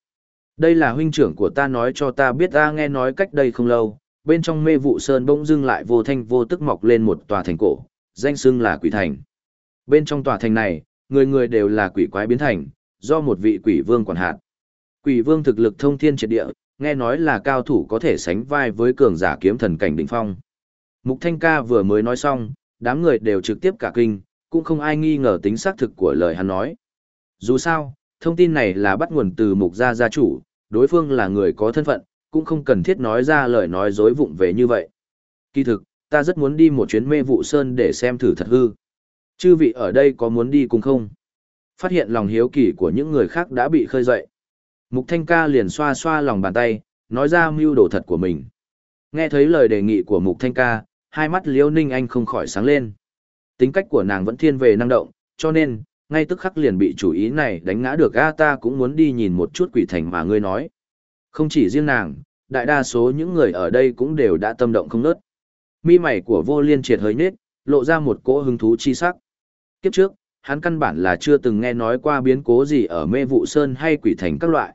Đây là huynh trưởng của ta nói cho ta biết ta nghe nói cách đây không lâu, bên trong mê vụ sơn bỗng dưng lại vô thanh vô tức mọc lên một tòa thành cổ, danh xưng là quỷ thành. Bên trong tòa thành này, người người đều là quỷ quái biến thành, do một vị quỷ vương quản hạt. Quỷ vương thực lực thông thiên triệt địa, nghe nói là cao thủ có thể sánh vai với cường giả kiếm thần cảnh đỉnh phong. Mục Thanh ca vừa mới nói xong, đám người đều trực tiếp cả kinh, cũng không ai nghi ngờ tính xác thực của lời hắn nói. Dù sao, thông tin này là bắt nguồn từ mục gia gia chủ, đối phương là người có thân phận, cũng không cần thiết nói ra lời nói dối vụng về như vậy. Kỳ thực, ta rất muốn đi một chuyến mê vụ sơn để xem thử thật hư. Chư vị ở đây có muốn đi cùng không? Phát hiện lòng hiếu kỳ của những người khác đã bị khơi dậy. Mục Thanh ca liền xoa xoa lòng bàn tay, nói ra mưu đồ thật của mình. Nghe thấy lời đề nghị của Mục Thanh ca, hai mắt Liễu Ninh Anh không khỏi sáng lên. Tính cách của nàng vẫn thiên về năng động, cho nên, ngay tức khắc liền bị chủ ý này đánh ngã được a ta cũng muốn đi nhìn một chút quỷ thành mà ngươi nói. Không chỉ riêng nàng, đại đa số những người ở đây cũng đều đã tâm động không nớt. Mi mày của vô liên triệt hơi nết, lộ ra một cỗ hứng thú chi sắc. Kiếp trước, hắn căn bản là chưa từng nghe nói qua biến cố gì ở mê vụ sơn hay quỷ thành các loại.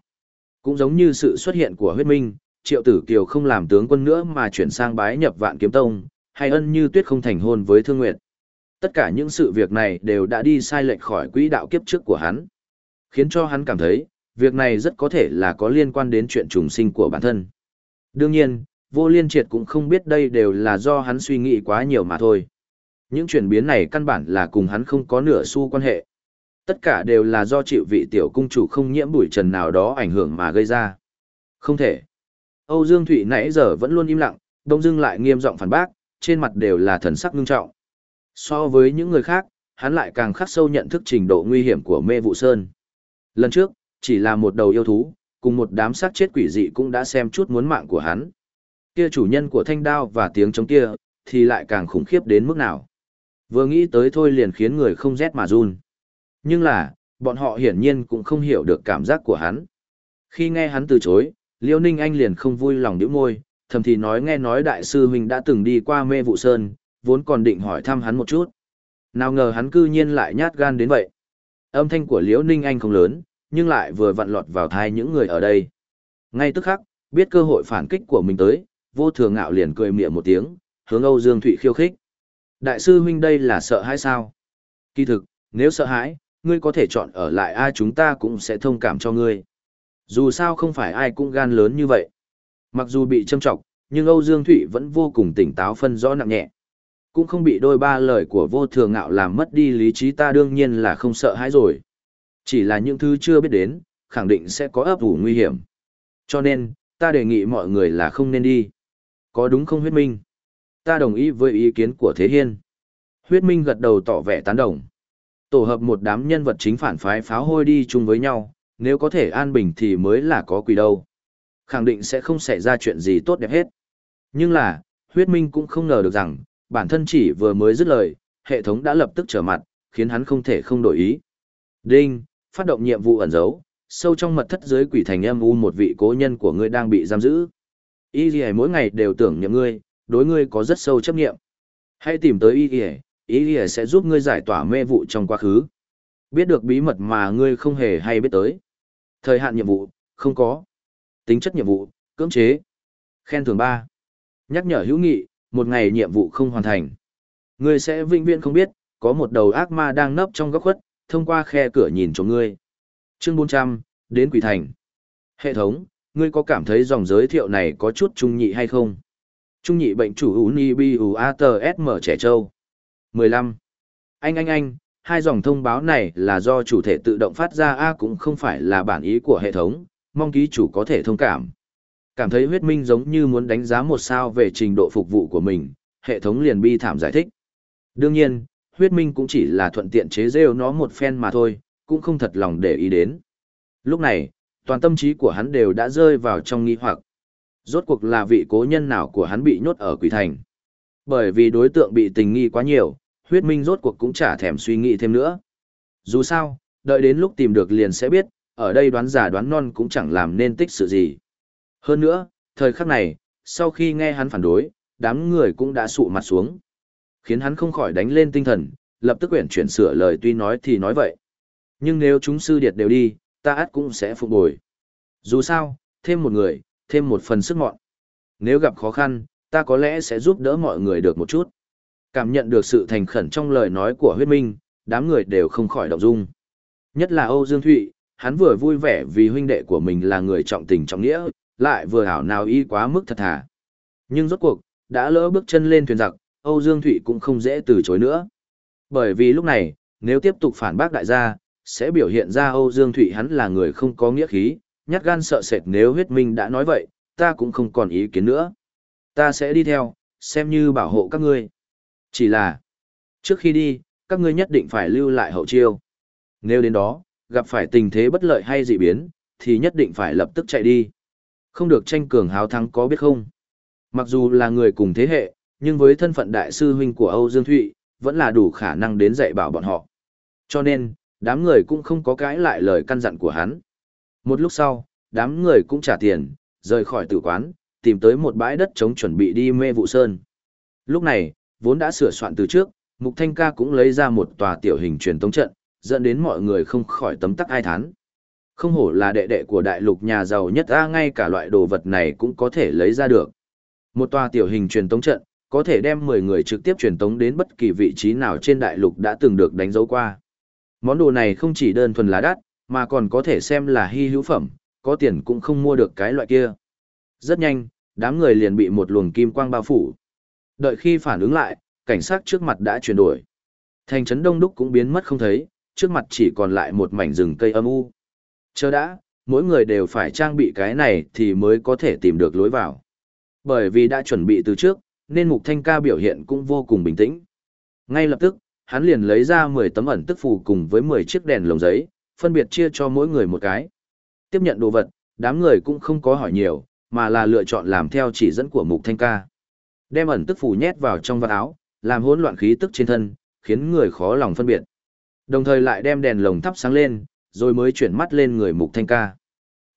Cũng giống như sự xuất hiện của huyết minh, triệu tử kiều không làm tướng quân nữa mà chuyển sang bái nhập vạn kiếm tông, hay ân như tuyết không thành hôn với thương nguyệt. Tất cả những sự việc này đều đã đi sai lệch khỏi quỹ đạo kiếp trước của hắn. Khiến cho hắn cảm thấy, việc này rất có thể là có liên quan đến chuyện trùng sinh của bản thân. Đương nhiên, vô liên triệt cũng không biết đây đều là do hắn suy nghĩ quá nhiều mà thôi. Những chuyển biến này căn bản là cùng hắn không có nửa xu quan hệ. Tất cả đều là do chịu vị tiểu cung chủ không nhiễm bụi trần nào đó ảnh hưởng mà gây ra. Không thể. Âu Dương Thụy nãy giờ vẫn luôn im lặng, đông dưng lại nghiêm giọng phản bác, trên mặt đều là thần sắc ngưng trọng. So với những người khác, hắn lại càng khắc sâu nhận thức trình độ nguy hiểm của mê vụ sơn. Lần trước, chỉ là một đầu yêu thú, cùng một đám xác chết quỷ dị cũng đã xem chút muốn mạng của hắn. Kia chủ nhân của thanh đao và tiếng chống kia, thì lại càng khủng khiếp đến mức nào. Vừa nghĩ tới thôi liền khiến người không rét mà run. Nhưng là, bọn họ hiển nhiên cũng không hiểu được cảm giác của hắn. Khi nghe hắn từ chối, Liêu Ninh Anh liền không vui lòng nhíu môi, thầm thì nói nghe nói đại sư huynh đã từng đi qua mê vụ sơn, vốn còn định hỏi thăm hắn một chút. Nào ngờ hắn cư nhiên lại nhát gan đến vậy. Âm thanh của Liễu Ninh Anh không lớn, nhưng lại vừa vặn lọt vào thai những người ở đây. Ngay tức khắc, biết cơ hội phản kích của mình tới, vô thường ngạo liền cười miệng một tiếng, hướng Âu Dương Thụy khiêu khích. Đại sư huynh đây là sợ hãi sao? Kỳ thực, nếu sợ hãi, ngươi có thể chọn ở lại ai chúng ta cũng sẽ thông cảm cho ngươi. Dù sao không phải ai cũng gan lớn như vậy. Mặc dù bị châm trọng, nhưng Âu Dương Thụy vẫn vô cùng tỉnh táo phân rõ nặng nhẹ. Cũng không bị đôi ba lời của vô thường ngạo làm mất đi lý trí ta đương nhiên là không sợ hãi rồi. Chỉ là những thứ chưa biết đến, khẳng định sẽ có ấp ủ nguy hiểm. Cho nên, ta đề nghị mọi người là không nên đi. Có đúng không huyết minh? Ta đồng ý với ý kiến của Thế Hiên. Huyết minh gật đầu tỏ vẻ tán đồng. Tổ hợp một đám nhân vật chính phản phái pháo hôi đi chung với nhau, nếu có thể an bình thì mới là có quỷ đâu. Khẳng định sẽ không xảy ra chuyện gì tốt đẹp hết. Nhưng là, huyết minh cũng không ngờ được rằng, bản thân chỉ vừa mới dứt lời, hệ thống đã lập tức trở mặt, khiến hắn không thể không đổi ý. Đinh, phát động nhiệm vụ ẩn giấu, sâu trong mật thất dưới quỷ thành âm u một vị cố nhân của ngươi đang bị giam giữ. Y gì mỗi ngày đều tưởng nhậm ngươi, đối ngươi có rất sâu chấp nghiệm. Hãy tìm tới Y gì, Y gì sẽ giúp ngươi giải tỏa mê vụ trong quá khứ. Biết được bí mật mà ngươi không hề hay biết tới. Thời hạn nhiệm vụ, không có. Tính chất nhiệm vụ, cưỡng chế. Khen thưởng 3. Nhắc nhở hữu nghị, một ngày nhiệm vụ không hoàn thành. Ngươi sẽ vĩnh viễn không biết, có một đầu ác ma đang nấp trong góc khuất, thông qua khe cửa nhìn cho ngươi. Chương 400, đến quỷ thành. Hệ thống, ngươi có cảm thấy dòng giới thiệu này có chút trung nhị hay không? Trung nhị bệnh chủ Unibi UATSM trẻ trâu. 15. Anh anh anh, hai dòng thông báo này là do chủ thể tự động phát ra A cũng không phải là bản ý của hệ thống, mong ký chủ có thể thông cảm. Cảm thấy huyết minh giống như muốn đánh giá một sao về trình độ phục vụ của mình, hệ thống liền bi thảm giải thích. Đương nhiên, huyết minh cũng chỉ là thuận tiện chế rêu nó một phen mà thôi, cũng không thật lòng để ý đến. Lúc này, toàn tâm trí của hắn đều đã rơi vào trong nghi hoặc. Rốt cuộc là vị cố nhân nào của hắn bị nhốt ở quỷ thành. Bởi vì đối tượng bị tình nghi quá nhiều, huyết minh rốt cuộc cũng chả thèm suy nghĩ thêm nữa. Dù sao, đợi đến lúc tìm được liền sẽ biết, ở đây đoán giả đoán non cũng chẳng làm nên tích sự gì. Hơn nữa, thời khắc này, sau khi nghe hắn phản đối, đám người cũng đã sụ mặt xuống. Khiến hắn không khỏi đánh lên tinh thần, lập tức quyển chuyển sửa lời tuy nói thì nói vậy. Nhưng nếu chúng sư điệt đều đi, ta át cũng sẽ phục bồi. Dù sao, thêm một người, thêm một phần sức mọn. Nếu gặp khó khăn, ta có lẽ sẽ giúp đỡ mọi người được một chút. Cảm nhận được sự thành khẩn trong lời nói của huyết minh, đám người đều không khỏi động dung. Nhất là Âu Dương Thụy, hắn vừa vui vẻ vì huynh đệ của mình là người trọng tình trọng nghĩa, lại vừa hảo nào y quá mức thật thà. Nhưng rốt cuộc, đã lỡ bước chân lên thuyền giặc, Âu Dương Thụy cũng không dễ từ chối nữa. Bởi vì lúc này, nếu tiếp tục phản bác đại gia, sẽ biểu hiện ra Âu Dương Thụy hắn là người không có nghĩa khí, nhát gan sợ sệt nếu huyết minh đã nói vậy, ta cũng không còn ý kiến nữa. Ta sẽ đi theo, xem như bảo hộ các ngươi. Chỉ là, trước khi đi, các ngươi nhất định phải lưu lại hậu chiêu. Nếu đến đó, gặp phải tình thế bất lợi hay dị biến, thì nhất định phải lập tức chạy đi. Không được tranh cường háo thắng có biết không? Mặc dù là người cùng thế hệ, nhưng với thân phận đại sư huynh của Âu Dương Thụy, vẫn là đủ khả năng đến dạy bảo bọn họ. Cho nên, đám người cũng không có cãi lại lời căn dặn của hắn. Một lúc sau, đám người cũng trả tiền, rời khỏi tử quán, tìm tới một bãi đất trống chuẩn bị đi mê vụ sơn. Lúc này, vốn đã sửa soạn từ trước, Mục Thanh Ca cũng lấy ra một tòa tiểu hình truyền tống trận, dẫn đến mọi người không khỏi tấm tắc ai thán. Không hổ là đệ đệ của đại lục nhà giàu nhất a ngay cả loại đồ vật này cũng có thể lấy ra được. Một tòa tiểu hình truyền tống trận, có thể đem 10 người trực tiếp truyền tống đến bất kỳ vị trí nào trên đại lục đã từng được đánh dấu qua. Món đồ này không chỉ đơn thuần là đắt, mà còn có thể xem là hy hữu phẩm, có tiền cũng không mua được cái loại kia. Rất nhanh, đám người liền bị một luồng kim quang bao phủ. Đợi khi phản ứng lại, cảnh sát trước mặt đã chuyển đổi. Thành trấn đông đúc cũng biến mất không thấy, trước mặt chỉ còn lại một mảnh rừng cây âm u. Chờ đã, mỗi người đều phải trang bị cái này thì mới có thể tìm được lối vào. Bởi vì đã chuẩn bị từ trước, nên Mục Thanh ca biểu hiện cũng vô cùng bình tĩnh. Ngay lập tức, hắn liền lấy ra 10 tấm ẩn tức phù cùng với 10 chiếc đèn lồng giấy, phân biệt chia cho mỗi người một cái. Tiếp nhận đồ vật, đám người cũng không có hỏi nhiều, mà là lựa chọn làm theo chỉ dẫn của Mục Thanh ca. Đem ẩn tức phủ nhét vào trong vật áo, làm hỗn loạn khí tức trên thân, khiến người khó lòng phân biệt. Đồng thời lại đem đèn lồng thắp sáng lên, rồi mới chuyển mắt lên người Mục Thanh ca.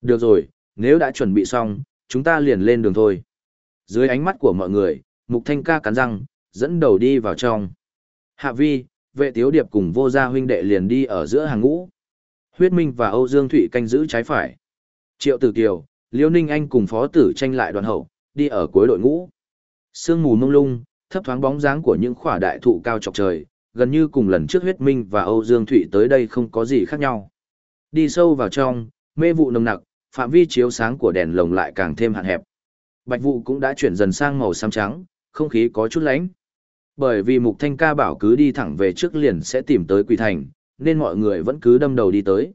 Được rồi, nếu đã chuẩn bị xong, chúng ta liền lên đường thôi. Dưới ánh mắt của mọi người, Mục Thanh ca cắn răng, dẫn đầu đi vào trong. Hạ vi, vệ tiếu điệp cùng vô gia huynh đệ liền đi ở giữa hàng ngũ. Huyết Minh và Âu Dương Thụy canh giữ trái phải. Triệu Tử Kiều, Liêu Ninh Anh cùng phó tử tranh lại đoàn hậu, đi ở cuối đội ngũ. Sương mù mông lung, thấp thoáng bóng dáng của những khỏa đại thụ cao chọc trời, gần như cùng lần trước huyết minh và Âu Dương Thụy tới đây không có gì khác nhau. Đi sâu vào trong, mê vụ nồng nặc, phạm vi chiếu sáng của đèn lồng lại càng thêm hạn hẹp. Bạch vụ cũng đã chuyển dần sang màu xám trắng, không khí có chút lạnh. Bởi vì Mục Thanh ca bảo cứ đi thẳng về trước liền sẽ tìm tới Quỷ Thành, nên mọi người vẫn cứ đâm đầu đi tới.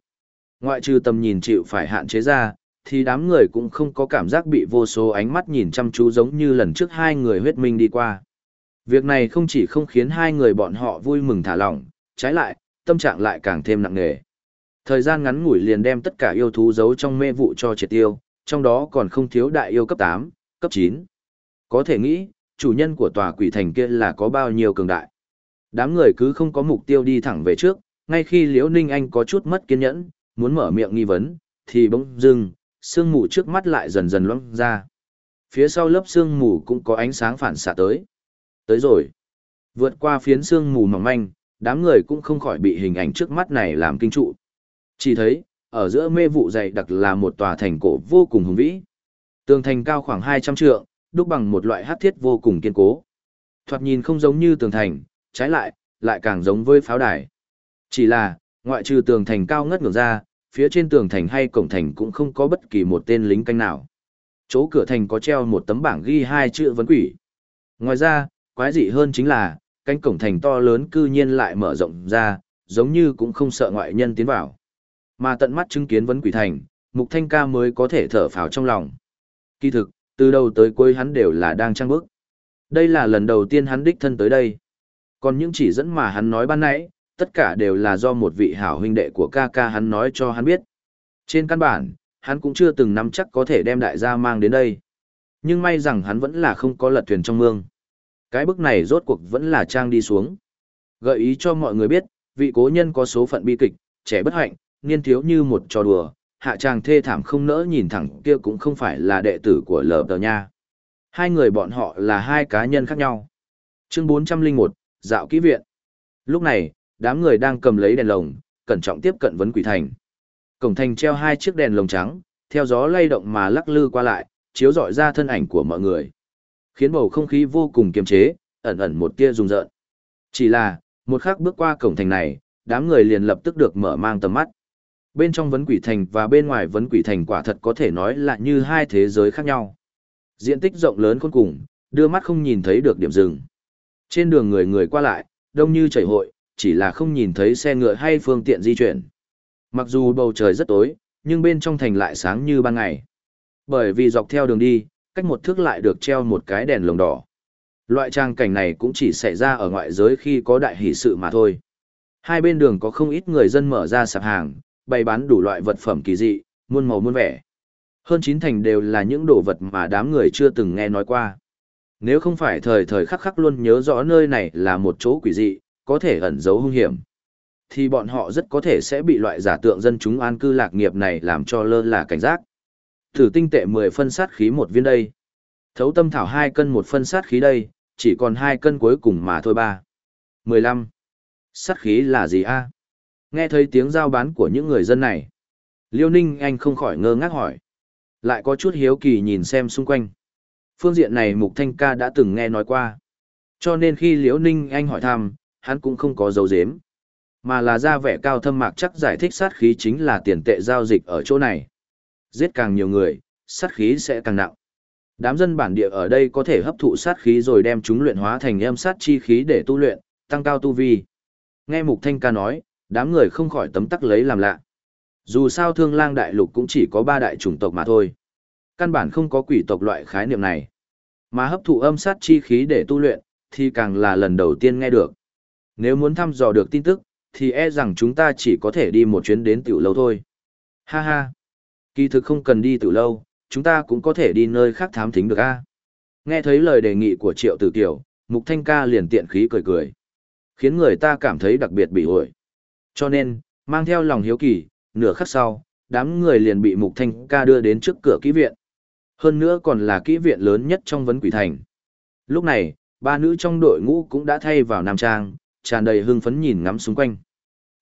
Ngoại trừ tầm nhìn chịu phải hạn chế ra, thì đám người cũng không có cảm giác bị vô số ánh mắt nhìn chăm chú giống như lần trước hai người huyết minh đi qua. Việc này không chỉ không khiến hai người bọn họ vui mừng thả lỏng, trái lại, tâm trạng lại càng thêm nặng nề. Thời gian ngắn ngủi liền đem tất cả yêu thú giấu trong mê vụ cho triệt tiêu, trong đó còn không thiếu đại yêu cấp 8, cấp 9. Có thể nghĩ, chủ nhân của tòa quỷ thành kia là có bao nhiêu cường đại. Đám người cứ không có mục tiêu đi thẳng về trước, ngay khi Liễu Ninh Anh có chút mất kiên nhẫn, muốn mở miệng nghi vấn, thì bỗng dưng, sương mù trước mắt lại dần dần loãng ra. Phía sau lớp sương mù cũng có ánh sáng phản xạ tới. Tới rồi. Vượt qua phiến sương mù mỏng manh, đám người cũng không khỏi bị hình ảnh trước mắt này làm kinh trụ. Chỉ thấy, ở giữa mê vụ dày đặc là một tòa thành cổ vô cùng hùng vĩ. Tường thành cao khoảng 200 trượng, đúc bằng một loại hắc thiết vô cùng kiên cố. Thoạt nhìn không giống như tường thành, trái lại, lại càng giống với pháo đài. Chỉ là, ngoại trừ tường thành cao ngất ngược ra, phía trên tường thành hay cổng thành cũng không có bất kỳ một tên lính canh nào. Chỗ cửa thành có treo một tấm bảng ghi hai chữ vấn quỷ. Ngoài ra, quái dị hơn chính là, cánh cổng thành to lớn cư nhiên lại mở rộng ra, giống như cũng không sợ ngoại nhân tiến vào. Mà tận mắt chứng kiến vấn quỷ thành, Mục Thanh ca mới có thể thở phào trong lòng. Kỳ thực, từ đầu tới cuối hắn đều là đang trang bước. Đây là lần đầu tiên hắn đích thân tới đây. Còn những chỉ dẫn mà hắn nói ban nãy, tất cả đều là do một vị hảo huynh đệ của ca ca hắn nói cho hắn biết. Trên căn bản, hắn cũng chưa từng nắm chắc có thể đem đại gia mang đến đây. Nhưng may rằng hắn vẫn là không có lật thuyền trong mương. Cái bức này rốt cuộc vẫn là trang đi xuống. Gợi ý cho mọi người biết, vị cố nhân có số phận bi kịch, trẻ bất hạnh, niên thiếu như một trò đùa, hạ tràng thê thảm không nỡ nhìn thẳng kia cũng không phải là đệ tử của lờ tờ nha. Hai người bọn họ là hai cá nhân khác nhau. Chương 401, Dạo Kỹ Viện. Lúc này, đám người đang cầm lấy đèn lồng, cẩn trọng tiếp cận vấn quỷ thành. Cổng thành treo hai chiếc đèn lồng trắng, theo gió lay động mà lắc lư qua lại, chiếu rọi ra thân ảnh của mọi người. Khiến bầu không khí vô cùng kiềm chế, ẩn ẩn một tia rùng rợn. Chỉ là, một khắc bước qua cổng thành này, đám người liền lập tức được mở mang tầm mắt. Bên trong vấn quỷ thành và bên ngoài vấn quỷ thành quả thật có thể nói là như hai thế giới khác nhau. Diện tích rộng lớn khôn cùng, đưa mắt không nhìn thấy được điểm dừng. Trên đường người người qua lại, đông như chảy hội, chỉ là không nhìn thấy xe ngựa hay phương tiện di chuyển. Mặc dù bầu trời rất tối, nhưng bên trong thành lại sáng như ban ngày. Bởi vì dọc theo đường đi, cách một thước lại được treo một cái đèn lồng đỏ. Loại trang cảnh này cũng chỉ xảy ra ở ngoại giới khi có đại hỷ sự mà thôi. Hai bên đường có không ít người dân mở ra sạp hàng, bày bán đủ loại vật phẩm kỳ dị, muôn màu muôn vẻ. Hơn chín thành đều là những đồ vật mà đám người chưa từng nghe nói qua. Nếu không phải thời thời khắc khắc luôn nhớ rõ nơi này là một chỗ quỷ dị, có thể ẩn giấu hung hiểm, thì bọn họ rất có thể sẽ bị loại giả tượng dân chúng an cư lạc nghiệp này làm cho lơ là cảnh giác. Thử tinh tệ 10 phân sát khí một viên đây. Thấu tâm thảo 2 cân một phân sát khí đây, chỉ còn 2 cân cuối cùng mà thôi ba. 15. Sát khí là gì a? Nghe thấy tiếng giao bán của những người dân này. Liêu Ninh Anh không khỏi ngơ ngác hỏi. Lại có chút hiếu kỳ nhìn xem xung quanh. Phương diện này Mục Thanh Ca đã từng nghe nói qua. Cho nên khi Liễu Ninh Anh hỏi thăm, hắn cũng không có dấu dếm. Mà là ra vẻ cao thâm mạc chắc giải thích sát khí chính là tiền tệ giao dịch ở chỗ này. Giết càng nhiều người, sát khí sẽ càng nặng. Đám dân bản địa ở đây có thể hấp thụ sát khí rồi đem chúng luyện hóa thành âm sát chi khí để tu luyện, tăng cao tu vi. Nghe Mục Thanh Ca nói, đám người không khỏi tấm tắc lấy làm lạ. Dù sao thương lang đại lục cũng chỉ có ba đại chủng tộc mà thôi. Căn bản không có quỷ tộc loại khái niệm này. Mà hấp thụ âm sát chi khí để tu luyện, thì càng là lần đầu tiên nghe được. Nếu muốn thăm dò được tin tức, thì e rằng chúng ta chỉ có thể đi một chuyến đến tiểu lâu thôi. Ha ha. Kỳ thực không cần đi tiểu lâu, chúng ta cũng có thể đi nơi khác thám thính được a. Nghe thấy lời đề nghị của Triệu Tử Kiều, Mục Thanh Ca liền tiện khí cười cười. Khiến người ta cảm thấy đặc biệt bị ổi. Cho nên, mang theo lòng hiếu kỳ, nửa khắc sau, đám người liền bị Mục Thanh Ca đưa đến trước cửa kỹ viện. Hơn nữa còn là kỹ viện lớn nhất trong vấn quỷ thành. Lúc này, ba nữ trong đội ngũ cũng đã thay vào nam trang, tràn đầy hưng phấn nhìn ngắm xung quanh.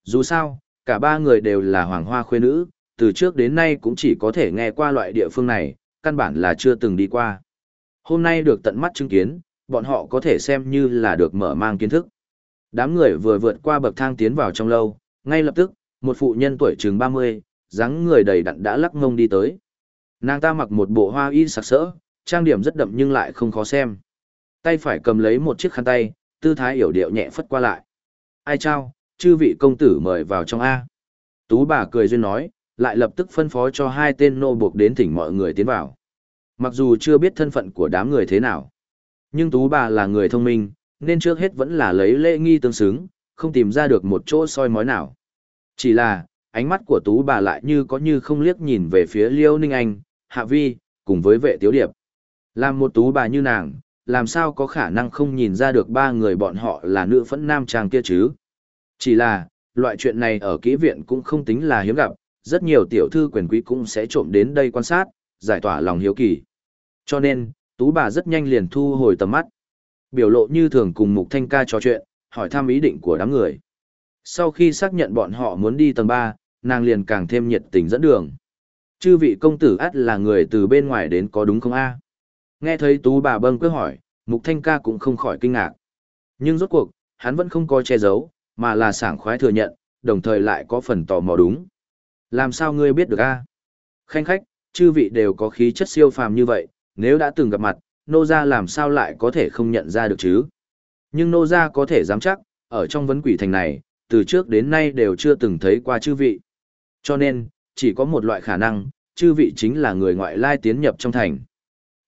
Dù sao, cả ba người đều là hoàng hoa khuê nữ, từ trước đến nay cũng chỉ có thể nghe qua loại địa phương này, căn bản là chưa từng đi qua. Hôm nay được tận mắt chứng kiến, bọn họ có thể xem như là được mở mang kiến thức. Đám người vừa vượt qua bậc thang tiến vào trong lâu, ngay lập tức, một phụ nhân tuổi chừng 30, dáng người đầy đặn đã lắc ngông đi tới. Nàng ta mặc một bộ hoa y sặc sỡ, trang điểm rất đậm nhưng lại không khó xem. Tay phải cầm lấy một chiếc khăn tay, tư thái hiểu điệu nhẹ phất qua lại. Ai trao, chư vị công tử mời vào trong A. Tú bà cười duyên nói, lại lập tức phân phó cho hai tên nô buộc đến thỉnh mọi người tiến vào. Mặc dù chưa biết thân phận của đám người thế nào, nhưng Tú bà là người thông minh, nên trước hết vẫn là lấy lễ nghi tương xứng, không tìm ra được một chỗ soi mói nào. Chỉ là, ánh mắt của Tú bà lại như có như không liếc nhìn về phía Liêu Ninh Anh, Hạ Vi, cùng với vệ tiếu điệp. Làm một Tú bà như nàng, làm sao có khả năng không nhìn ra được ba người bọn họ là nữ phẫn nam trang kia chứ? Chỉ là, loại chuyện này ở kỹ viện cũng không tính là hiếm gặp, rất nhiều tiểu thư quyền quý cũng sẽ trộm đến đây quan sát, giải tỏa lòng hiếu kỳ. Cho nên, tú bà rất nhanh liền thu hồi tầm mắt. Biểu lộ như thường cùng Mục Thanh ca trò chuyện, hỏi thăm ý định của đám người. Sau khi xác nhận bọn họ muốn đi tầng 3, nàng liền càng thêm nhiệt tình dẫn đường. Chư vị công tử ắt là người từ bên ngoài đến có đúng không a? Nghe thấy tú bà bâng quyết hỏi, Mục Thanh ca cũng không khỏi kinh ngạc. Nhưng rốt cuộc, hắn vẫn không coi che giấu, mà là sảng khoái thừa nhận, đồng thời lại có phần tò mò đúng. Làm sao ngươi biết được a? Khanh khách, chư vị đều có khí chất siêu phàm như vậy, nếu đã từng gặp mặt, nô gia làm sao lại có thể không nhận ra được chứ? Nhưng nô gia có thể dám chắc, ở trong vấn quỷ thành này, từ trước đến nay đều chưa từng thấy qua chư vị. Cho nên, chỉ có một loại khả năng, chư vị chính là người ngoại lai tiến nhập trong thành.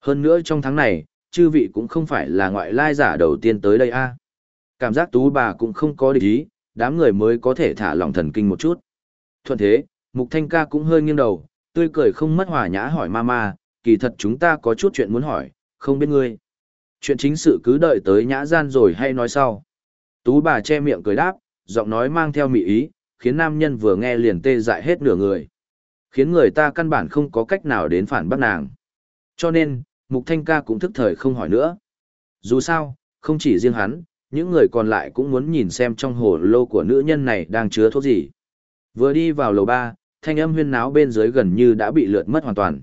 Hơn nữa trong tháng này, chư vị cũng không phải là ngoại lai giả đầu tiên tới đây a. Cảm giác tú bà cũng không có địch ý, đám người mới có thể thả lòng thần kinh một chút. Thuận thế, Mục Thanh ca cũng hơi nghiêng đầu, tươi cười không mất hòa nhã hỏi mama, kỳ thật chúng ta có chút chuyện muốn hỏi, không biết ngươi. Chuyện chính sự cứ đợi tới nhã gian rồi hay nói sau. Tú bà che miệng cười đáp, giọng nói mang theo mị ý, khiến nam nhân vừa nghe liền tê dại hết nửa người. Khiến người ta căn bản không có cách nào đến phản bác nàng. Cho nên, Mục Thanh ca cũng thức thời không hỏi nữa. Dù sao, không chỉ riêng hắn, những người còn lại cũng muốn nhìn xem trong hồ lô của nữ nhân này đang chứa thuốc gì. Vừa đi vào lầu ba, thanh âm huyên náo bên dưới gần như đã bị lượt mất hoàn toàn.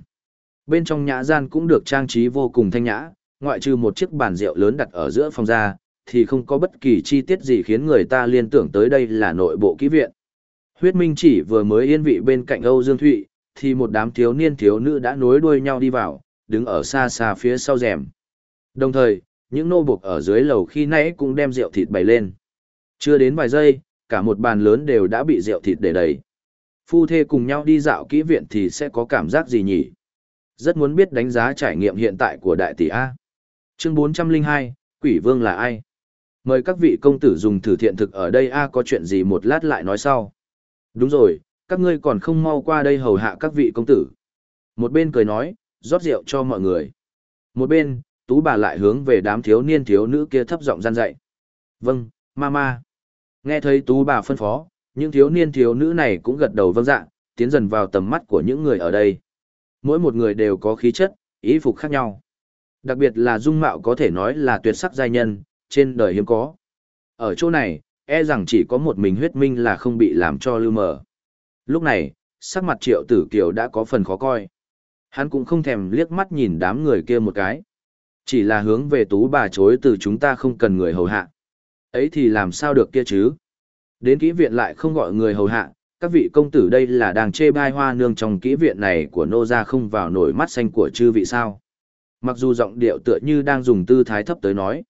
Bên trong nhã gian cũng được trang trí vô cùng thanh nhã, ngoại trừ một chiếc bàn rượu lớn đặt ở giữa phòng ra, thì không có bất kỳ chi tiết gì khiến người ta liên tưởng tới đây là nội bộ kỹ viện. Huyết Minh chỉ vừa mới yên vị bên cạnh Âu Dương Thụy, thì một đám thiếu niên thiếu nữ đã nối đuôi nhau đi vào, đứng ở xa xa phía sau rèm. Đồng thời, những nô buộc ở dưới lầu khi nãy cũng đem rượu thịt bày lên. Chưa đến vài giây, cả một bàn lớn đều đã bị rượu thịt để đầy. Phu thê cùng nhau đi dạo kỹ viện thì sẽ có cảm giác gì nhỉ? Rất muốn biết đánh giá trải nghiệm hiện tại của đại tỷ A. Chương 402, Quỷ Vương là ai? Mời các vị công tử dùng thử thiện thực ở đây A có chuyện gì một lát lại nói sau. Đúng rồi, các ngươi còn không mau qua đây hầu hạ các vị công tử. Một bên cười nói, rót rượu cho mọi người. Một bên, tú bà lại hướng về đám thiếu niên thiếu nữ kia thấp giọng gian dạy. Vâng, mama. Nghe thấy tú bà phân phó, những thiếu niên thiếu nữ này cũng gật đầu vâng dạ, tiến dần vào tầm mắt của những người ở đây. Mỗi một người đều có khí chất, ý phục khác nhau. Đặc biệt là dung mạo có thể nói là tuyệt sắc giai nhân, trên đời hiếm có. Ở chỗ này, e rằng chỉ có một mình huyết minh là không bị làm cho lưu mờ. Lúc này, sắc mặt triệu tử kiều đã có phần khó coi. Hắn cũng không thèm liếc mắt nhìn đám người kia một cái. Chỉ là hướng về tú bà chối từ chúng ta không cần người hầu hạ. Ấy thì làm sao được kia chứ? Đến kỹ viện lại không gọi người hầu hạ, các vị công tử đây là đang chê bai hoa nương trong kỹ viện này của nô gia không vào nổi mắt xanh của chư vị sao. Mặc dù giọng điệu tựa như đang dùng tư thái thấp tới nói,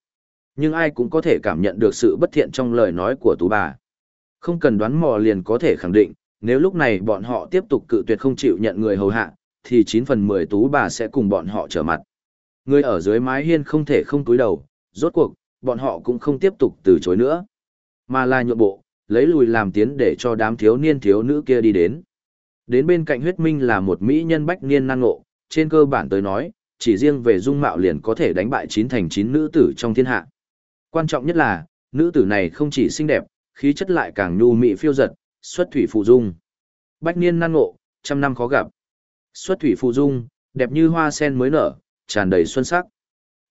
nhưng ai cũng có thể cảm nhận được sự bất thiện trong lời nói của tú bà. Không cần đoán mò liền có thể khẳng định, nếu lúc này bọn họ tiếp tục cự tuyệt không chịu nhận người hầu hạ, thì 9 phần 10 tú bà sẽ cùng bọn họ trở mặt. Người ở dưới mái hiên không thể không túi đầu, rốt cuộc, bọn họ cũng không tiếp tục từ chối nữa. Mà là nhượng bộ, lấy lùi làm tiến để cho đám thiếu niên thiếu nữ kia đi đến. Đến bên cạnh huyết minh là một mỹ nhân bách niên năng ngộ, trên cơ bản tới nói, chỉ riêng về dung mạo liền có thể đánh bại chín thành chín nữ tử trong thiên hạ. Quan trọng nhất là, nữ tử này không chỉ xinh đẹp, khí chất lại càng nhu mị phiêu giật, xuất thủy phụ dung. Bách niên năng ngộ, trăm năm khó gặp. Xuất thủy phù dung, đẹp như hoa sen mới nở, tràn đầy xuân sắc.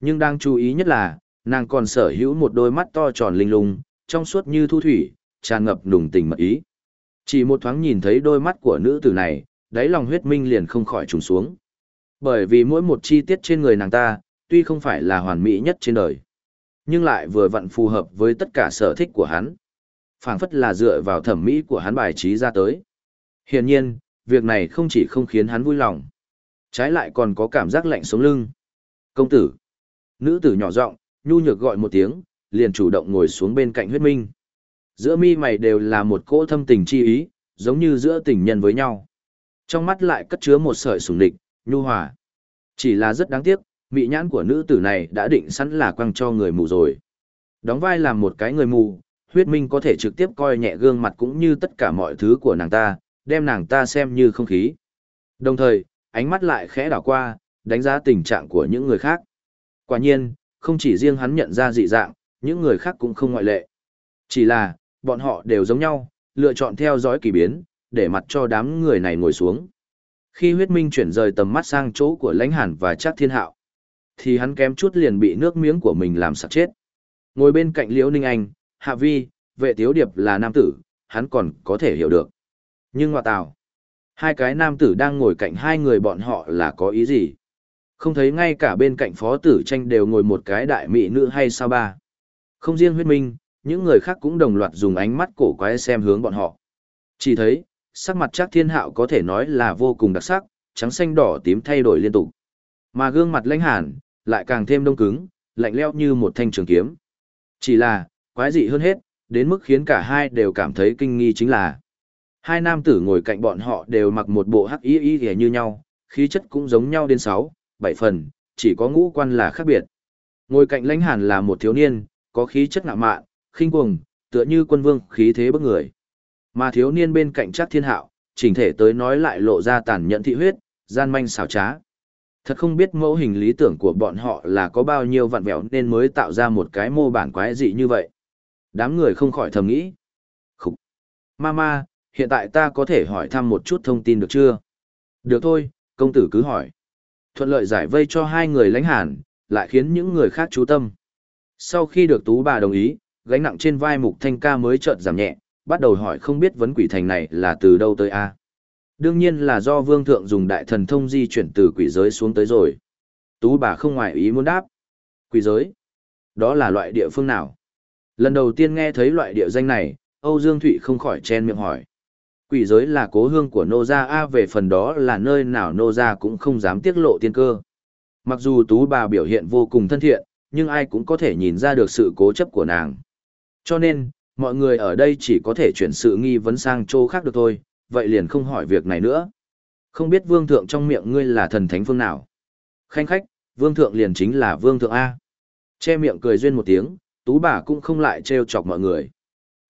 Nhưng đang chú ý nhất là, nàng còn sở hữu một đôi mắt to tròn linh lung, trong suốt như thu thủy, tràn ngập nùng tình mật ý. Chỉ một thoáng nhìn thấy đôi mắt của nữ tử này, đáy lòng huyết minh liền không khỏi trùng xuống. Bởi vì mỗi một chi tiết trên người nàng ta, tuy không phải là hoàn mỹ nhất trên đời, nhưng lại vừa vặn phù hợp với tất cả sở thích của hắn. phảng phất là dựa vào thẩm mỹ của hắn bài trí ra tới. Hiển nhiên, việc này không chỉ không khiến hắn vui lòng, trái lại còn có cảm giác lạnh sống lưng. Công tử. Nữ tử nhỏ giọng, nhu nhược gọi một tiếng, liền chủ động ngồi xuống bên cạnh huyết minh. Giữa mi mày đều là một cỗ thâm tình chi ý, giống như giữa tình nhân với nhau. Trong mắt lại cất chứa một sợi sủng địch, nhu hòa. Chỉ là rất đáng tiếc, mị nhãn của nữ tử này đã định sẵn là quăng cho người mù rồi. Đóng vai làm một cái người mù, huyết minh có thể trực tiếp coi nhẹ gương mặt cũng như tất cả mọi thứ của nàng ta, đem nàng ta xem như không khí. Đồng thời, ánh mắt lại khẽ đảo qua, đánh giá tình trạng của những người khác. Quả nhiên, không chỉ riêng hắn nhận ra dị dạng, những người khác cũng không ngoại lệ. Chỉ là, bọn họ đều giống nhau, lựa chọn theo dõi kỳ biến, để mặt cho đám người này ngồi xuống. Khi huyết minh chuyển rời tầm mắt sang chỗ của lãnh hàn và chắc thiên hạo, thì hắn kém chút liền bị nước miếng của mình làm sặc chết. Ngồi bên cạnh Liễu Ninh Anh, Hạ Vi, vệ tiếu điệp là nam tử, hắn còn có thể hiểu được. Nhưng ngoại tào, hai cái nam tử đang ngồi cạnh hai người bọn họ là có ý gì? Không thấy ngay cả bên cạnh phó tử tranh đều ngồi một cái đại mỹ nữ hay sao ba? Không riêng huyết minh, những người khác cũng đồng loạt dùng ánh mắt cổ quái xem hướng bọn họ. Chỉ thấy, sắc mặt chắc thiên hạo có thể nói là vô cùng đặc sắc, trắng xanh đỏ tím thay đổi liên tục. Mà gương mặt lãnh hàn, lại càng thêm đông cứng, lạnh leo như một thanh trường kiếm. Chỉ là, quái dị hơn hết, đến mức khiến cả hai đều cảm thấy kinh nghi chính là hai nam tử ngồi cạnh bọn họ đều mặc một bộ hắc y y như nhau, khí chất cũng giống nhau đến sáu, bảy phần, chỉ có ngũ quan là khác biệt. Ngồi cạnh lãnh hàn là một thiếu niên, có khí chất ngạo mạn, khinh cuồng, tựa như quân vương khí thế bức người. Mà thiếu niên bên cạnh chắc thiên hạo, chỉnh thể tới nói lại lộ ra tàn nhẫn thị huyết, gian manh xảo trá. Thật không biết mẫu hình lý tưởng của bọn họ là có bao nhiêu vặn vẹo nên mới tạo ra một cái mô bản quái dị như vậy. Đám người không khỏi thầm nghĩ. Khúc! ma hiện tại ta có thể hỏi thăm một chút thông tin được chưa? Được thôi, công tử cứ hỏi. Thuận lợi giải vây cho hai người lãnh hàn, lại khiến những người khác chú tâm. Sau khi được tú bà đồng ý, gánh nặng trên vai mục thanh ca mới chợt giảm nhẹ, bắt đầu hỏi không biết vấn quỷ thành này là từ đâu tới a Đương nhiên là do vương thượng dùng đại thần thông di chuyển từ quỷ giới xuống tới rồi. Tú bà không ngoài ý muốn đáp. Quỷ giới? Đó là loại địa phương nào? Lần đầu tiên nghe thấy loại địa danh này, Âu Dương Thụy không khỏi chen miệng hỏi. Quỷ giới là cố hương của nô gia A về phần đó là nơi nào nô gia cũng không dám tiết lộ tiên cơ. Mặc dù tú bà biểu hiện vô cùng thân thiện, nhưng ai cũng có thể nhìn ra được sự cố chấp của nàng. Cho nên, mọi người ở đây chỉ có thể chuyển sự nghi vấn sang chỗ khác được thôi, vậy liền không hỏi việc này nữa. Không biết vương thượng trong miệng ngươi là thần thánh phương nào? Khanh khách, vương thượng liền chính là vương thượng A. Che miệng cười duyên một tiếng, tú bà cũng không lại trêu chọc mọi người.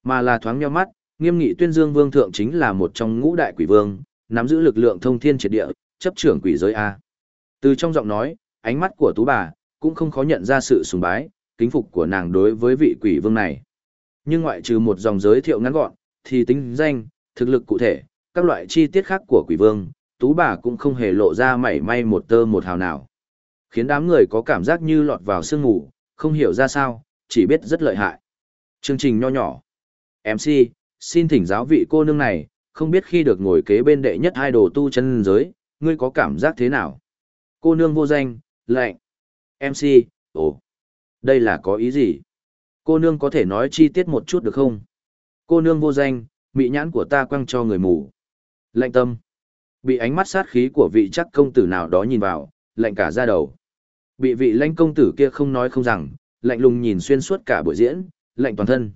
Mà là thoáng nhau mắt, nghiêm nghị tuyên dương vương thượng chính là một trong ngũ đại quỷ vương, nắm giữ lực lượng thông thiên triệt địa, chấp trưởng quỷ giới A. Từ trong giọng nói, ánh mắt của tú bà, cũng không khó nhận ra sự sùng bái, kính phục của nàng đối với vị quỷ vương này. Nhưng ngoại trừ một dòng giới thiệu ngắn gọn, thì tính danh, thực lực cụ thể, các loại chi tiết khác của quỷ vương, tú bà cũng không hề lộ ra mảy may một tơ một hào nào. Khiến đám người có cảm giác như lọt vào sương ngủ, không hiểu ra sao, chỉ biết rất lợi hại. Chương trình nho nhỏ. MC, xin thỉnh giáo vị cô nương này, không biết khi được ngồi kế bên đệ nhất idol tu chân giới, ngươi có cảm giác thế nào? Cô nương vô danh, lạnh. MC, ồ, đây là có ý gì? Cô nương có thể nói chi tiết một chút được không? Cô nương vô danh, mị nhãn của ta quăng cho người mù. Lạnh tâm. Bị ánh mắt sát khí của vị chắc công tử nào đó nhìn vào, lạnh cả ra đầu. Bị vị lãnh công tử kia không nói không rằng, lạnh lùng nhìn xuyên suốt cả buổi diễn, lạnh toàn thân.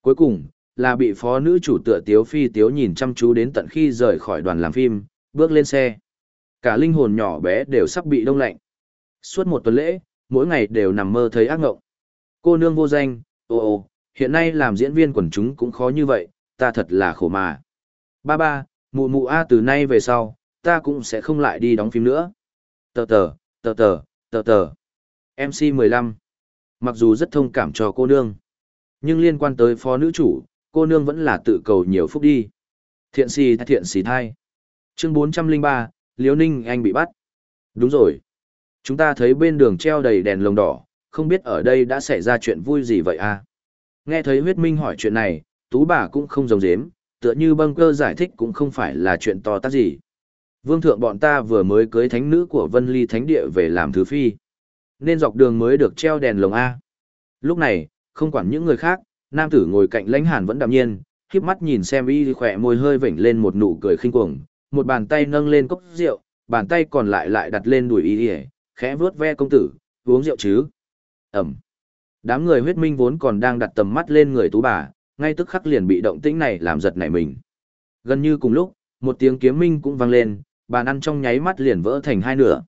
Cuối cùng, là bị phó nữ chủ tựa tiếu phi tiếu nhìn chăm chú đến tận khi rời khỏi đoàn làm phim, bước lên xe. Cả linh hồn nhỏ bé đều sắp bị đông lạnh. Suốt một tuần lễ, mỗi ngày đều nằm mơ thấy ác ngộng. Cô nương vô danh, ồ ồ, hiện nay làm diễn viên quần chúng cũng khó như vậy, ta thật là khổ mà. Ba ba, mụ mụ A từ nay về sau, ta cũng sẽ không lại đi đóng phim nữa. Tờ tờ, tờ tờ, tờ tờ. MC 15. Mặc dù rất thông cảm cho cô nương, nhưng liên quan tới phó nữ chủ, cô nương vẫn là tự cầu nhiều phúc đi. Thiện xì thiện xì thai. Chương 403, Liễu Ninh Anh bị bắt. Đúng rồi. Chúng ta thấy bên đường treo đầy đèn lồng đỏ, không biết ở đây đã xảy ra chuyện vui gì vậy à? Nghe thấy huyết minh hỏi chuyện này, tú bà cũng không giống dếm, tựa như băng cơ giải thích cũng không phải là chuyện to tát gì. Vương thượng bọn ta vừa mới cưới thánh nữ của Vân Ly Thánh Địa về làm thứ phi. Nên dọc đường mới được treo đèn lồng A. Lúc này, không quản những người khác, nam tử ngồi cạnh lãnh hàn vẫn đạm nhiên, khiếp mắt nhìn xem y khỏe môi hơi vểnh lên một nụ cười khinh cuồng, một bàn tay nâng lên cốc rượu, bàn tay còn lại lại đặt lên đùi y khẽ vuốt ve công tử, uống rượu chứ. Ẩm. Đám người huyết minh vốn còn đang đặt tầm mắt lên người tú bà, ngay tức khắc liền bị động tĩnh này làm giật nảy mình. Gần như cùng lúc, một tiếng kiếm minh cũng vang lên, bàn ăn trong nháy mắt liền vỡ thành hai nửa.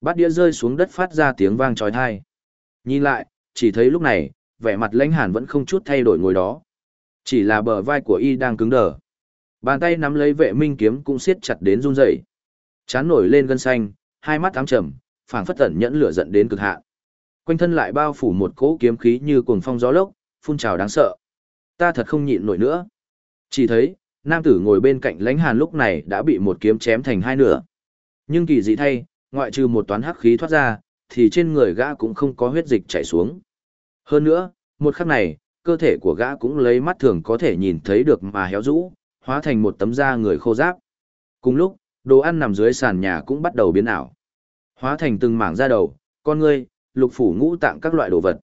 Bát đĩa rơi xuống đất phát ra tiếng vang trói tai. Nhìn lại, chỉ thấy lúc này, vẻ mặt lãnh hàn vẫn không chút thay đổi ngồi đó. Chỉ là bờ vai của y đang cứng đờ. Bàn tay nắm lấy vệ minh kiếm cũng siết chặt đến run rẩy. Chán nổi lên gân xanh, hai mắt ám trầm, phảng phất tẩn nhẫn lửa giận đến cực hạn. Quanh thân lại bao phủ một cỗ kiếm khí như cuồng phong gió lốc, phun trào đáng sợ. Ta thật không nhịn nổi nữa. Chỉ thấy, nam tử ngồi bên cạnh lãnh hàn lúc này đã bị một kiếm chém thành hai nửa. Nhưng kỳ dị thay, ngoại trừ một toán hắc khí thoát ra, thì trên người gã cũng không có huyết dịch chảy xuống. Hơn nữa, một khắc này, cơ thể của gã cũng lấy mắt thường có thể nhìn thấy được mà héo rũ, hóa thành một tấm da người khô ráp. Cùng lúc, đồ ăn nằm dưới sàn nhà cũng bắt đầu biến ảo. Hóa thành từng mảng da đầu, con ngươi, lục phủ ngũ tạng các loại đồ vật.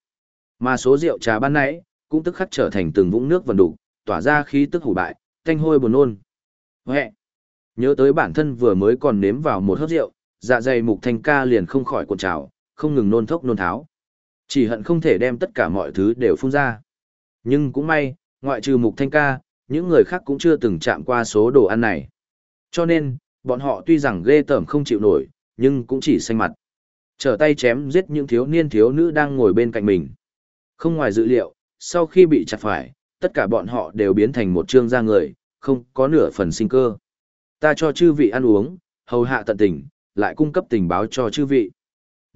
Mà số rượu trà ban nãy, cũng tức khắc trở thành từng vũng nước vần đục, tỏa ra khí tức hủ bại, tanh hôi buồn nôn. Huệ! Nhớ tới bản thân vừa mới còn nếm vào một hớp rượu, dạ dày mục thanh ca liền không khỏi cuộn trào, không ngừng nôn thốc nôn tháo. Chỉ hận không thể đem tất cả mọi thứ đều phun ra. Nhưng cũng may, ngoại trừ mục thanh ca, những người khác cũng chưa từng chạm qua số đồ ăn này. Cho nên, bọn họ tuy rằng ghê tởm không chịu nổi, nhưng cũng chỉ xanh mặt. Trở tay chém giết những thiếu niên thiếu nữ đang ngồi bên cạnh mình. Không ngoài dự liệu, sau khi bị chặt phải, tất cả bọn họ đều biến thành một trương da người, không có nửa phần sinh cơ. Ta cho chư vị ăn uống, hầu hạ tận tình, lại cung cấp tình báo cho chư vị.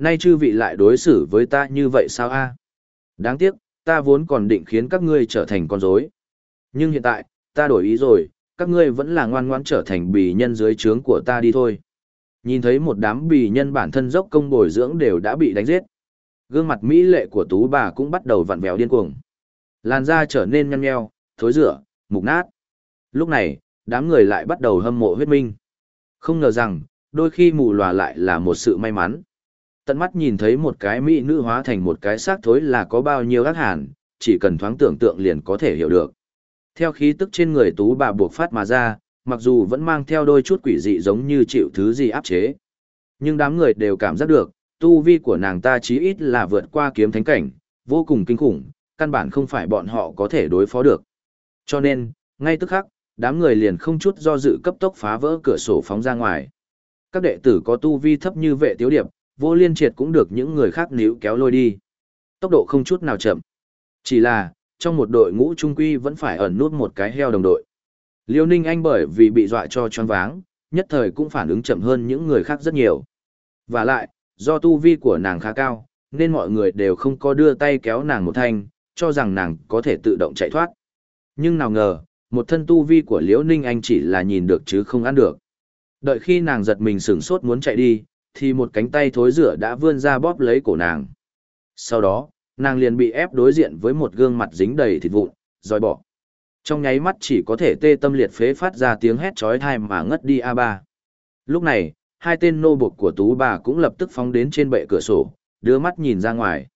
Nay chư vị lại đối xử với ta như vậy sao a? Đáng tiếc, ta vốn còn định khiến các ngươi trở thành con rối. Nhưng hiện tại, ta đổi ý rồi, các ngươi vẫn là ngoan ngoãn trở thành bì nhân dưới trướng của ta đi thôi. Nhìn thấy một đám bì nhân bản thân dốc công bồi dưỡng đều đã bị đánh giết. Gương mặt mỹ lệ của tú bà cũng bắt đầu vặn vẹo điên cuồng. Làn da trở nên nhăn nheo, thối rữa, mục nát. Lúc này, đám người lại bắt đầu hâm mộ huyết minh. Không ngờ rằng, đôi khi mù lòa lại là một sự may mắn. Tận mắt nhìn thấy một cái mỹ nữ hóa thành một cái xác thối là có bao nhiêu ác hàn, chỉ cần thoáng tưởng tượng liền có thể hiểu được. Theo khí tức trên người tú bà buộc phát mà ra, mặc dù vẫn mang theo đôi chút quỷ dị giống như chịu thứ gì áp chế. Nhưng đám người đều cảm giác được, tu vi của nàng ta chí ít là vượt qua kiếm thánh cảnh, vô cùng kinh khủng, căn bản không phải bọn họ có thể đối phó được. Cho nên, ngay tức khắc, đám người liền không chút do dự cấp tốc phá vỡ cửa sổ phóng ra ngoài. Các đệ tử có tu vi thấp như vệ tiếu điệp, vô liên triệt cũng được những người khác níu kéo lôi đi. Tốc độ không chút nào chậm. Chỉ là, trong một đội ngũ trung quy vẫn phải ẩn nút một cái heo đồng đội. Liêu Ninh Anh bởi vì bị dọa cho choáng váng, nhất thời cũng phản ứng chậm hơn những người khác rất nhiều. Và lại, do tu vi của nàng khá cao, nên mọi người đều không có đưa tay kéo nàng một thanh, cho rằng nàng có thể tự động chạy thoát. Nhưng nào ngờ, một thân tu vi của Liễu Ninh Anh chỉ là nhìn được chứ không ăn được. Đợi khi nàng giật mình sửng sốt muốn chạy đi, thì một cánh tay thối rửa đã vươn ra bóp lấy cổ nàng. Sau đó, nàng liền bị ép đối diện với một gương mặt dính đầy thịt vụn, dòi bỏ. Trong nháy mắt chỉ có thể tê tâm liệt phế phát ra tiếng hét chói tai mà ngất đi A3. Lúc này, hai tên nô buộc của tú bà cũng lập tức phóng đến trên bệ cửa sổ, đưa mắt nhìn ra ngoài.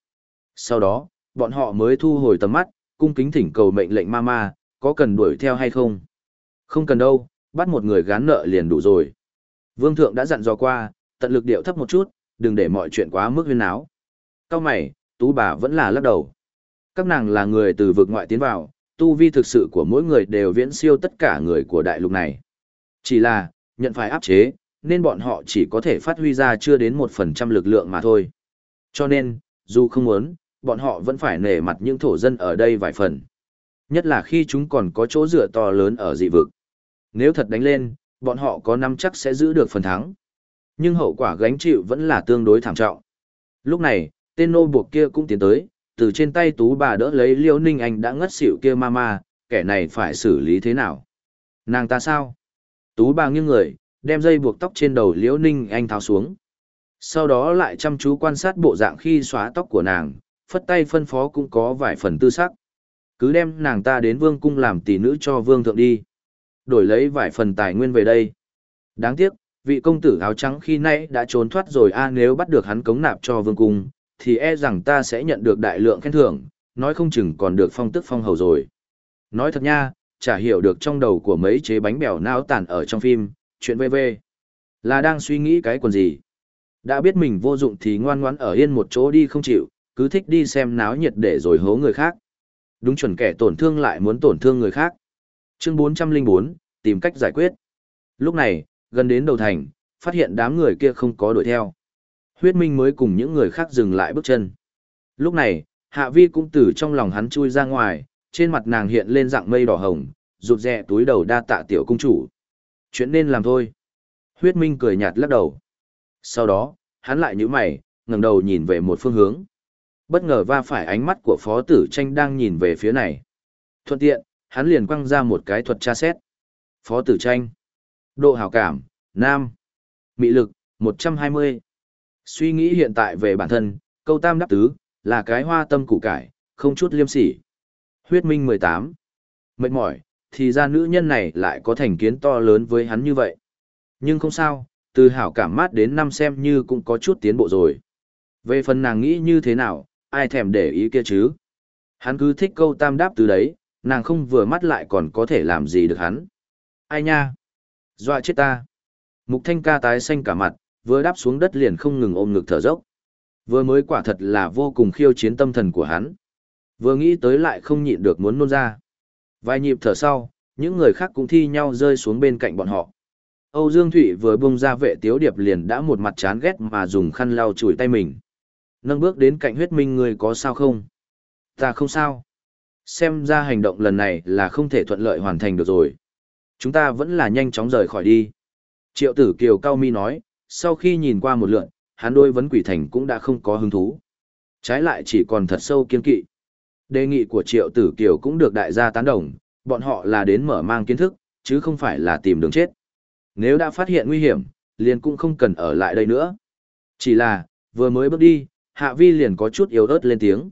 Sau đó, bọn họ mới thu hồi tầm mắt, cung kính thỉnh cầu mệnh lệnh mama, có cần đuổi theo hay không? Không cần đâu, bắt một người gán nợ liền đủ rồi. Vương thượng đã dặn dò qua, tận lực điệu thấp một chút, đừng để mọi chuyện quá mức huyên náo. Cao mày, tú bà vẫn là lắc đầu. Các nàng là người từ vực ngoại tiến vào, tu vi thực sự của mỗi người đều viễn siêu tất cả người của đại lục này. Chỉ là, nhận phải áp chế, nên bọn họ chỉ có thể phát huy ra chưa đến một phần trăm lực lượng mà thôi. Cho nên, dù không muốn, bọn họ vẫn phải nể mặt những thổ dân ở đây vài phần. Nhất là khi chúng còn có chỗ dựa to lớn ở dị vực. Nếu thật đánh lên, bọn họ có năm chắc sẽ giữ được phần thắng. Nhưng hậu quả gánh chịu vẫn là tương đối thảm trọng. Lúc này, tên nô buộc kia cũng tiến tới, từ trên tay tú bà đỡ lấy liêu ninh anh đã ngất xỉu kia ma ma, kẻ này phải xử lý thế nào? Nàng ta sao? Tú bà nghiêng người, đem dây buộc tóc trên đầu liễu ninh anh tháo xuống. Sau đó lại chăm chú quan sát bộ dạng khi xóa tóc của nàng, phất tay phân phó cũng có vài phần tư sắc. Cứ đem nàng ta đến vương cung làm tỷ nữ cho vương thượng đi. Đổi lấy vài phần tài nguyên về đây. Đáng tiếc, vị công tử áo trắng khi nãy đã trốn thoát rồi a nếu bắt được hắn cống nạp cho vương cung, thì e rằng ta sẽ nhận được đại lượng khen thưởng, nói không chừng còn được phong tức phong hầu rồi. Nói thật nha, chả hiểu được trong đầu của mấy chế bánh bèo nao tàn ở trong phim, chuyện VV. Là đang suy nghĩ cái quần gì. Đã biết mình vô dụng thì ngoan ngoãn ở yên một chỗ đi không chịu, cứ thích đi xem náo nhiệt để rồi hố người khác. Đúng chuẩn kẻ tổn thương lại muốn tổn thương người khác. Chương 404, tìm cách giải quyết. Lúc này, gần đến đầu thành, phát hiện đám người kia không có đuổi theo. Huyết Minh mới cùng những người khác dừng lại bước chân. Lúc này, Hạ Vi cũng từ trong lòng hắn chui ra ngoài, trên mặt nàng hiện lên dạng mây đỏ hồng, rụt rè túi đầu đa tạ tiểu cung chủ. Chuyện nên làm thôi. Huyết Minh cười nhạt lắc đầu. Sau đó, hắn lại nhíu mày, ngẩng đầu nhìn về một phương hướng. Bất ngờ va phải ánh mắt của phó tử tranh đang nhìn về phía này. Thuận tiện, hắn liền quăng ra một cái thuật tra xét. Phó tử tranh. Độ hảo cảm, nam. Mị lực, 120. Suy nghĩ hiện tại về bản thân, câu tam đáp tứ, là cái hoa tâm củ cải, không chút liêm sỉ. Huyết minh 18. Mệt mỏi, thì ra nữ nhân này lại có thành kiến to lớn với hắn như vậy. Nhưng không sao, từ hảo cảm mát đến năm xem như cũng có chút tiến bộ rồi. Về phần nàng nghĩ như thế nào, ai thèm để ý kia chứ. Hắn cứ thích câu tam đáp từ đấy, nàng không vừa mắt lại còn có thể làm gì được hắn. Ai nha? Dọa chết ta. Mục thanh ca tái xanh cả mặt, vừa đáp xuống đất liền không ngừng ôm ngực thở dốc. Vừa mới quả thật là vô cùng khiêu chiến tâm thần của hắn. Vừa nghĩ tới lại không nhịn được muốn nôn ra. Vài nhịp thở sau, những người khác cũng thi nhau rơi xuống bên cạnh bọn họ. Âu Dương Thụy vừa bung ra vệ tiếu điệp liền đã một mặt chán ghét mà dùng khăn lau chùi tay mình. Nâng bước đến cạnh huyết minh người có sao không? Ta không sao. Xem ra hành động lần này là không thể thuận lợi hoàn thành được rồi. Chúng ta vẫn là nhanh chóng rời khỏi đi. Triệu tử Kiều Cao Mi nói, sau khi nhìn qua một lượn, hắn đôi vấn quỷ thành cũng đã không có hứng thú. Trái lại chỉ còn thật sâu kiên kỵ. Đề nghị của Triệu Tử Kiều cũng được đại gia tán đồng, bọn họ là đến mở mang kiến thức, chứ không phải là tìm đường chết. Nếu đã phát hiện nguy hiểm, liền cũng không cần ở lại đây nữa. Chỉ là, vừa mới bước đi, Hạ Vi liền có chút yếu ớt lên tiếng.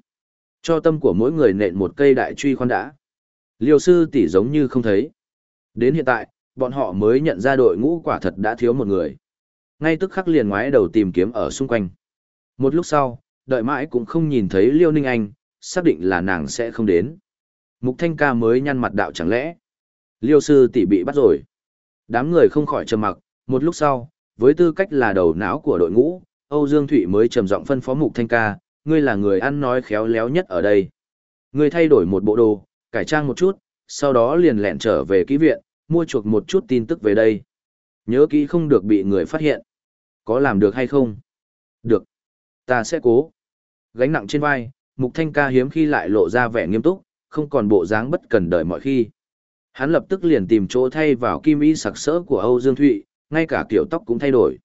Cho tâm của mỗi người nện một cây đại truy khoan đã. Liêu sư tỷ giống như không thấy. Đến hiện tại, bọn họ mới nhận ra đội ngũ quả thật đã thiếu một người. Ngay tức khắc liền ngoái đầu tìm kiếm ở xung quanh. Một lúc sau, đợi mãi cũng không nhìn thấy Liêu Ninh Anh, xác định là nàng sẽ không đến. Mục Thanh ca mới nhăn mặt đạo chẳng lẽ. Liêu sư tỷ bị bắt rồi. đám người không khỏi trầm mặc, một lúc sau, với tư cách là đầu não của đội ngũ, Âu Dương Thụy mới trầm giọng phân phó Mục Thanh ca, ngươi là người ăn nói khéo léo nhất ở đây. Ngươi thay đổi một bộ đồ, cải trang một chút, sau đó liền lẹn trở về ký viện, mua chuộc một chút tin tức về đây. Nhớ kỹ không được bị người phát hiện. Có làm được hay không? Được. Ta sẽ cố. Gánh nặng trên vai, Mục Thanh ca hiếm khi lại lộ ra vẻ nghiêm túc, không còn bộ dáng bất cần đời mọi khi. Hắn lập tức liền tìm chỗ thay vào kim y sặc sỡ của Âu Dương Thụy, ngay cả kiểu tóc cũng thay đổi.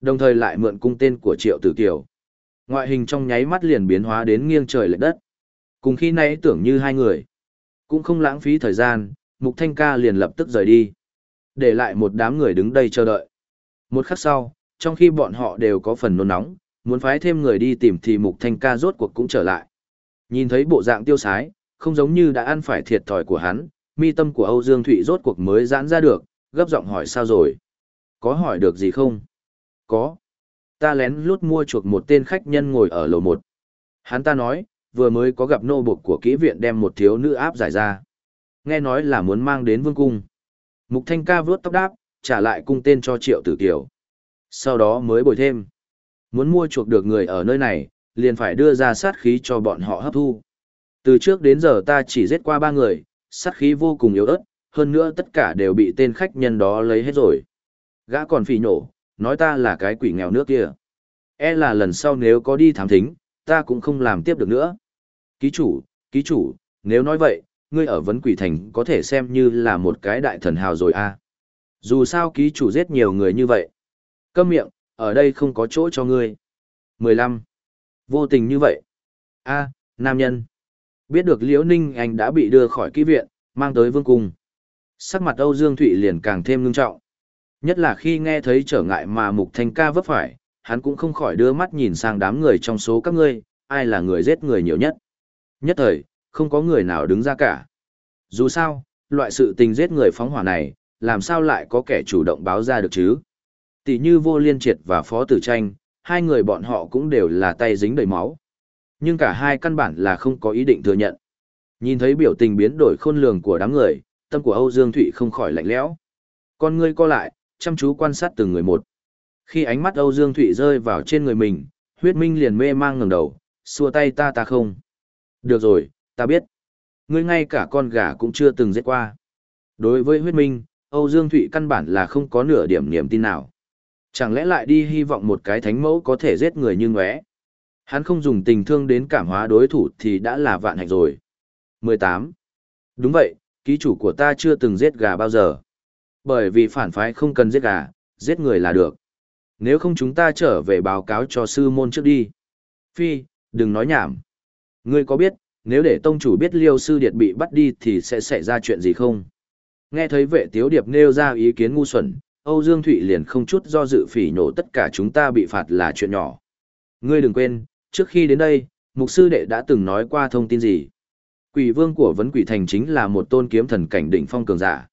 Đồng thời lại mượn cung tên của Triệu Tử Kiều. Ngoại hình trong nháy mắt liền biến hóa đến nghiêng trời lệch đất. Cùng khi nãy tưởng như hai người. Cũng không lãng phí thời gian, Mục Thanh ca liền lập tức rời đi. Để lại một đám người đứng đây chờ đợi. Một khắc sau, trong khi bọn họ đều có phần nôn nóng, muốn phái thêm người đi tìm thì Mục Thanh ca rốt cuộc cũng trở lại. Nhìn thấy bộ dạng tiêu sái, không giống như đã ăn phải thiệt thòi của hắn, mi tâm của Âu Dương Thụy rốt cuộc mới giãn ra được, gấp giọng hỏi sao rồi. Có hỏi được gì không? Có. Ta lén lút mua chuộc một tên khách nhân ngồi ở lầu một. Hắn ta nói, vừa mới có gặp nô buộc của kỹ viện đem một thiếu nữ áp giải ra. Nghe nói là muốn mang đến vương cung. Mục Thanh ca vướt tóc đáp, trả lại cung tên cho Triệu Tử Kiều. Sau đó mới bồi thêm. Muốn mua chuộc được người ở nơi này, liền phải đưa ra sát khí cho bọn họ hấp thu. Từ trước đến giờ ta chỉ giết qua ba người, sát khí vô cùng yếu ớt, hơn nữa tất cả đều bị tên khách nhân đó lấy hết rồi. Gã còn phỉ nhổ nói ta là cái quỷ nghèo nước kia. E là lần sau nếu có đi thám thính, ta cũng không làm tiếp được nữa. Ký chủ, ký chủ, nếu nói vậy, ngươi ở vấn quỷ thành có thể xem như là một cái đại thần hào rồi a. À. Dù sao ký chủ giết nhiều người như vậy. Câm miệng, ở đây không có chỗ cho ngươi. 15. Vô tình như vậy. A, nam nhân. Biết được Liễu Ninh Anh đã bị đưa khỏi ký viện, mang tới vương cung. Sắc mặt Âu Dương Thụy liền càng thêm ngưng trọng. Nhất là khi nghe thấy trở ngại mà Mục Thanh ca vấp phải, hắn cũng không khỏi đưa mắt nhìn sang đám người trong số các ngươi, ai là người giết người nhiều nhất. Nhất thời, không có người nào đứng ra cả. Dù sao, loại sự tình giết người phóng hỏa này, làm sao lại có kẻ chủ động báo ra được chứ? Tỷ như vô liên triệt và phó tử tranh, hai người bọn họ cũng đều là tay dính đầy máu. Nhưng cả hai căn bản là không có ý định thừa nhận. Nhìn thấy biểu tình biến đổi khôn lường của đám người, tâm của Âu Dương Thụy không khỏi lạnh lẽo. Con ngươi co lại, chăm chú quan sát từng người một. Khi ánh mắt Âu Dương Thụy rơi vào trên người mình, huyết minh liền mê mang ngẩng đầu, xua tay ta ta không. Được rồi, ta biết. Ngươi ngay cả con gà cũng chưa từng giết qua. Đối với huyết minh, Âu Dương Thụy căn bản là không có nửa điểm niềm tin nào. Chẳng lẽ lại đi hy vọng một cái thánh mẫu có thể giết người như ngóe. Hắn không dùng tình thương đến cảm hóa đối thủ thì đã là vạn hạnh rồi. 18. Đúng vậy, ký chủ của ta chưa từng giết gà bao giờ. Bởi vì phản phái không cần giết gà, giết người là được. Nếu không chúng ta trở về báo cáo cho sư môn trước đi. Phi, đừng nói nhảm. Ngươi có biết, nếu để tông chủ biết liêu sư điệt bị bắt đi thì sẽ xảy ra chuyện gì không? Nghe thấy vệ tiếu điệp nêu ra ý kiến ngu xuẩn, Âu Dương Thụy liền không chút do dự phỉ nhổ tất cả chúng ta bị phạt là chuyện nhỏ. Ngươi đừng quên, trước khi đến đây, mục sư đệ đã từng nói qua thông tin gì. Quỷ vương của vấn quỷ thành chính là một tôn kiếm thần cảnh đỉnh phong cường giả.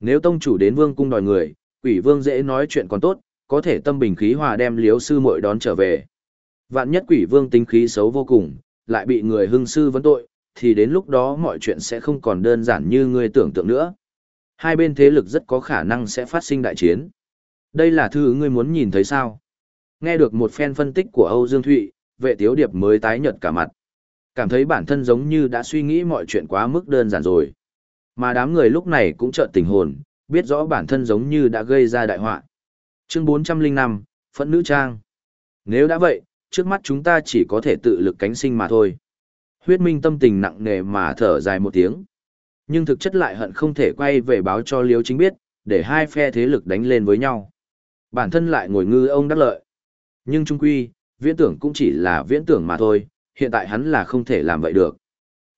Nếu tông chủ đến vương cung đòi người, quỷ vương dễ nói chuyện còn tốt, có thể tâm bình khí hòa đem liếu sư muội đón trở về. Vạn nhất quỷ vương tính khí xấu vô cùng, lại bị người hưng sư vấn tội, thì đến lúc đó mọi chuyện sẽ không còn đơn giản như ngươi tưởng tượng nữa. Hai bên thế lực rất có khả năng sẽ phát sinh đại chiến. Đây là thứ ngươi muốn nhìn thấy sao? Nghe được một phen phân tích của Âu Dương Thụy, vệ tiếu điệp mới tái nhợt cả mặt. Cảm thấy bản thân giống như đã suy nghĩ mọi chuyện quá mức đơn giản rồi. Mà đám người lúc này cũng chợt tình hồn, biết rõ bản thân giống như đã gây ra đại họa. Chương 405, Phẫn Nữ Trang. Nếu đã vậy, trước mắt chúng ta chỉ có thể tự lực cánh sinh mà thôi. Huyết Minh tâm tình nặng nề mà thở dài một tiếng. Nhưng thực chất lại hận không thể quay về báo cho Liêu Chính biết, để hai phe thế lực đánh lên với nhau. Bản thân lại ngồi ngư ông đắc lợi. Nhưng trung quy, viễn tưởng cũng chỉ là viễn tưởng mà thôi, hiện tại hắn là không thể làm vậy được.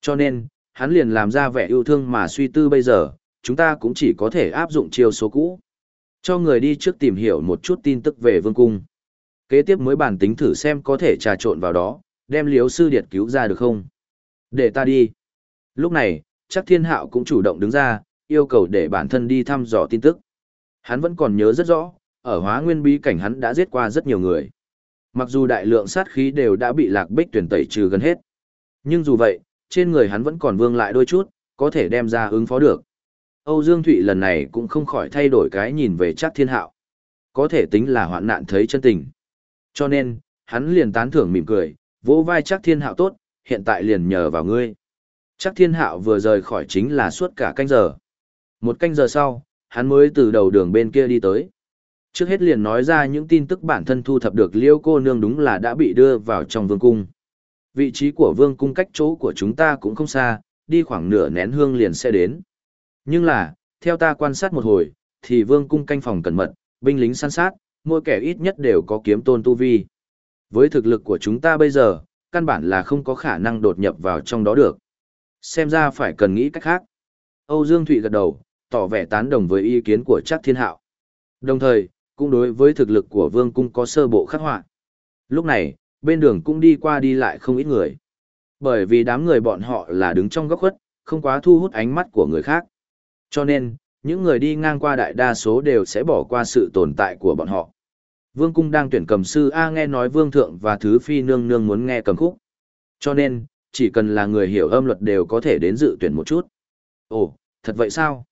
Cho nên, hắn liền làm ra vẻ yêu thương mà suy tư bây giờ, chúng ta cũng chỉ có thể áp dụng chiêu số cũ. Cho người đi trước tìm hiểu một chút tin tức về vương cung. Kế tiếp mới bàn tính thử xem có thể trà trộn vào đó, đem liếu sư điệt cứu ra được không. Để ta đi. Lúc này, chắc thiên hạo cũng chủ động đứng ra, yêu cầu để bản thân đi thăm dò tin tức. Hắn vẫn còn nhớ rất rõ, ở hóa nguyên bí cảnh hắn đã giết qua rất nhiều người. Mặc dù đại lượng sát khí đều đã bị lạc bích tuyển tẩy trừ gần hết. Nhưng dù vậy, trên người hắn vẫn còn vương lại đôi chút, có thể đem ra ứng phó được. Âu Dương Thụy lần này cũng không khỏi thay đổi cái nhìn về chắc thiên hạo. Có thể tính là hoạn nạn thấy chân tình. Cho nên, hắn liền tán thưởng mỉm cười, vỗ vai chắc thiên hạo tốt, hiện tại liền nhờ vào ngươi. Chắc thiên hạo vừa rời khỏi chính là suốt cả canh giờ. Một canh giờ sau, hắn mới từ đầu đường bên kia đi tới. Trước hết liền nói ra những tin tức bản thân thu thập được liêu cô nương đúng là đã bị đưa vào trong vương cung. Vị trí của vương cung cách chỗ của chúng ta cũng không xa, đi khoảng nửa nén hương liền sẽ đến. Nhưng là, theo ta quan sát một hồi, thì vương cung canh phòng cẩn mật, binh lính săn sát, mỗi kẻ ít nhất đều có kiếm tôn tu vi. Với thực lực của chúng ta bây giờ, căn bản là không có khả năng đột nhập vào trong đó được. Xem ra phải cần nghĩ cách khác. Âu Dương Thụy gật đầu, tỏ vẻ tán đồng với ý kiến của Trác Thiên Hạo. Đồng thời, cũng đối với thực lực của Vương cung có sơ bộ khắc họa. Lúc này, bên đường cũng đi qua đi lại không ít người. Bởi vì đám người bọn họ là đứng trong góc khuất, không quá thu hút ánh mắt của người khác. Cho nên, những người đi ngang qua đại đa số đều sẽ bỏ qua sự tồn tại của bọn họ. Vương cung đang tuyển cầm sư A nghe nói Vương Thượng và Thứ Phi nương nương muốn nghe cầm khúc. Cho nên, chỉ cần là người hiểu âm luật đều có thể đến dự tuyển một chút. Ồ, thật vậy sao?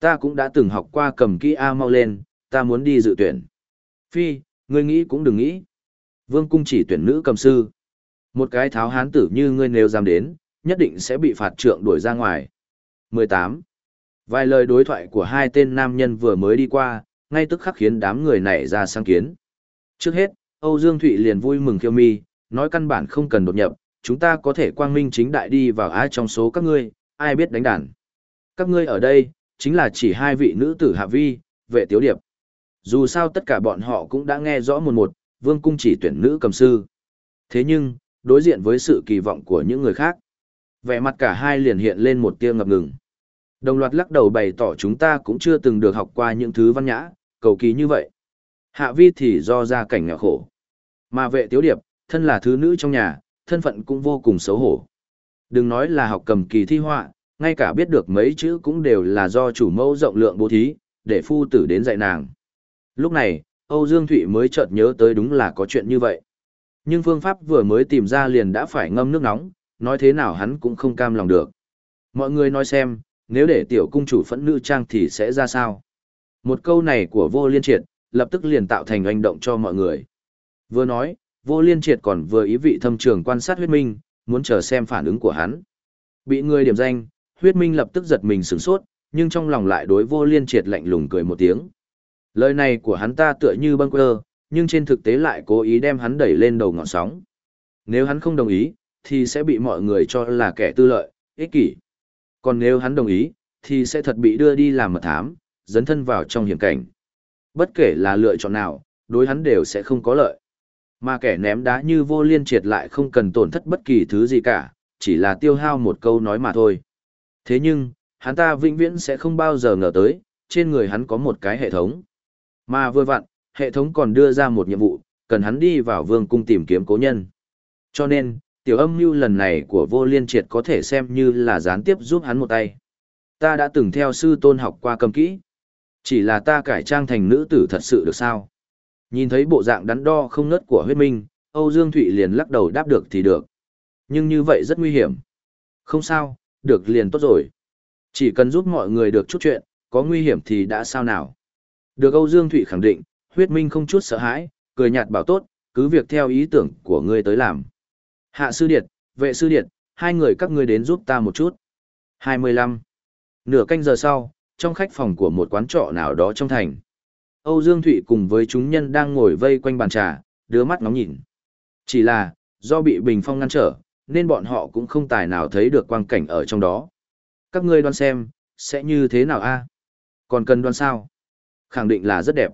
Ta cũng đã từng học qua cầm kỹ A mau lên, ta muốn đi dự tuyển. Phi, ngươi nghĩ cũng đừng nghĩ. Vương cung chỉ tuyển nữ cầm sư. Một cái tháo hán tử như ngươi nếu dám đến, nhất định sẽ bị phạt trượng đuổi ra ngoài. 18. Vài lời đối thoại của hai tên nam nhân vừa mới đi qua, ngay tức khắc khiến đám người này ra sang kiến. Trước hết, Âu Dương Thụy liền vui mừng kêu mi, nói căn bản không cần đột nhập, chúng ta có thể quang minh chính đại đi vào ai trong số các ngươi, ai biết đánh đàn. Các ngươi ở đây, chính là chỉ hai vị nữ tử hạ vi, vệ tiếu điệp. Dù sao tất cả bọn họ cũng đã nghe rõ một một, vương cung chỉ tuyển nữ cầm sư. Thế nhưng, đối diện với sự kỳ vọng của những người khác, vẻ mặt cả hai liền hiện lên một tia ngập ngừng. Đồng loạt lắc đầu bày tỏ chúng ta cũng chưa từng được học qua những thứ văn nhã, cầu kỳ như vậy. Hạ vi thì do gia cảnh nghèo khổ. Mà vệ tiếu điệp, thân là thứ nữ trong nhà, thân phận cũng vô cùng xấu hổ. Đừng nói là học cầm kỳ thi họa, ngay cả biết được mấy chữ cũng đều là do chủ mẫu rộng lượng bố thí, để phu tử đến dạy nàng. Lúc này, Âu Dương Thụy mới chợt nhớ tới đúng là có chuyện như vậy. Nhưng phương pháp vừa mới tìm ra liền đã phải ngâm nước nóng, nói thế nào hắn cũng không cam lòng được. Mọi người nói xem, nếu để tiểu cung chủ phẫn nữ trang thì sẽ ra sao? Một câu này của vô liên triệt, lập tức liền tạo thành hành động cho mọi người. Vừa nói, vô liên triệt còn vừa ý vị thâm trường quan sát huyết minh, muốn chờ xem phản ứng của hắn. Bị người điểm danh, huyết minh lập tức giật mình sửng sốt, nhưng trong lòng lại đối vô liên triệt lạnh lùng cười một tiếng. Lời này của hắn ta tựa như bâng quơ, nhưng trên thực tế lại cố ý đem hắn đẩy lên đầu ngọn sóng. Nếu hắn không đồng ý, thì sẽ bị mọi người cho là kẻ tư lợi, ích kỷ. Còn nếu hắn đồng ý, thì sẽ thật bị đưa đi làm mật thám, dấn thân vào trong hiểm cảnh. Bất kể là lựa chọn nào, đối hắn đều sẽ không có lợi. Mà kẻ ném đá như vô liên triệt lại không cần tổn thất bất kỳ thứ gì cả, chỉ là tiêu hao một câu nói mà thôi. Thế nhưng, hắn ta vĩnh viễn sẽ không bao giờ ngờ tới, trên người hắn có một cái hệ thống. Mà vừa vặn, hệ thống còn đưa ra một nhiệm vụ, cần hắn đi vào vương cung tìm kiếm cố nhân. Cho nên, tiểu âm mưu lần này của vô liên triệt có thể xem như là gián tiếp giúp hắn một tay. Ta đã từng theo sư tôn học qua cầm kỹ. Chỉ là ta cải trang thành nữ tử thật sự được sao? Nhìn thấy bộ dạng đắn đo không nớt của huyết minh, Âu Dương Thụy liền lắc đầu đáp được thì được. Nhưng như vậy rất nguy hiểm. Không sao, được liền tốt rồi. Chỉ cần giúp mọi người được chút chuyện, có nguy hiểm thì đã sao nào. Được Âu Dương Thụy khẳng định, huyết minh không chút sợ hãi, cười nhạt bảo tốt, cứ việc theo ý tưởng của ngươi tới làm. Hạ sư điệt, vệ sư điệt, hai người các ngươi đến giúp ta một chút. 25. Nửa canh giờ sau, trong khách phòng của một quán trọ nào đó trong thành. Âu Dương Thụy cùng với chúng nhân đang ngồi vây quanh bàn trà, đưa mắt ngóng nhìn. Chỉ là, do bị bình phong ngăn trở, nên bọn họ cũng không tài nào thấy được quang cảnh ở trong đó. Các ngươi đoán xem, sẽ như thế nào a? Còn cần đoán sao? Khẳng định là rất đẹp.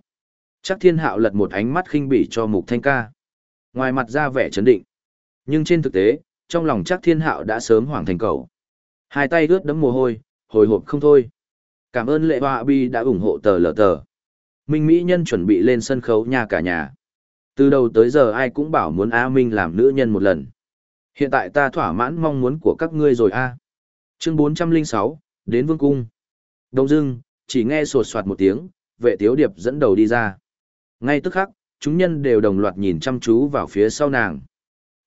Chắc thiên hạo lật một ánh mắt khinh bỉ cho mục thanh ca. Ngoài mặt ra vẻ chấn định. Nhưng trên thực tế, trong lòng chắc thiên hạo đã sớm hoảng thành cầu. Hai tay ướt đẫm mồ hôi, hồi hộp không thôi. Cảm ơn lệ hoa bi đã ủng hộ tờ lờ tờ. Minh Mỹ Nhân chuẩn bị lên sân khấu nhà cả nhà. Từ đầu tới giờ ai cũng bảo muốn A Minh làm nữ nhân một lần. Hiện tại ta thỏa mãn mong muốn của các ngươi rồi A. Chương 406, đến Vương Cung. Đông dưng, chỉ nghe sột soạt một tiếng, vệ tiếu điệp dẫn đầu đi ra. Ngay tức khắc, chúng nhân đều đồng loạt nhìn chăm chú vào phía sau nàng.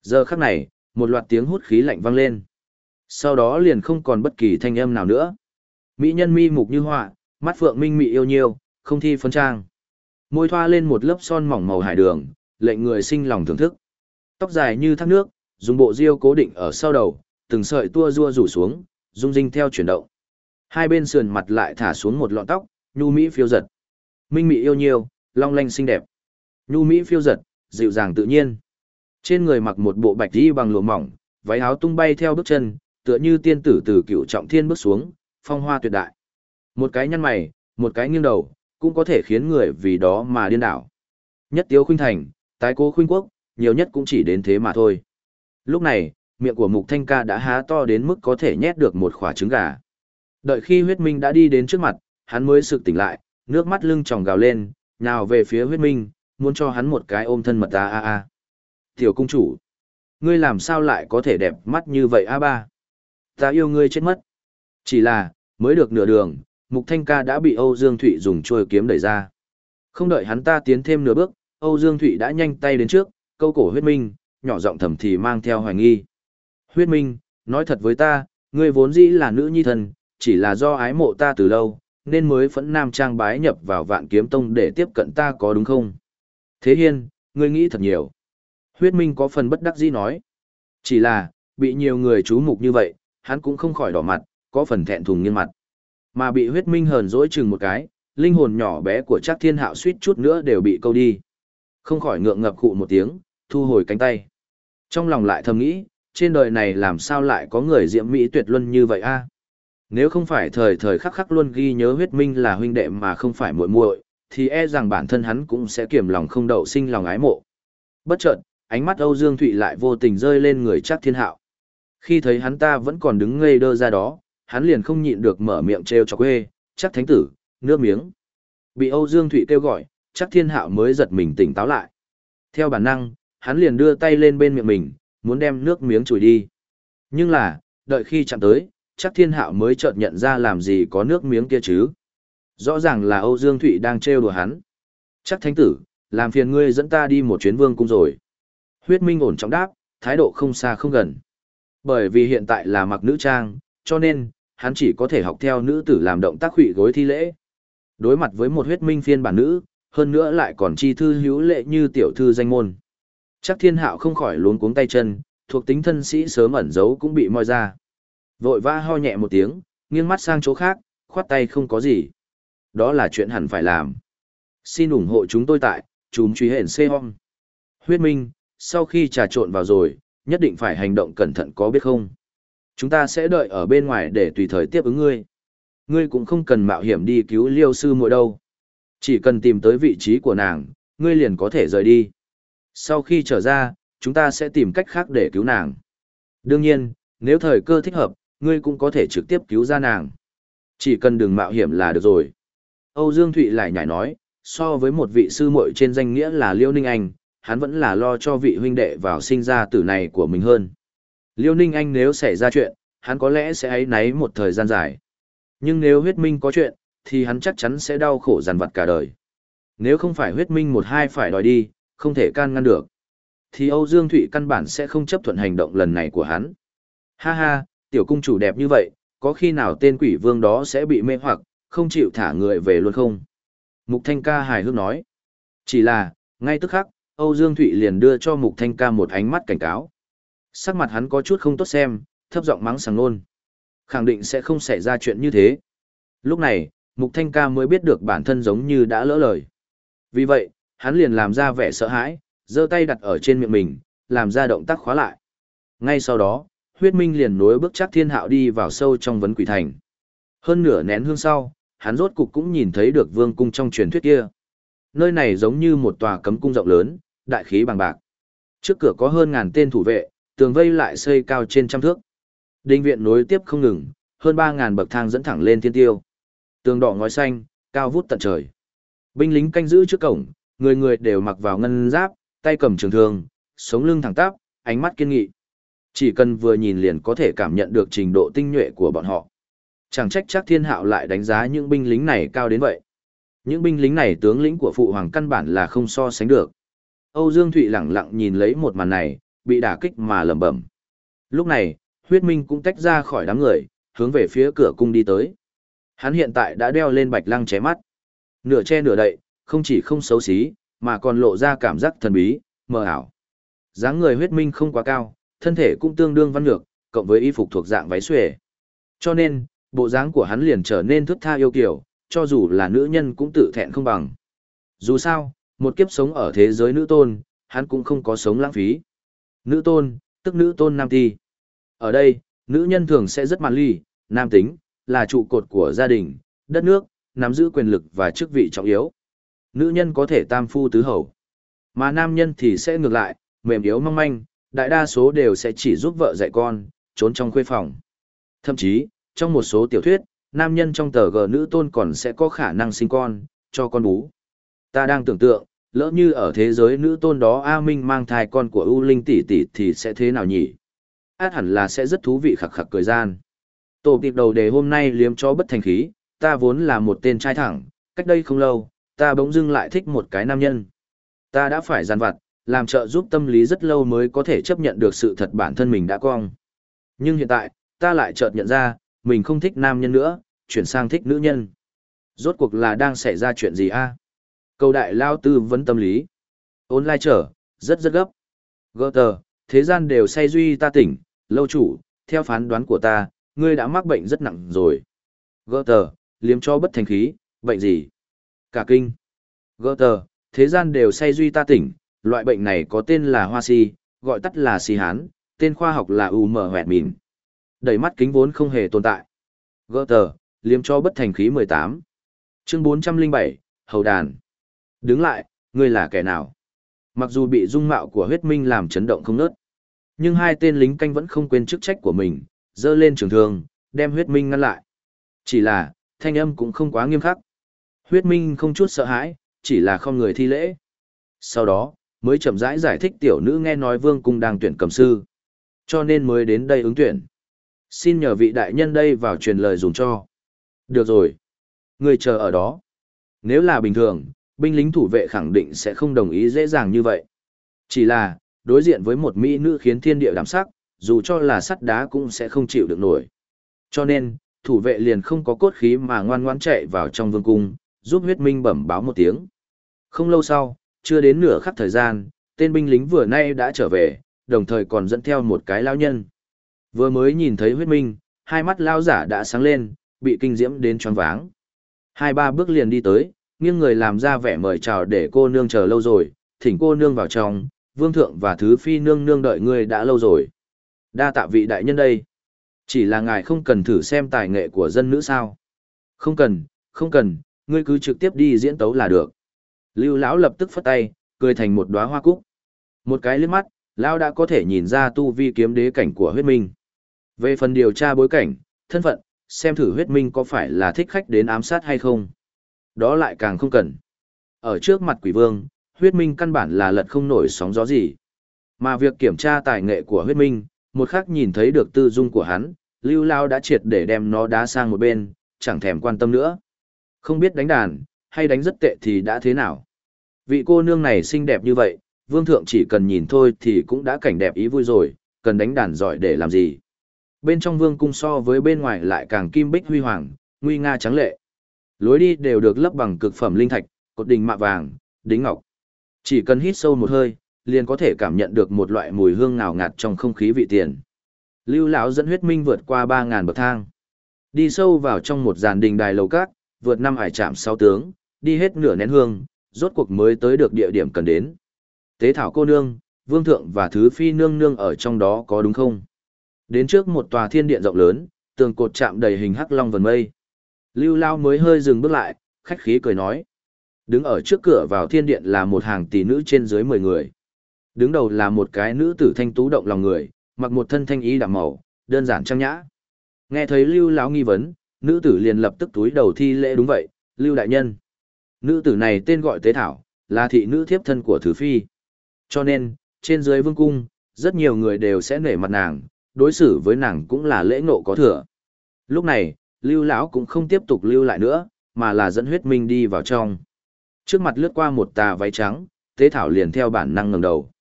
Giờ khắc này, một loạt tiếng hút khí lạnh vang lên. Sau đó liền không còn bất kỳ thanh âm nào nữa. Mỹ nhân mi mục như họa, mắt phượng minh mị yêu nhiêu, không thi phấn trang. Môi thoa lên một lớp son mỏng màu hải đường, lệnh người sinh lòng thưởng thức. Tóc dài như thác nước, dùng bộ diêu cố định ở sau đầu, từng sợi tua rua rủ xuống, rung rinh theo chuyển động. Hai bên sườn mặt lại thả xuống một lọn tóc, nhu mỹ phiêu giật. Minh mị yêu nhiêu, long lanh xinh đẹp. Nhu mỹ phiêu giật, dịu dàng tự nhiên. Trên người mặc một bộ bạch y bằng lụa mỏng, váy áo tung bay theo bước chân, tựa như tiên tử từ cựu trọng thiên bước xuống, phong hoa tuyệt đại. Một cái nhăn mày, một cái nghiêng đầu, cũng có thể khiến người vì đó mà điên đảo. Nhất tiếu khuynh thành, tái cố khuynh quốc, nhiều nhất cũng chỉ đến thế mà thôi. Lúc này, miệng của mục thanh ca đã há to đến mức có thể nhét được một quả trứng gà. Đợi khi huyết minh đã đi đến trước mặt, hắn mới sực tỉnh lại, nước mắt lưng tròng gào lên, nào về phía huyết minh, muốn cho hắn một cái ôm thân mật ta a a. Tiểu cung chủ, ngươi làm sao lại có thể đẹp mắt như vậy a ba? Ta yêu ngươi chết mất. Chỉ là, mới được nửa đường, Mục Thanh Ca đã bị Âu Dương Thụy dùng trôi kiếm đẩy ra. Không đợi hắn ta tiến thêm nửa bước, Âu Dương Thụy đã nhanh tay đến trước, câu cổ huyết minh, nhỏ giọng thầm thì mang theo hoài nghi. Huyết minh, nói thật với ta, ngươi vốn dĩ là nữ nhi thần, chỉ là do ái mộ ta từ lâu, nên mới phẫn nam trang bái nhập vào vạn kiếm tông để tiếp cận ta có đúng không? Thế hiên, ngươi nghĩ thật nhiều. Huyết minh có phần bất đắc dĩ nói. Chỉ là, bị nhiều người chú mục như vậy, hắn cũng không khỏi đỏ mặt, có phần thẹn thùng nghiêng mặt. Mà bị huyết minh hờn dỗi chừng một cái, linh hồn nhỏ bé của chắc thiên hạo suýt chút nữa đều bị câu đi. Không khỏi ngượng ngập khụ một tiếng, thu hồi cánh tay. Trong lòng lại thầm nghĩ, trên đời này làm sao lại có người diễm mỹ tuyệt luân như vậy a? Nếu không phải thời thời khắc khắc luôn ghi nhớ huyết minh là huynh đệ mà không phải muội muội, thì e rằng bản thân hắn cũng sẽ kiềm lòng không đậu sinh lòng ái mộ. Bất chợt, ánh mắt Âu Dương Thụy lại vô tình rơi lên người chắc thiên hạo. Khi thấy hắn ta vẫn còn đứng ngây đơ ra đó, hắn liền không nhịn được mở miệng trêu cho quê, chắc thánh tử, nước miếng. Bị Âu Dương Thụy kêu gọi, chắc thiên hạo mới giật mình tỉnh táo lại. Theo bản năng, hắn liền đưa tay lên bên miệng mình, muốn đem nước miếng chùi đi. Nhưng là, đợi khi chạm tới, chắc thiên hạo mới chợt nhận ra làm gì có nước miếng kia chứ. Rõ ràng là Âu Dương Thụy đang trêu đùa hắn. Chắc thánh tử, làm phiền ngươi dẫn ta đi một chuyến vương cung rồi. Huyết Minh ổn trọng đáp, thái độ không xa không gần. Bởi vì hiện tại là mặc nữ trang, cho nên, hắn chỉ có thể học theo nữ tử làm động tác hủy gối thi lễ. Đối mặt với một huyết minh phiên bản nữ, hơn nữa lại còn chi thư hữu lệ như tiểu thư danh môn. Chắc thiên hạo không khỏi luống cuống tay chân, thuộc tính thân sĩ sớm ẩn giấu cũng bị moi ra. Vội vã ho nhẹ một tiếng, nghiêng mắt sang chỗ khác, khoát tay không có gì. Đó là chuyện hẳn phải làm. Xin ủng hộ chúng tôi tại, chúng truy hển xê hong. Huyết minh, sau khi trà trộn vào rồi, nhất định phải hành động cẩn thận có biết không? Chúng ta sẽ đợi ở bên ngoài để tùy thời tiếp ứng ngươi. Ngươi cũng không cần mạo hiểm đi cứu liêu sư muội đâu. Chỉ cần tìm tới vị trí của nàng, ngươi liền có thể rời đi. Sau khi trở ra, chúng ta sẽ tìm cách khác để cứu nàng. Đương nhiên, nếu thời cơ thích hợp, ngươi cũng có thể trực tiếp cứu ra nàng. Chỉ cần đừng mạo hiểm là được rồi. Âu Dương Thụy lại nhảy nói, so với một vị sư muội trên danh nghĩa là Liêu Ninh Anh, hắn vẫn là lo cho vị huynh đệ vào sinh ra tử này của mình hơn. Liêu Ninh Anh nếu xảy ra chuyện, hắn có lẽ sẽ ấy náy một thời gian dài. Nhưng nếu huyết minh có chuyện, thì hắn chắc chắn sẽ đau khổ giàn vặt cả đời. Nếu không phải huyết minh một hai phải đòi đi, không thể can ngăn được. Thì Âu Dương Thụy căn bản sẽ không chấp thuận hành động lần này của hắn. Ha ha, tiểu cung chủ đẹp như vậy, có khi nào tên quỷ vương đó sẽ bị mê hoặc, không chịu thả người về luôn không? Mục Thanh ca hài hước nói. Chỉ là, ngay tức khắc, Âu Dương Thụy liền đưa cho Mục Thanh ca một ánh mắt cảnh cáo. Sắc mặt hắn có chút không tốt xem, thấp giọng mắng sằng nôn. Khẳng định sẽ không xảy ra chuyện như thế. Lúc này, Mục Thanh ca mới biết được bản thân giống như đã lỡ lời. Vì vậy, hắn liền làm ra vẻ sợ hãi, giơ tay đặt ở trên miệng mình, làm ra động tác khóa lại. Ngay sau đó, huyết minh liền nối bước chắc thiên hạo đi vào sâu trong vấn quỷ thành. Hơn nửa nén hương sau, hắn rốt cục cũng nhìn thấy được vương cung trong truyền thuyết kia. Nơi này giống như một tòa cấm cung rộng lớn, đại khí bằng bạc. Trước cửa có hơn ngàn tên thủ vệ, tường vây lại xây cao trên trăm thước. Đinh viện nối tiếp không ngừng, hơn ba ngàn bậc thang dẫn thẳng lên thiên tiêu. Tường đỏ ngói xanh, cao vút tận trời. Binh lính canh giữ trước cổng, người người đều mặc vào ngân giáp, tay cầm trường thương, sống lưng thẳng tắp, ánh mắt kiên nghị. Chỉ cần vừa nhìn liền có thể cảm nhận được trình độ tinh nhuệ của bọn họ. Chẳng trách chắc thiên hạo lại đánh giá những binh lính này cao đến vậy. Những binh lính này tướng lĩnh của phụ hoàng căn bản là không so sánh được. Âu Dương Thụy lặng lặng nhìn lấy một màn này, bị đả kích mà lẩm bẩm. Lúc này, huyết minh cũng tách ra khỏi đám người, hướng về phía cửa cung đi tới. Hắn hiện tại đã đeo lên bạch lăng ché mắt. Nửa che nửa đậy, không chỉ không xấu xí, mà còn lộ ra cảm giác thần bí, mờ ảo. dáng người huyết minh không quá cao, thân thể cũng tương đương văn ngược, cộng với y phục thuộc dạng váy xuề. Cho nên, bộ dáng của hắn liền trở nên thướt tha yêu kiều, cho dù là nữ nhân cũng tự thẹn không bằng. Dù sao, một kiếp sống ở thế giới nữ tôn, hắn cũng không có sống lãng phí. Nữ tôn, tức nữ tôn nam ti. Ở đây, nữ nhân thường sẽ rất mạn ly, nam tính, là trụ cột của gia đình, đất nước, nắm giữ quyền lực và chức vị trọng yếu. Nữ nhân có thể tam phu tứ hầu. Mà nam nhân thì sẽ ngược lại, mềm yếu mong manh, đại đa số đều sẽ chỉ giúp vợ dạy con, trốn trong khuê phòng. Thậm chí, trong một số tiểu thuyết, nam nhân trong tờ gờ nữ tôn còn sẽ có khả năng sinh con, cho con bú. Ta đang tưởng tượng, lỡ như ở thế giới nữ tôn đó A Minh mang thai con của U Linh tỷ tỷ thì sẽ thế nào nhỉ? Át hẳn là sẽ rất thú vị khặc khặc cười gian. Tổ kịp đầu đề hôm nay liếm cho bất thành khí, ta vốn là một tên trai thẳng, cách đây không lâu, ta bỗng dưng lại thích một cái nam nhân. Ta đã phải gian vặt, làm trợ giúp tâm lý rất lâu mới có thể chấp nhận được sự thật bản thân mình đã cong. Nhưng hiện tại, ta lại chợt nhận ra, mình không thích nam nhân nữa, chuyển sang thích nữ nhân. Rốt cuộc là đang xảy ra chuyện gì a? Câu đại lao tư vấn tâm lý. Online trở, rất rất gấp. Gơ tờ, thế gian đều say duy ta tỉnh, lâu chủ, theo phán đoán của ta, ngươi đã mắc bệnh rất nặng rồi. Gơ tờ, liếm cho bất thành khí, bệnh gì? Cả kinh. Gơ tờ, thế gian đều say duy ta tỉnh, loại bệnh này có tên là hoa si, gọi tắt là si hán, tên khoa học là u mở hoẹt mìn. Đẩy mắt kính vốn không hề tồn tại. Gơ tờ, liếm cho bất thành khí 18. Chương 407, Hầu đàn. Đứng lại, ngươi là kẻ nào? Mặc dù bị dung mạo của huyết minh làm chấn động không nớt, nhưng hai tên lính canh vẫn không quên chức trách của mình, dơ lên trường thương, đem huyết minh ngăn lại. Chỉ là, thanh âm cũng không quá nghiêm khắc. Huyết minh không chút sợ hãi, chỉ là không người thi lễ. Sau đó, mới chậm rãi giải, giải thích tiểu nữ nghe nói vương cung đang tuyển cầm sư. Cho nên mới đến đây ứng tuyển. Xin nhờ vị đại nhân đây vào truyền lời dùng cho. Được rồi. Người chờ ở đó. Nếu là bình thường, binh lính thủ vệ khẳng định sẽ không đồng ý dễ dàng như vậy. Chỉ là, đối diện với một mỹ nữ khiến thiên địa đảm sắc, dù cho là sắt đá cũng sẽ không chịu được nổi. Cho nên, thủ vệ liền không có cốt khí mà ngoan ngoãn chạy vào trong vương cung, giúp huyết minh bẩm báo một tiếng. Không lâu sau, chưa đến nửa khắc thời gian, tên binh lính vừa nay đã trở về, đồng thời còn dẫn theo một cái lao nhân. Vừa mới nhìn thấy huyết minh, hai mắt lao giả đã sáng lên, bị kinh diễm đến choáng váng. Hai ba bước liền đi tới, nghiêng người làm ra vẻ mời chào để cô nương chờ lâu rồi, thỉnh cô nương vào trong, vương thượng và thứ phi nương nương đợi người đã lâu rồi. Đa tạ vị đại nhân đây. Chỉ là ngài không cần thử xem tài nghệ của dân nữ sao. Không cần, không cần, ngươi cứ trực tiếp đi diễn tấu là được. Lưu lão lập tức phất tay, cười thành một đóa hoa cúc. Một cái liếc mắt, lão đã có thể nhìn ra tu vi kiếm đế cảnh của huyết minh. Về phần điều tra bối cảnh, thân phận, xem thử huyết minh có phải là thích khách đến ám sát hay không. Đó lại càng không cần. Ở trước mặt quỷ vương, huyết minh căn bản là lật không nổi sóng gió gì. Mà việc kiểm tra tài nghệ của huyết minh, một khắc nhìn thấy được tư dung của hắn, lưu lao đã triệt để đem nó đá sang một bên, chẳng thèm quan tâm nữa. Không biết đánh đàn, hay đánh rất tệ thì đã thế nào. Vị cô nương này xinh đẹp như vậy, vương thượng chỉ cần nhìn thôi thì cũng đã cảnh đẹp ý vui rồi, cần đánh đàn giỏi để làm gì. Bên trong vương cung so với bên ngoài lại càng kim bích huy hoàng, nguy nga trắng lệ. Lối đi đều được lấp bằng cực phẩm linh thạch, cột đình mạ vàng, đính ngọc. Chỉ cần hít sâu một hơi, liền có thể cảm nhận được một loại mùi hương ngào ngạt trong không khí vị tiền. Lưu lão dẫn huyết minh vượt qua 3000 bậc thang. Đi sâu vào trong một dàn đình đài lầu cát, vượt năm hải trạm sáu tướng, đi hết nửa nén hương, rốt cuộc mới tới được địa điểm cần đến. Tế thảo cô nương, vương thượng và thứ phi nương nương ở trong đó có đúng không? Đến trước một tòa thiên điện rộng lớn, tường cột chạm đầy hình hắc long vần mây. Lưu Lao mới hơi dừng bước lại, khách khí cười nói. Đứng ở trước cửa vào thiên điện là một hàng tỷ nữ trên dưới 10 người. Đứng đầu là một cái nữ tử thanh tú động lòng người, mặc một thân thanh ý đạm màu, đơn giản trang nhã. Nghe thấy Lưu Lão nghi vấn, nữ tử liền lập tức túi đầu thi lễ đúng vậy, Lưu đại nhân. Nữ tử này tên gọi Tế Thảo, là thị nữ thiếp thân của Thứ Phi. Cho nên, trên dưới vương cung, rất nhiều người đều sẽ nể mặt nàng, đối xử với nàng cũng là lễ ngộ có thừa. Lúc này, Lưu lão cũng không tiếp tục lưu lại nữa, mà là dẫn huyết minh đi vào trong. Trước mặt lướt qua một tà váy trắng, Tế Thảo liền theo bản năng ngẩng đầu.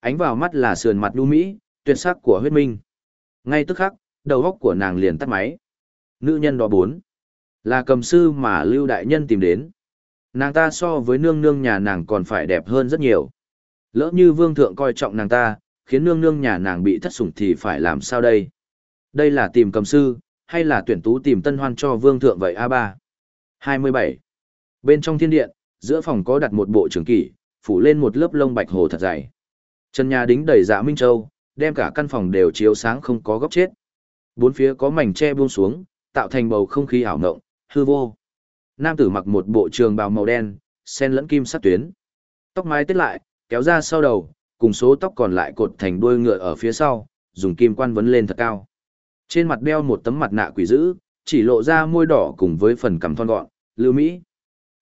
Ánh vào mắt là sườn mặt nhu mỹ, tuyệt sắc của huyết minh. Ngay tức khắc, đầu góc của nàng liền tắt máy. Nữ nhân đó bốn. Là cầm sư mà Lưu Đại Nhân tìm đến. Nàng ta so với nương nương nhà nàng còn phải đẹp hơn rất nhiều. Lỡ như vương thượng coi trọng nàng ta, khiến nương nương nhà nàng bị thất sủng thì phải làm sao đây? Đây là tìm cầm sư, hay là tuyển tú tìm tân hoan cho vương thượng vậy A3? 27. Bên trong thiên điện, giữa phòng có đặt một bộ trường kỷ, phủ lên một lớp lông bạch hồ thật dày. Trần nhà đính đầy dạ minh châu, đem cả căn phòng đều chiếu sáng không có góc chết. Bốn phía có mảnh tre buông xuống, tạo thành bầu không khí ảo ngộng, hư vô. Nam tử mặc một bộ trường bào màu đen, sen lẫn kim sắt tuyến. Tóc mái tết lại, kéo ra sau đầu, cùng số tóc còn lại cột thành đuôi ngựa ở phía sau, dùng kim quan vấn lên thật cao. Trên mặt đeo một tấm mặt nạ quỷ dữ, chỉ lộ ra môi đỏ cùng với phần cằm thon gọn, lưu mỹ.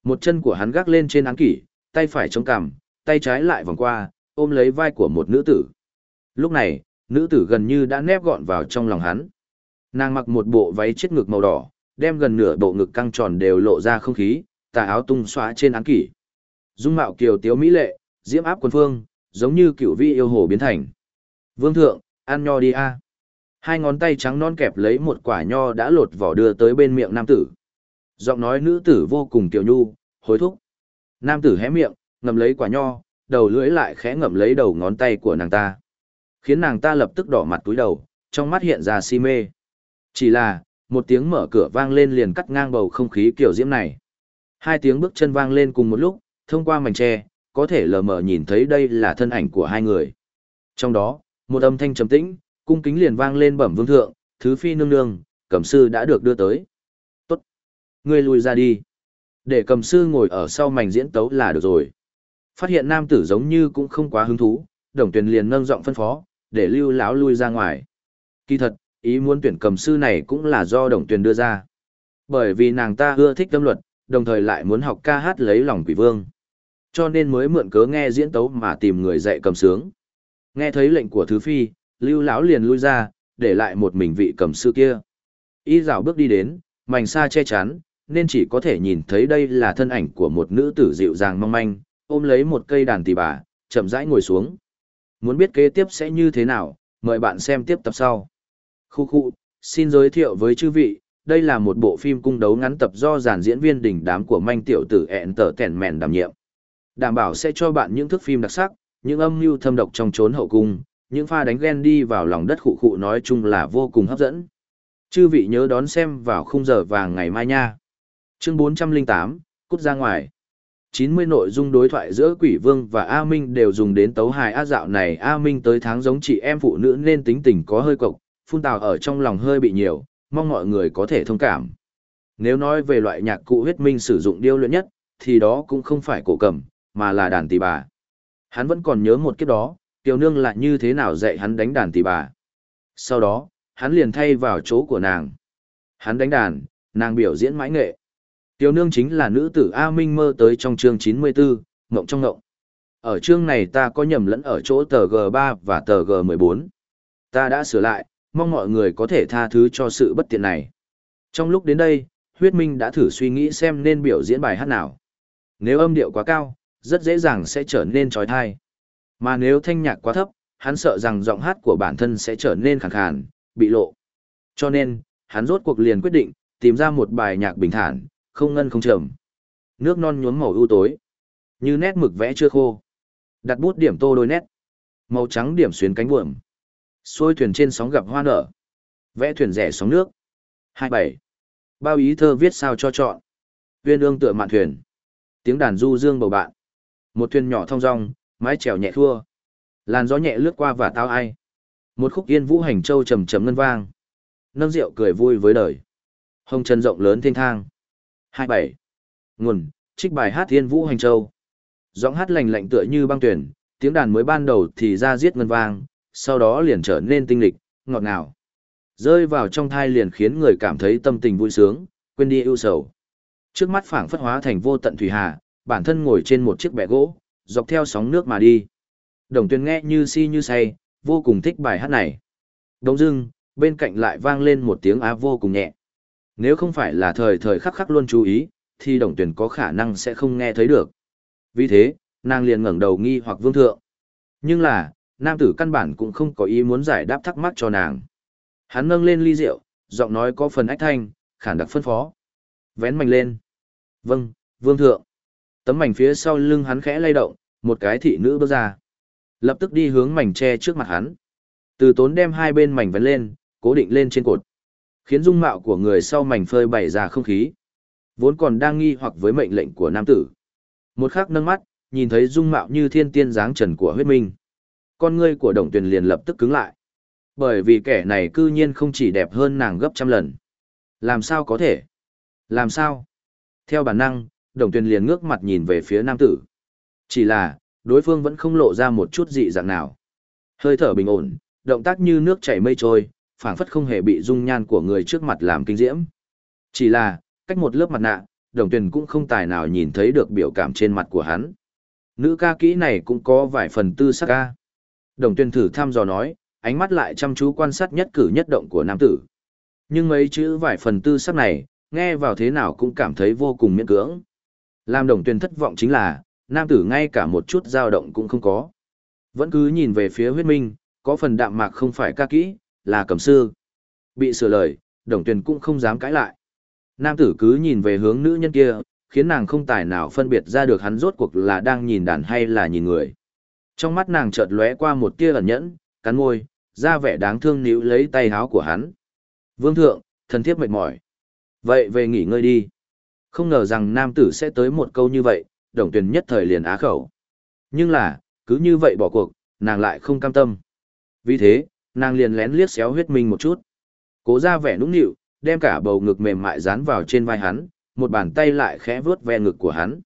Một chân của hắn gác lên trên án kỷ, tay phải chống cằm, tay trái lại vòng qua, ôm lấy vai của một nữ tử. Lúc này, nữ tử gần như đã nép gọn vào trong lòng hắn. Nàng mặc một bộ váy chết ngực màu đỏ, đem gần nửa bộ ngực căng tròn đều lộ ra không khí, tà áo tung xóa trên án kỷ. Dung mạo kiều tiếu mỹ lệ, diễm áp quân phương, giống như cựu vi yêu hồ biến thành. Vương thượng, ăn nho đi a. Hai ngón tay trắng non kẹp lấy một quả nho đã lột vỏ đưa tới bên miệng nam tử. Giọng nói nữ tử vô cùng kiều nhu, hối thúc. Nam tử hé miệng, ngậm lấy quả nho, đầu lưỡi lại khẽ ngậm lấy đầu ngón tay của nàng ta. Khiến nàng ta lập tức đỏ mặt túi đầu, trong mắt hiện ra si mê. Chỉ là, một tiếng mở cửa vang lên liền cắt ngang bầu không khí kiểu diễm này. Hai tiếng bước chân vang lên cùng một lúc, thông qua mảnh tre, có thể lờ mờ nhìn thấy đây là thân ảnh của hai người. Trong đó, một âm thanh trầm tĩnh, cung kính liền vang lên bẩm vương thượng, thứ phi nương nương, cẩm sư đã được đưa tới. Tốt. Ngươi lùi ra đi. Để cầm sư ngồi ở sau mảnh diễn tấu là được rồi. Phát hiện nam tử giống như cũng không quá hứng thú, đồng tuyển liền nâng giọng phân phó, để lưu lão lui ra ngoài. Kỳ thật, ý muốn tuyển cầm sư này cũng là do đồng tuyển đưa ra. Bởi vì nàng ta ưa thích tâm luật, đồng thời lại muốn học ca hát lấy lòng quỷ vương. Cho nên mới mượn cớ nghe diễn tấu mà tìm người dạy cầm sướng. Nghe thấy lệnh của thứ phi, lưu lão liền lui ra, để lại một mình vị cầm sư kia. Y rào bước đi đến, mảnh xa che chắn, nên chỉ có thể nhìn thấy đây là thân ảnh của một nữ tử dịu dàng mong manh, ôm lấy một cây đàn tỳ bà, chậm rãi ngồi xuống. Muốn biết kế tiếp sẽ như thế nào, mời bạn xem tiếp tập sau. Khu khu, xin giới thiệu với chư vị, đây là một bộ phim cung đấu ngắn tập do dàn diễn viên đỉnh đám của manh tiểu tử ẹn tở tẻn mèn đảm nhiệm. Đảm bảo sẽ cho bạn những thước phim đặc sắc, những âm mưu thâm độc trong trốn hậu cung, những pha đánh ghen đi vào lòng đất khụ khụ nói chung là vô cùng hấp dẫn. Chư vị nhớ đón xem vào khung giờ vàng ngày mai nha. Chương 408, cút ra ngoài. 90 nội dung đối thoại giữa Quỷ Vương và A Minh đều dùng đến tấu hài á dạo này A Minh tới tháng giống chị em phụ nữ nên tính tình có hơi cộc, phun tào ở trong lòng hơi bị nhiều, mong mọi người có thể thông cảm. Nếu nói về loại nhạc cụ huyết minh sử dụng điêu luyện nhất, thì đó cũng không phải cổ cầm, mà là đàn tỳ bà. Hắn vẫn còn nhớ một kiếp đó, Kiều Nương lại như thế nào dạy hắn đánh đàn tỳ bà. Sau đó, hắn liền thay vào chỗ của nàng. Hắn đánh đàn, nàng biểu diễn mãi nghệ. Kiều Nương chính là nữ tử A Minh mơ tới trong chương 94, Ngộng trong Ngộng. Ở chương này ta có nhầm lẫn ở chỗ tờ G3 và tờ G14. Ta đã sửa lại, mong mọi người có thể tha thứ cho sự bất tiện này. Trong lúc đến đây, huyết minh đã thử suy nghĩ xem nên biểu diễn bài hát nào. Nếu âm điệu quá cao, rất dễ dàng sẽ trở nên trói thai. Mà nếu thanh nhạc quá thấp, hắn sợ rằng giọng hát của bản thân sẽ trở nên khàn khàn, bị lộ. Cho nên, hắn rốt cuộc liền quyết định, tìm ra một bài nhạc bình thản, không ngân không trầm. Nước non nhuốm màu ưu tối, như nét mực vẽ chưa khô. Đặt bút điểm tô đôi nét, màu trắng điểm xuyến cánh buồm. Xôi thuyền trên sóng gặp hoa nở. Vẽ thuyền rẻ sóng nước. 27. Bao ý thơ viết sao cho chọn. Viên ương tựa mạn thuyền. Tiếng đàn du dương bầu bạn. Một thuyền nhỏ thong dong, mái trèo nhẹ thua. Làn gió nhẹ lướt qua và tao ai. Một khúc yên vũ hành châu trầm trầm ngân vang. Nâng rượu cười vui với đời. Hồng trần rộng lớn thiên thang. 27. Nguồn, trích bài hát thiên vũ hành châu. Giọng hát lành lạnh tựa như băng tuyển, tiếng đàn mới ban đầu thì ra giết ngân vang, sau đó liền trở nên tinh lịch, ngọt ngào. Rơi vào trong thai liền khiến người cảm thấy tâm tình vui sướng, quên đi ưu sầu. Trước mắt phảng phất hóa thành vô tận thủy hà, bản thân ngồi trên một chiếc bè gỗ, dọc theo sóng nước mà đi. Đồng tuyên nghe như si như say, vô cùng thích bài hát này. Đông dưng, bên cạnh lại vang lên một tiếng á vô cùng nhẹ. Nếu không phải là thời thời khắc khắc luôn chú ý, thì đồng tuyển có khả năng sẽ không nghe thấy được. Vì thế, nàng liền ngẩng đầu nghi hoặc vương thượng. Nhưng là, nam tử căn bản cũng không có ý muốn giải đáp thắc mắc cho nàng. Hắn nâng lên ly rượu, giọng nói có phần ách thanh, khản đặc phân phó. Vén mạnh lên. Vâng, vương thượng. Tấm mảnh phía sau lưng hắn khẽ lay động, một cái thị nữ bước ra. Lập tức đi hướng mảnh tre trước mặt hắn. Từ tốn đem hai bên mảnh vấn lên, cố định lên trên cột. Khiến dung mạo của người sau mảnh phơi bày ra không khí. Vốn còn đang nghi hoặc với mệnh lệnh của nam tử. Một khắc nâng mắt, nhìn thấy dung mạo như thiên tiên dáng trần của huyết minh. Con ngươi của đồng tuyền liền lập tức cứng lại. Bởi vì kẻ này cư nhiên không chỉ đẹp hơn nàng gấp trăm lần. Làm sao có thể? Làm sao? Theo bản năng, đồng tuyền liền ngước mặt nhìn về phía nam tử. Chỉ là, đối phương vẫn không lộ ra một chút dị dạng nào. Hơi thở bình ổn, động tác như nước chảy mây trôi, phảng phất không hề bị dung nhan của người trước mặt làm kinh diễm. Chỉ là, cách một lớp mặt nạ, đồng tuyền cũng không tài nào nhìn thấy được biểu cảm trên mặt của hắn. Nữ ca kỹ này cũng có vài phần tư sắc ca. Đồng tuyền thử thăm dò nói, ánh mắt lại chăm chú quan sát nhất cử nhất động của nam tử. Nhưng mấy chữ vài phần tư sắc này, nghe vào thế nào cũng cảm thấy vô cùng miễn cưỡng. Làm đồng tuyên thất vọng chính là, nam tử ngay cả một chút dao động cũng không có. Vẫn cứ nhìn về phía huyết minh, có phần đạm mạc không phải ca kỹ, là cầm sư. Bị sửa lời, đồng tuyên cũng không dám cãi lại. Nam tử cứ nhìn về hướng nữ nhân kia, khiến nàng không tài nào phân biệt ra được hắn rốt cuộc là đang nhìn đàn hay là nhìn người. Trong mắt nàng chợt lóe qua một tia ẩn nhẫn, cắn môi, ra vẻ đáng thương níu lấy tay háo của hắn. Vương thượng, thần thiếp mệt mỏi. Vậy về nghỉ ngơi đi. Không ngờ rằng nam tử sẽ tới một câu như vậy, đồng tuyển nhất thời liền á khẩu. Nhưng là, cứ như vậy bỏ cuộc, nàng lại không cam tâm. Vì thế, nàng liền lén liếc xéo huyết minh một chút. Cố ra vẻ nũng nịu, đem cả bầu ngực mềm mại dán vào trên vai hắn, một bàn tay lại khẽ vuốt ve ngực của hắn.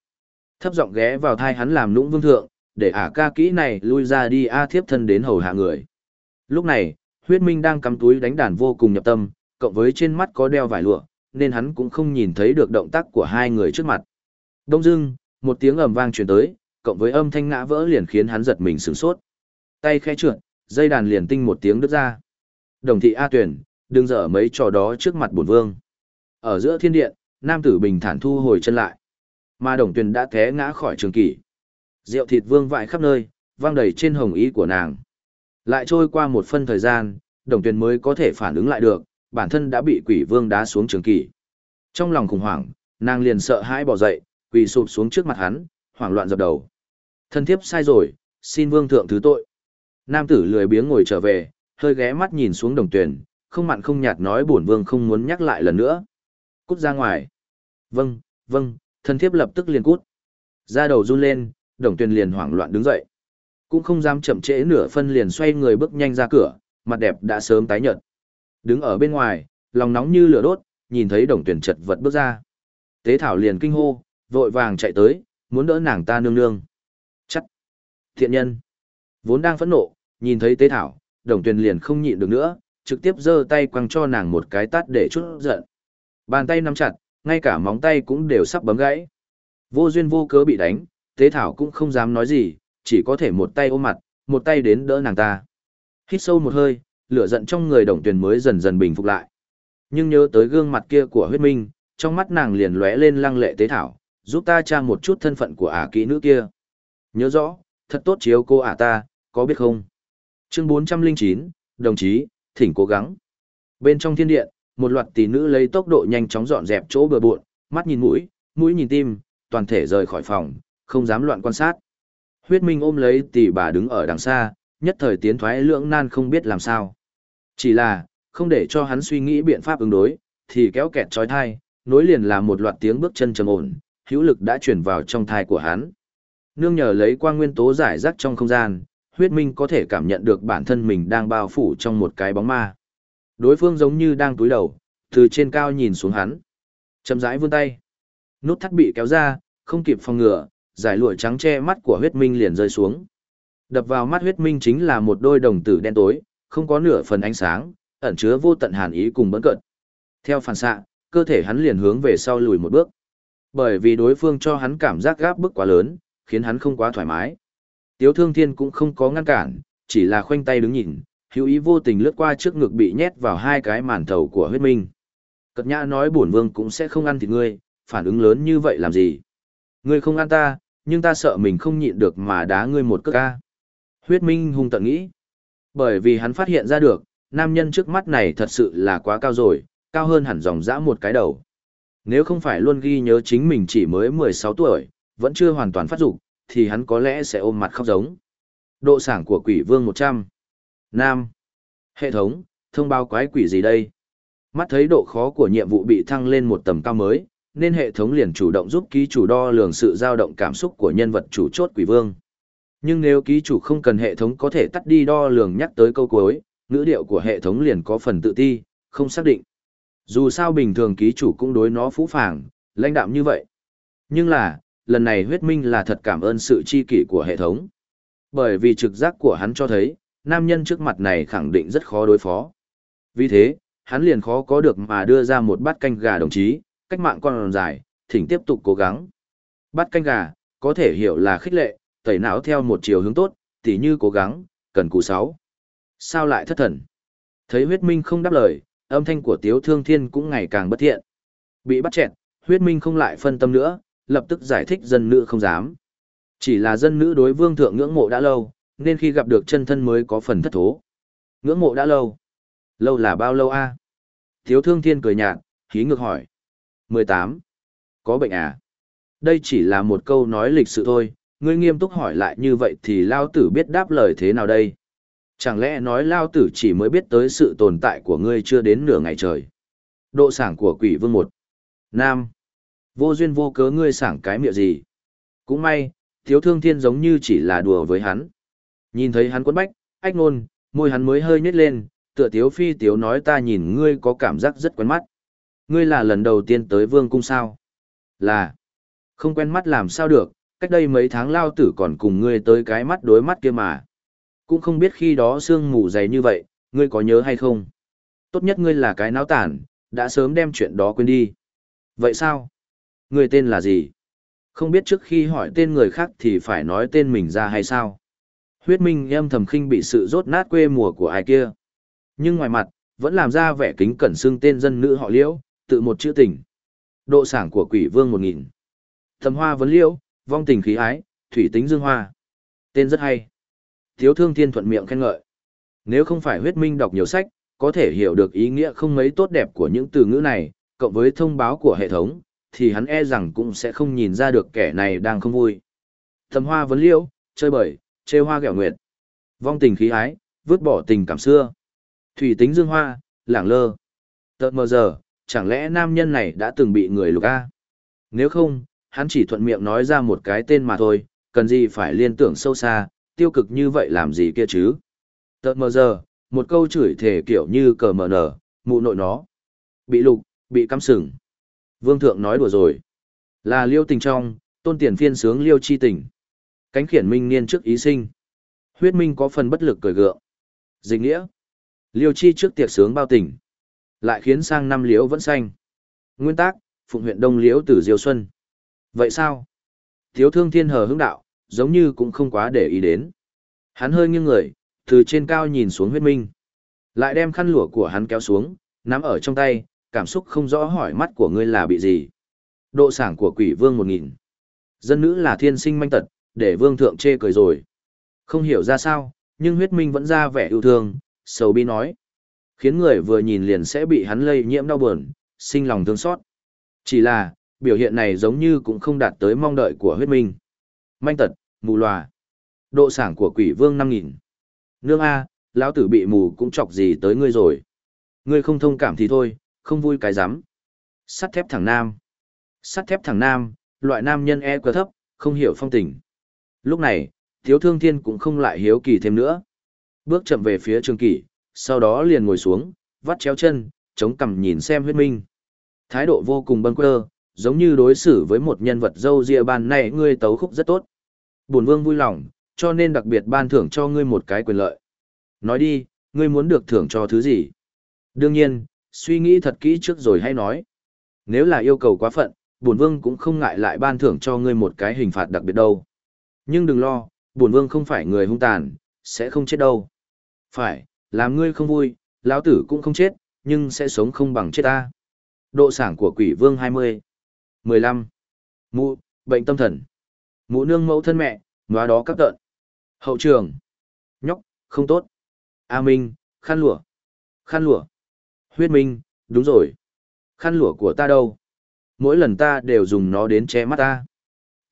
Thấp giọng ghé vào thai hắn làm nũng vương thượng, để ả ca kỹ này lui ra đi a thiếp thân đến hầu hạ người. Lúc này, huyết minh đang cắm túi đánh đàn vô cùng nhập tâm, cộng với trên mắt có đeo vải lụa, nên hắn cũng không nhìn thấy được động tác của hai người trước mặt. Đông dưng, một tiếng ầm vang truyền tới, cộng với âm thanh ngã vỡ liền khiến hắn giật mình sửng sốt. Tay khẽ trượt, dây đàn liền tinh một tiếng đứt ra. Đồng thị A tuyển, đừng dở mấy trò đó trước mặt bổn vương. Ở giữa thiên điện, nam tử bình thản thu hồi chân lại. Mà đồng tuyển đã té ngã khỏi trường kỷ. Rượu thịt vương vãi khắp nơi, vang đầy trên hồng ý của nàng. Lại trôi qua một phân thời gian, đồng tuyển mới có thể phản ứng lại được, bản thân đã bị quỷ vương đá xuống trường kỳ Trong lòng khủng hoảng, nàng liền sợ hãi bỏ dậy, quỳ sụp xuống trước mặt hắn, hoảng loạn dập đầu. Thân thiếp sai rồi, xin vương thượng thứ tội. Nam tử lười biếng ngồi trở về, hơi ghé mắt nhìn xuống đồng tuyển, không mặn không nhạt nói bổn vương không muốn nhắc lại lần nữa. Cút ra ngoài. Vâng, vâng, thân thiếp lập tức liền cút. Ra đầu run lên, đồng tuyển liền hoảng loạn đứng dậy. Cũng không dám chậm trễ nửa phân liền xoay người bước nhanh ra cửa, mặt đẹp đã sớm tái nhợt. Đứng ở bên ngoài, lòng nóng như lửa đốt, nhìn thấy đồng tuyển chật vật bước ra. Tế thảo liền kinh hô, vội vàng chạy tới, muốn đỡ nàng ta nương nương. Chắc. Thiện nhân. Vốn đang phẫn nộ, nhìn thấy tế thảo, đồng tuyển liền không nhịn được nữa, trực tiếp giơ tay quăng cho nàng một cái tát để chút giận. Bàn tay nắm chặt, ngay cả móng tay cũng đều sắp bấm gãy. Vô duyên vô cớ bị đánh, tế thảo cũng không dám nói gì, chỉ có thể một tay ôm mặt, một tay đến đỡ nàng ta. Hít sâu một hơi, lửa giận trong người đồng tuyển mới dần dần bình phục lại. Nhưng nhớ tới gương mặt kia của huyết minh, trong mắt nàng liền lóe lên lăng lệ tế thảo, giúp ta tra một chút thân phận của ả kỹ nữ kia. Nhớ rõ, thật tốt chiếu cô ả ta, có biết không? Chương 409, đồng chí, thỉnh cố gắng. Bên trong thiên điện, một loạt tỷ nữ lấy tốc độ nhanh chóng dọn dẹp chỗ bừa bộn, mắt nhìn mũi, mũi nhìn tim, toàn thể rời khỏi phòng, không dám loạn quan sát. Huyết Minh ôm lấy tỷ bà đứng ở đằng xa, nhất thời tiến thoái lưỡng nan không biết làm sao. Chỉ là, không để cho hắn suy nghĩ biện pháp ứng đối, thì kéo kẹt trói thai, nối liền là một loạt tiếng bước chân trầm ổn, hữu lực đã chuyển vào trong thai của hắn. Nương nhờ lấy quang nguyên tố giải rác trong không gian, huyết minh có thể cảm nhận được bản thân mình đang bao phủ trong một cái bóng ma. Đối phương giống như đang túi đầu, từ trên cao nhìn xuống hắn. Chậm rãi vươn tay. Nút thắt bị kéo ra, không kịp phòng ngừa, giải lụa trắng che mắt của huyết minh liền rơi xuống. Đập vào mắt huyết minh chính là một đôi đồng tử đen tối, không có nửa phần ánh sáng, ẩn chứa vô tận hàn ý cùng bấn cận. Theo phản xạ, cơ thể hắn liền hướng về sau lùi một bước. Bởi vì đối phương cho hắn cảm giác gáp bức quá lớn, khiến hắn không quá thoải mái. Tiếu thương thiên cũng không có ngăn cản, chỉ là khoanh tay đứng nhìn, hữu ý vô tình lướt qua trước ngực bị nhét vào hai cái màn thầu của huyết minh. Cật nhã nói bổn vương cũng sẽ không ăn thịt ngươi, phản ứng lớn như vậy làm gì? Ngươi không ăn ta, nhưng ta sợ mình không nhịn được mà đá ngươi một cước ca. Huyết minh hung tận nghĩ. Bởi vì hắn phát hiện ra được, nam nhân trước mắt này thật sự là quá cao rồi, cao hơn hẳn dòng dã một cái đầu. Nếu không phải luôn ghi nhớ chính mình chỉ mới 16 tuổi, vẫn chưa hoàn toàn phát dục, thì hắn có lẽ sẽ ôm mặt khóc giống. Độ sảng của quỷ vương 100. Nam. Hệ thống, thông báo quái quỷ gì đây? Mắt thấy độ khó của nhiệm vụ bị thăng lên một tầm cao mới, nên hệ thống liền chủ động giúp ký chủ đo lường sự dao động cảm xúc của nhân vật chủ chốt quỷ vương. Nhưng nếu ký chủ không cần hệ thống có thể tắt đi đo lường nhắc tới câu cuối, ngữ điệu của hệ thống liền có phần tự ti, không xác định. Dù sao bình thường ký chủ cũng đối nó phũ phàng, lãnh đạm như vậy. Nhưng là, lần này huyết minh là thật cảm ơn sự chi kỷ của hệ thống. Bởi vì trực giác của hắn cho thấy, nam nhân trước mặt này khẳng định rất khó đối phó. Vì thế, hắn liền khó có được mà đưa ra một bát canh gà đồng chí, cách mạng còn dài, thỉnh tiếp tục cố gắng. Bát canh gà, có thể hiểu là khích lệ, tẩy não theo một chiều hướng tốt, tỉ như cố gắng, cần cù sáu. Sao lại thất thần? Thấy huyết minh không đáp lời, âm thanh của tiếu thương thiên cũng ngày càng bất thiện. Bị bắt chẹn, huyết minh không lại phân tâm nữa, lập tức giải thích dân nữ không dám. Chỉ là dân nữ đối vương thượng ngưỡng mộ đã lâu, nên khi gặp được chân thân mới có phần thất thố. Ngưỡng mộ đã lâu. Lâu là bao lâu a? Tiếu thương thiên cười nhạt, khí ngược hỏi. 18. Có bệnh à? Đây chỉ là một câu nói lịch sự thôi, ngươi nghiêm túc hỏi lại như vậy thì Lao Tử biết đáp lời thế nào đây? Chẳng lẽ nói Lao Tử chỉ mới biết tới sự tồn tại của ngươi chưa đến nửa ngày trời? Độ sảng của quỷ vương một. Nam. Vô duyên vô cớ ngươi sảng cái miệng gì? Cũng may, thiếu thương thiên giống như chỉ là đùa với hắn. Nhìn thấy hắn quấn bách, ách nôn, môi hắn mới hơi nhếch lên, tựa tiếu phi tiếu nói ta nhìn ngươi có cảm giác rất quen mắt. Ngươi là lần đầu tiên tới vương cung sao? Là. Không quen mắt làm sao được, cách đây mấy tháng lao tử còn cùng ngươi tới cái mắt đối mắt kia mà. Cũng không biết khi đó sương mù dày như vậy, ngươi có nhớ hay không? Tốt nhất ngươi là cái náo tản, đã sớm đem chuyện đó quên đi. Vậy sao? Ngươi tên là gì? Không biết trước khi hỏi tên người khác thì phải nói tên mình ra hay sao? Huyết minh em thầm khinh bị sự rốt nát quê mùa của ai kia. Nhưng ngoài mặt, vẫn làm ra vẻ kính cẩn xưng tên dân nữ họ liễu, tự một chữ tình. Độ sảng của quỷ vương một nghìn. Thầm hoa vấn liễu, vong tình khí ái, thủy tính dương hoa. Tên rất hay. Thiếu thương thiên thuận miệng khen ngợi. Nếu không phải huyết minh đọc nhiều sách, có thể hiểu được ý nghĩa không mấy tốt đẹp của những từ ngữ này, cộng với thông báo của hệ thống, thì hắn e rằng cũng sẽ không nhìn ra được kẻ này đang không vui. Thầm hoa vấn liễu, chơi bời, chê hoa ghẹo nguyệt. Vong tình khí ái, vứt bỏ tình cảm xưa. Thủy tính dương hoa, lảng lơ. Tợt mờ giờ, chẳng lẽ nam nhân này đã từng bị người lục a? Nếu không, hắn chỉ thuận miệng nói ra một cái tên mà thôi, cần gì phải liên tưởng sâu xa, tiêu cực như vậy làm gì kia chứ? Tợt mờ giờ, một câu chửi thể kiểu như cờ mờ nở, mụ nội nó. Bị lục, bị cắm sừng. Vương thượng nói đùa rồi. Là liêu tình trong, tôn tiền phiên sướng liêu chi tình. Cánh khiển minh niên trước ý sinh. Huyết minh có phần bất lực cười gượng. Dịch nghĩa. Liêu chi trước tiệc sướng bao tình. Lại khiến sang năm liễu vẫn xanh. Nguyên tác, phụng huyện đông liễu từ diêu xuân. Vậy sao? Thiếu thương thiên hờ hững đạo, giống như cũng không quá để ý đến. Hắn hơi nghiêng người, từ trên cao nhìn xuống huyết minh. Lại đem khăn lụa của hắn kéo xuống, nắm ở trong tay, cảm xúc không rõ hỏi mắt của ngươi là bị gì. Độ sảng của quỷ vương một nghìn. Dân nữ là thiên sinh manh tật, để vương thượng chê cười rồi. Không hiểu ra sao, nhưng huyết minh vẫn ra vẻ yêu thương, sầu bi nói. Khiến người vừa nhìn liền sẽ bị hắn lây nhiễm đau buồn, sinh lòng thương xót. Chỉ là, biểu hiện này giống như cũng không đạt tới mong đợi của huyết minh. Manh tật, mù lòa. Độ sảng của quỷ vương năm nghìn. Nương A, lão tử bị mù cũng chọc gì tới ngươi rồi. Ngươi không thông cảm thì thôi, không vui cái rắm Sắt thép thẳng nam. Sắt thép thẳng nam, loại nam nhân e quá thấp, không hiểu phong tình. Lúc này, thiếu thương thiên cũng không lại hiếu kỳ thêm nữa. Bước chậm về phía trường kỷ, sau đó liền ngồi xuống, vắt chéo chân, chống cằm nhìn xem huyết minh. Thái độ vô cùng bâng quơ, giống như đối xử với một nhân vật dâu ria ban này ngươi tấu khúc rất tốt. Bổn vương vui lòng, cho nên đặc biệt ban thưởng cho ngươi một cái quyền lợi. Nói đi, ngươi muốn được thưởng cho thứ gì? Đương nhiên, suy nghĩ thật kỹ trước rồi hay nói. Nếu là yêu cầu quá phận, bổn vương cũng không ngại lại ban thưởng cho ngươi một cái hình phạt đặc biệt đâu. Nhưng đừng lo, bổn vương không phải người hung tàn, sẽ không chết đâu. Phải, làm ngươi không vui, lão tử cũng không chết, nhưng sẽ sống không bằng chết ta. Độ sảng của quỷ vương 20. 15. Mụ, bệnh tâm thần. Mụ nương mẫu thân mẹ, nóa đó các tợn. Hậu trường. Nhóc, không tốt. A Minh, khăn lụa. Khăn lụa. Huyết Minh, đúng rồi. Khăn lụa của ta đâu? mỗi lần ta đều dùng nó đến che mắt ta.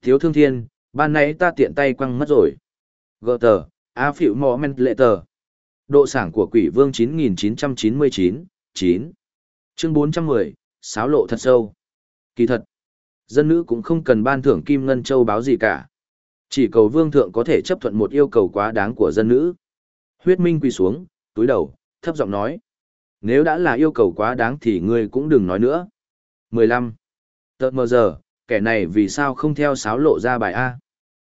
Thiếu thương thiên, ban nãy ta tiện tay quăng mất rồi. Gờ tờ, A phịu mò men lệ tờ. Độ sảng của quỷ vương 9999, 9. Chương 410, sáo lộ thật sâu. Kỳ thật, dân nữ cũng không cần ban thưởng kim ngân châu báo gì cả. Chỉ cầu vương thượng có thể chấp thuận một yêu cầu quá đáng của dân nữ. Huyết minh quỳ xuống, túi đầu, thấp giọng nói. Nếu đã là yêu cầu quá đáng thì ngươi cũng đừng nói nữa. 15. Tợt mờ giờ, kẻ này vì sao không theo sáo lộ ra bài A?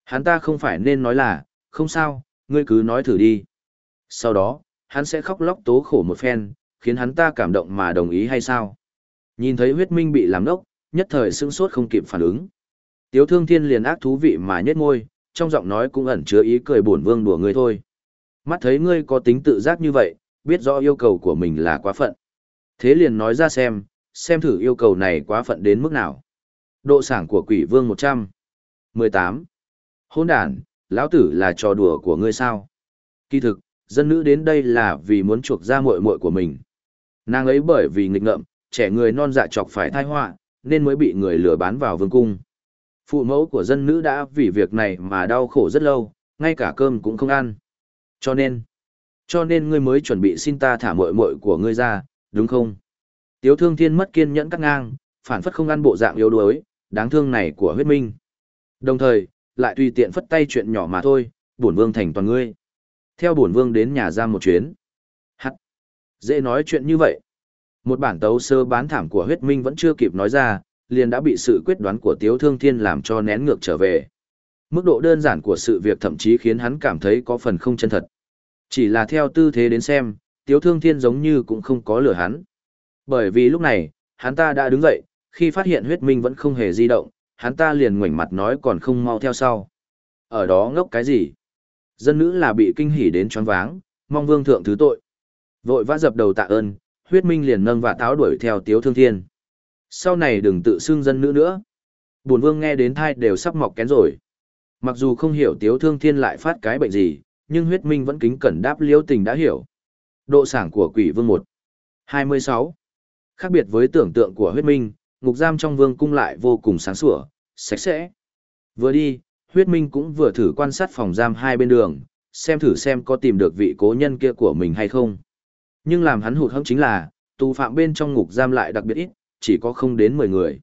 Hắn ta không phải nên nói là, không sao, ngươi cứ nói thử đi. Sau đó, hắn sẽ khóc lóc tố khổ một phen, khiến hắn ta cảm động mà đồng ý hay sao? Nhìn thấy huyết minh bị làm nốc nhất thời sững sốt không kịp phản ứng. Tiếu thương thiên liền ác thú vị mà nhếch môi, trong giọng nói cũng ẩn chứa ý cười buồn vương đùa ngươi thôi. Mắt thấy ngươi có tính tự giác như vậy, biết rõ yêu cầu của mình là quá phận. Thế liền nói ra xem, xem thử yêu cầu này quá phận đến mức nào. Độ sảng của quỷ vương 100. 18. Hôn đàn, lão tử là trò đùa của ngươi sao? Kỳ thực, dân nữ đến đây là vì muốn chuộc ra muội muội của mình. Nàng ấy bởi vì nghịch ngợm, trẻ người non dạ chọc phải tai họa, nên mới bị người lừa bán vào vương cung. Phụ mẫu của dân nữ đã vì việc này mà đau khổ rất lâu, ngay cả cơm cũng không ăn. Cho nên, cho nên ngươi mới chuẩn bị xin ta thả muội muội của ngươi ra, đúng không? Tiếu thương thiên mất kiên nhẫn cắt ngang, phản phất không ăn bộ dạng yếu đuối, đáng thương này của huyết minh. Đồng thời, lại tùy tiện phất tay chuyện nhỏ mà thôi, bổn vương thành toàn ngươi. Theo bổn vương đến nhà giam một chuyến. Hắc. Dễ nói chuyện như vậy. Một bản tấu sơ bán thảm của huyết minh vẫn chưa kịp nói ra, liền đã bị sự quyết đoán của Tiếu Thương Thiên làm cho nén ngược trở về. Mức độ đơn giản của sự việc thậm chí khiến hắn cảm thấy có phần không chân thật. Chỉ là theo tư thế đến xem, Tiếu Thương Thiên giống như cũng không có lừa hắn. Bởi vì lúc này, hắn ta đã đứng dậy, khi phát hiện huyết minh vẫn không hề di động, hắn ta liền ngoảnh mặt nói còn không mau theo sau. Ở đó ngốc cái gì? Dân nữ là bị kinh hỉ đến choáng váng, mong vương thượng thứ tội. Vội vã dập đầu tạ ơn, huyết minh liền nâng và táo đuổi theo tiếu thương thiên. Sau này đừng tự xưng dân nữ nữa. Bổn vương nghe đến thai đều sắp mọc kén rồi. Mặc dù không hiểu tiếu thương thiên lại phát cái bệnh gì, nhưng huyết minh vẫn kính cẩn đáp liễu tình đã hiểu. Độ sảng của quỷ vương 1. 26. Khác biệt với tưởng tượng của huyết minh, ngục giam trong vương cung lại vô cùng sáng sủa, sạch sẽ. Vừa đi, huyết minh cũng vừa thử quan sát phòng giam hai bên đường, xem thử xem có tìm được vị cố nhân kia của mình hay không. Nhưng làm hắn hụt hẫng chính là, tù phạm bên trong ngục giam lại đặc biệt ít, chỉ có không đến 10 người.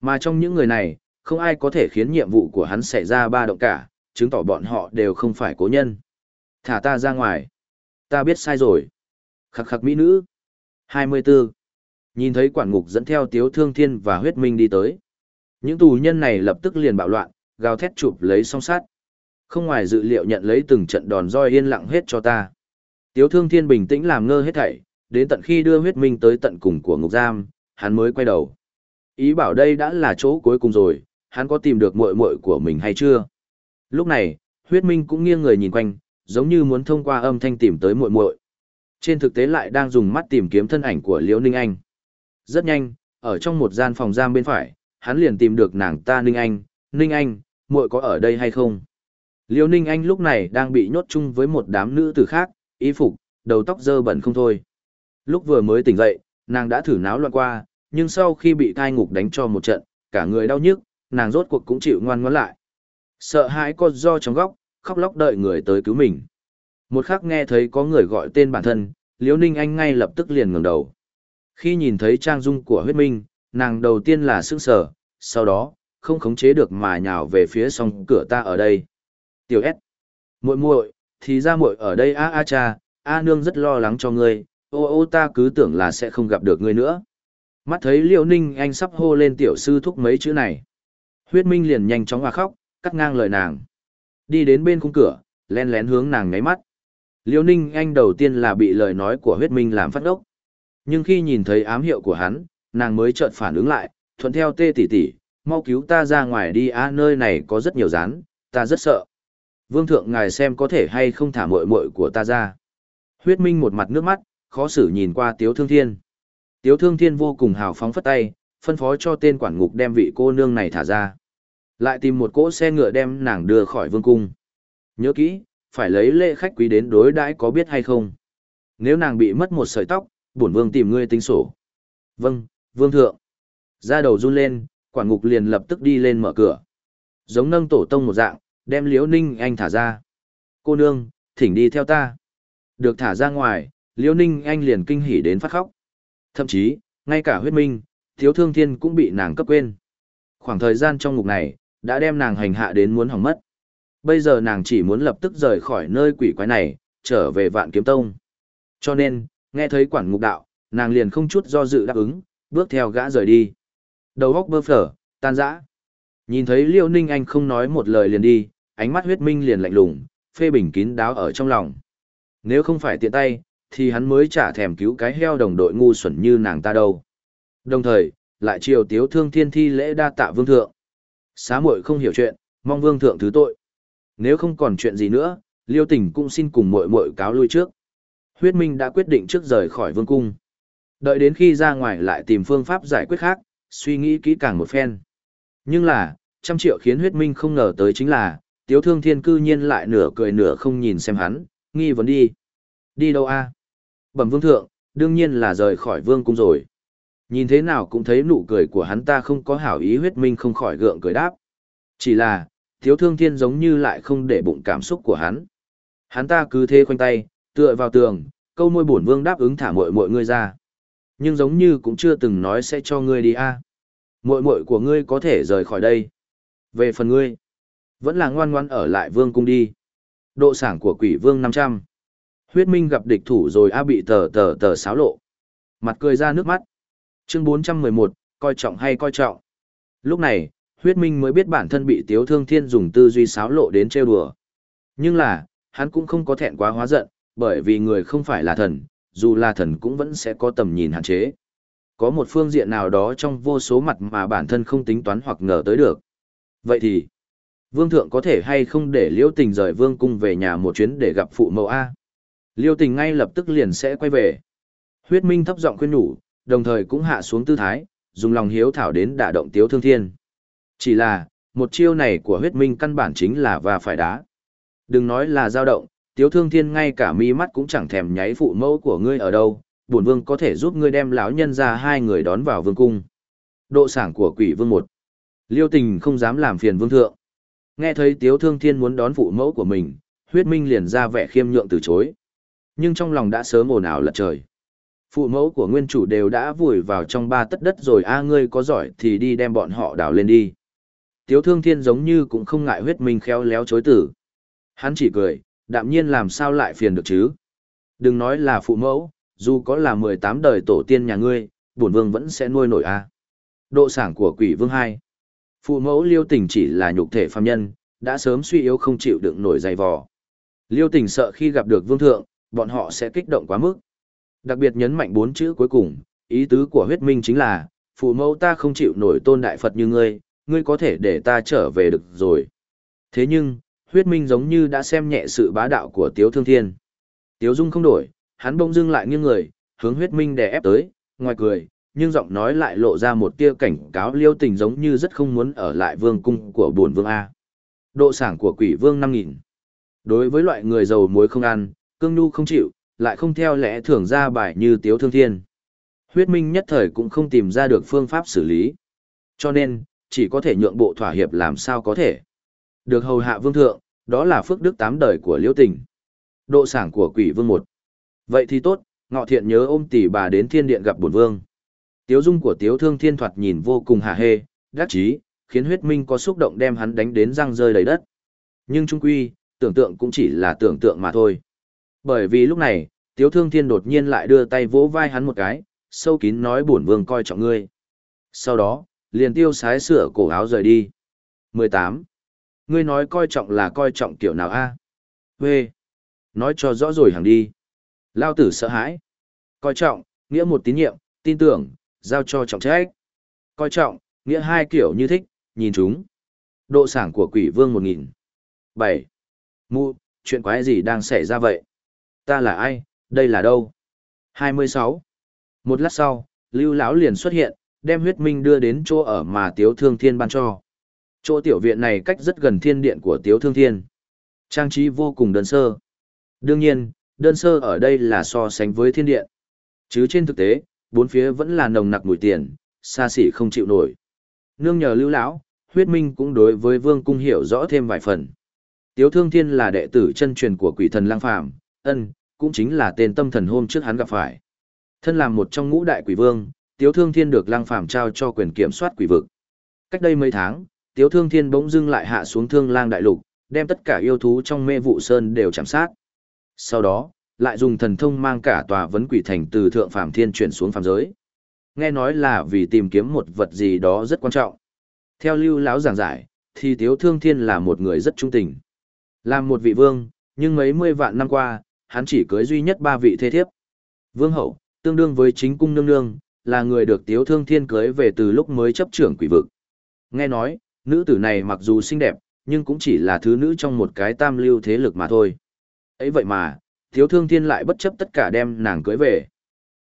Mà trong những người này, không ai có thể khiến nhiệm vụ của hắn xảy ra ba động cả, chứng tỏ bọn họ đều không phải cố nhân. Thả ta ra ngoài. Ta biết sai rồi. Khắc khắc mỹ nữ. 24. Nhìn thấy quản ngục dẫn theo Tiếu Thương Thiên và Huyết Minh đi tới. Những tù nhân này lập tức liền bạo loạn, gào thét chụp lấy song sát. Không ngoài dự liệu nhận lấy từng trận đòn roi yên lặng hết cho ta. Tiếu Thương Thiên bình tĩnh làm ngơ hết thảy, đến tận khi đưa Huyết Minh tới tận cùng của ngục giam, hắn mới quay đầu. Ý bảo đây đã là chỗ cuối cùng rồi, hắn có tìm được muội muội của mình hay chưa? Lúc này, Huyết Minh cũng nghiêng người nhìn quanh, giống như muốn thông qua âm thanh tìm tới muội muội. Trên thực tế lại đang dùng mắt tìm kiếm thân ảnh của Liễu Ninh Anh. Rất nhanh, ở trong một gian phòng giam bên phải, hắn liền tìm được nàng ta Ninh Anh, Ninh Anh, muội có ở đây hay không? Liễu Ninh Anh lúc này đang bị nhốt chung với một đám nữ tử khác, y phục, đầu tóc dơ bẩn không thôi. Lúc vừa mới tỉnh dậy, nàng đã thử náo loạn qua, nhưng sau khi bị thai ngục đánh cho một trận, cả người đau nhức, nàng rốt cuộc cũng chịu ngoan ngoãn lại. Sợ hãi con do trong góc, khóc lóc đợi người tới cứu mình. Một khắc nghe thấy có người gọi tên bản thân, Liễu Ninh Anh ngay lập tức liền ngẩng đầu. Khi nhìn thấy trang dung của huyết minh, nàng đầu tiên là sững sờ, sau đó, không khống chế được mà nhào về phía song cửa ta ở đây. Tiểu S. muội muội, thì ra muội ở đây a a cha, a nương rất lo lắng cho ngươi, ô ô ta cứ tưởng là sẽ không gặp được ngươi nữa. Mắt thấy Liễu Ninh Anh sắp hô lên tiểu sư thúc mấy chữ này. Huyết Minh liền nhanh chóng hòa khóc, cắt ngang lời nàng. Đi đến bên khung cửa, len lén hướng nàng ngáy mắt. Liễu Ninh Anh đầu tiên là bị lời nói của Huyết Minh làm phát ốc. Nhưng khi nhìn thấy ám hiệu của hắn, nàng mới chợt phản ứng lại, thuận theo tê tỷ tỷ, mau cứu ta ra ngoài đi a nơi này có rất nhiều rán, ta rất sợ. Vương thượng ngài xem có thể hay không thả muội muội của ta ra. Huyết Minh một mặt nước mắt, khó xử nhìn qua Tiếu Thương Thiên. Tiếu Thương Thiên vô cùng hào phóng phất tay, phân phó cho tên quản ngục đem vị cô nương này thả ra. Lại tìm một cỗ xe ngựa đem nàng đưa khỏi vương cung. Nhớ kỹ, phải lấy lễ khách quý đến đối đãi có biết hay không. Nếu nàng bị mất một sợi tóc, bổn vương tìm ngươi tính sổ. Vâng, vương thượng. Ra đầu run lên, quản ngục liền lập tức đi lên mở cửa. Giống nâng tổ tông một dạng, đem Liễu Ninh Anh thả ra. Cô nương, thỉnh đi theo ta. Được thả ra ngoài, Liễu Ninh Anh liền kinh hỉ đến phát khóc. Thậm chí, ngay cả huyết minh, thiếu thương thiên cũng bị nàng cấp quên. Khoảng thời gian trong ngục này, đã đem nàng hành hạ đến muốn hỏng mất. Bây giờ nàng chỉ muốn lập tức rời khỏi nơi quỷ quái này, trở về vạn kiếm tông. Cho nên, nghe thấy quản ngục đạo, nàng liền không chút do dự đáp ứng, bước theo gã rời đi. Đầu góc bơ phở, tan rã. Nhìn thấy Liêu Ninh Anh không nói một lời liền đi, ánh mắt huyết minh liền lạnh lùng, phê bình kín đáo ở trong lòng. Nếu không phải tiện tay, thì hắn mới trả thèm cứu cái heo đồng đội ngu xuẩn như nàng ta đâu. Đồng thời, lại triều tiếu thương thiên thi lễ đa tạ vương thượng. Xá muội không hiểu chuyện, mong vương thượng thứ tội. Nếu không còn chuyện gì nữa, liêu tình cũng xin cùng muội muội cáo lui trước. Huyết minh đã quyết định trước rời khỏi vương cung. Đợi đến khi ra ngoài lại tìm phương pháp giải quyết khác, suy nghĩ kỹ càng một phen. Nhưng là, trăm triệu khiến huyết minh không ngờ tới chính là, tiếu thương thiên cư nhiên lại nửa cười nửa không nhìn xem hắn, nghi vấn đi. Đi đâu a? Bẩm vương thượng, đương nhiên là rời khỏi vương cung rồi. Nhìn thế nào cũng thấy nụ cười của hắn ta không có hảo ý huyết minh không khỏi gượng cười đáp. Chỉ là, thiếu thương thiên giống như lại không để bụng cảm xúc của hắn. Hắn ta cứ thế khoanh tay, tựa vào tường, câu môi bổn vương đáp ứng thả muội muội ngươi ra. Nhưng giống như cũng chưa từng nói sẽ cho ngươi đi a. À. Muội muội của ngươi có thể rời khỏi đây. Về phần ngươi, vẫn là ngoan ngoan ở lại vương cung đi. Độ sảng của quỷ vương 500. Huyết minh gặp địch thủ rồi a bị tờ tờ tờ xáo lộ. Mặt cười ra nước mắt. Chương 411, coi trọng hay coi trọng. Lúc này, huyết minh mới biết bản thân bị tiếu thương thiên dùng tư duy xáo lộ đến trêu đùa. Nhưng là, hắn cũng không có thẹn quá hóa giận, bởi vì người không phải là thần, dù là thần cũng vẫn sẽ có tầm nhìn hạn chế. Có một phương diện nào đó trong vô số mặt mà bản thân không tính toán hoặc ngờ tới được. Vậy thì, vương thượng có thể hay không để Liêu tình rời vương cung về nhà một chuyến để gặp phụ mẫu A. Liêu tình ngay lập tức liền sẽ quay về. Huyết minh thấp giọng khuyên nhủ, đồng thời cũng hạ xuống tư thái, dùng lòng hiếu thảo đến đả động tiếu thương thiên. Chỉ là, một chiêu này của huyết minh căn bản chính là và phải đá. Đừng nói là dao động, tiếu thương thiên ngay cả mi mắt cũng chẳng thèm nháy phụ mẫu của ngươi ở đâu, bổn vương có thể giúp ngươi đem lão nhân ra hai người đón vào vương cung. Độ sảng của quỷ vương một. Liêu tình không dám làm phiền vương thượng. Nghe thấy tiếu thương thiên muốn đón phụ mẫu của mình, huyết minh liền ra vẻ khiêm nhượng từ chối. Nhưng trong lòng đã sớm ồn ào lật trời. Phụ mẫu của nguyên chủ đều đã vùi vào trong ba tất đất rồi a ngươi có giỏi thì đi đem bọn họ đào lên đi. Tiếu thương thiên giống như cũng không ngại huyết minh khéo léo chối tử. Hắn chỉ cười, đạm nhiên làm sao lại phiền được chứ. Đừng nói là phụ mẫu, dù có là 18 đời tổ tiên nhà ngươi, bổn vương vẫn sẽ nuôi nổi a. Độ sảng của quỷ vương 2. Phụ mẫu liêu tình chỉ là nhục thể phàm nhân, đã sớm suy yếu không chịu đựng nổi dày vò. Liêu tình sợ khi gặp được vương thượng, bọn họ sẽ kích động quá mức. Đặc biệt nhấn mạnh bốn chữ cuối cùng, ý tứ của huyết minh chính là, phụ mẫu ta không chịu nổi tôn đại Phật như ngươi, ngươi có thể để ta trở về được rồi. Thế nhưng, huyết minh giống như đã xem nhẹ sự bá đạo của Tiếu Thương Thiên. Tiếu Dung không đổi, hắn bỗng dưng lại nghiêng người, hướng huyết minh đè ép tới, ngoài cười, nhưng giọng nói lại lộ ra một tia cảnh cáo liêu tình giống như rất không muốn ở lại vương cung của bổn vương A. Độ sảng của quỷ vương 5.000. Đối với loại người giàu muối không ăn, cương nhu không chịu, lại không theo lẽ thường ra bài như tiếu thương thiên. Huyết minh nhất thời cũng không tìm ra được phương pháp xử lý. Cho nên, chỉ có thể nhượng bộ thỏa hiệp làm sao có thể. Được hầu hạ vương thượng, đó là phước đức tám đời của liễu tình. Độ sảng của quỷ vương một. Vậy thì tốt, ngọ thiện nhớ ôm tỷ bà đến thiên điện gặp bổn vương. Tiếu dung của tiếu thương thiên thoạt nhìn vô cùng hà hê, đắc chí, khiến huyết minh có xúc động đem hắn đánh đến răng rơi đầy đất. Nhưng trung quy, tưởng tượng cũng chỉ là tưởng tượng mà thôi. Bởi vì lúc này, tiếu thương thiên đột nhiên lại đưa tay vỗ vai hắn một cái, sâu kín nói bổn vương coi trọng ngươi. Sau đó, liền tiêu sái sửa cổ áo rời đi. 18. Ngươi nói coi trọng là coi trọng kiểu nào a? À? Huê. Nói cho rõ rồi hàng đi. Lao tử sợ hãi. Coi trọng, nghĩa một tín nhiệm, tin tưởng, giao cho trọng trách. Coi trọng, nghĩa hai kiểu như thích, nhìn chúng. Độ sảng của quỷ vương 1000. 7. Mu, chuyện quái gì đang xảy ra vậy? Ta là ai, đây là đâu? 26. Một lát sau, Lưu lão liền xuất hiện, đem huyết minh đưa đến chỗ ở mà Tiếu Thương Thiên ban cho. Chỗ tiểu viện này cách rất gần thiên điện của Tiếu Thương Thiên. Trang trí vô cùng đơn sơ. Đương nhiên, đơn sơ ở đây là so sánh với thiên điện. Chứ trên thực tế, bốn phía vẫn là nồng nặc mùi tiền, xa xỉ không chịu nổi. Nương nhờ lưu lão, huyết minh cũng đối với vương cung hiểu rõ thêm vài phần. Tiếu thương thiên là đệ tử chân truyền của quỷ thần lang phàm, ân, cũng chính là tên tâm thần hôm trước hắn gặp phải. Thân làm một trong ngũ đại quỷ vương, Tiếu Thương Thiên được Lang Phàm trao cho quyền kiểm soát quỷ vực. Cách đây mấy tháng, Tiếu Thương Thiên bỗng dưng lại hạ xuống Thương Lang đại lục, đem tất cả yêu thú trong mê vụ sơn đều chạm sát. Sau đó, lại dùng thần thông mang cả tòa vấn quỷ thành từ thượng phàm thiên chuyển xuống phàm giới. Nghe nói là vì tìm kiếm một vật gì đó rất quan trọng. Theo Lưu lão giảng giải, thì Tiếu Thương Thiên là một người rất trung tình. Làm một vị vương, nhưng mấy mươi vạn năm qua, hắn chỉ cưới duy nhất ba vị thế thiếp. Vương hậu, tương đương với chính cung nương nương, là người được Tiếu Thương Thiên cưới về từ lúc mới chấp trưởng quỷ vực. Nghe nói, nữ tử này mặc dù xinh đẹp, nhưng cũng chỉ là thứ nữ trong một cái tam lưu thế lực mà thôi. ấy vậy mà, Thiếu Thương Thiên lại bất chấp tất cả đem nàng cưới về.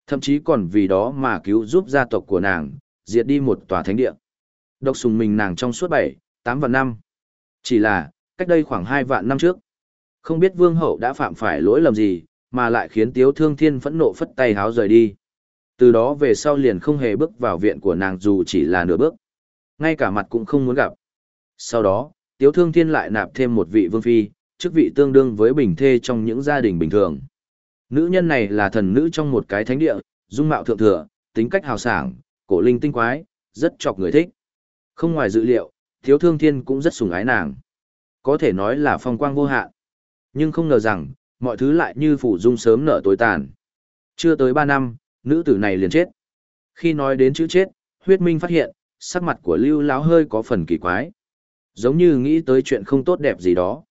Thậm chí còn vì đó mà cứu giúp gia tộc của nàng, diệt đi một tòa thánh địa. Độc sùng mình nàng trong suốt 7, 8 và năm. Chỉ là, cách đây khoảng hai vạn năm trước. Không biết vương hậu đã phạm phải lỗi lầm gì, mà lại khiến Tiếu Thương Thiên phẫn nộ phất tay háo rời đi. Từ đó về sau liền không hề bước vào viện của nàng dù chỉ là nửa bước. Ngay cả mặt cũng không muốn gặp. Sau đó, Tiếu Thương Thiên lại nạp thêm một vị vương phi, chức vị tương đương với bình thê trong những gia đình bình thường. Nữ nhân này là thần nữ trong một cái thánh địa, dung mạo thượng thừa, tính cách hào sảng, cổ linh tinh quái, rất chọc người thích. Không ngoài dự liệu, thiếu Thương Thiên cũng rất sủng ái nàng. Có thể nói là phong quang vô hạn. Nhưng không ngờ rằng, mọi thứ lại như phủ dung sớm nở tối tàn. Chưa tới 3 năm, nữ tử này liền chết. Khi nói đến chữ chết, huyết minh phát hiện, sắc mặt của lưu lão hơi có phần kỳ quái. Giống như nghĩ tới chuyện không tốt đẹp gì đó.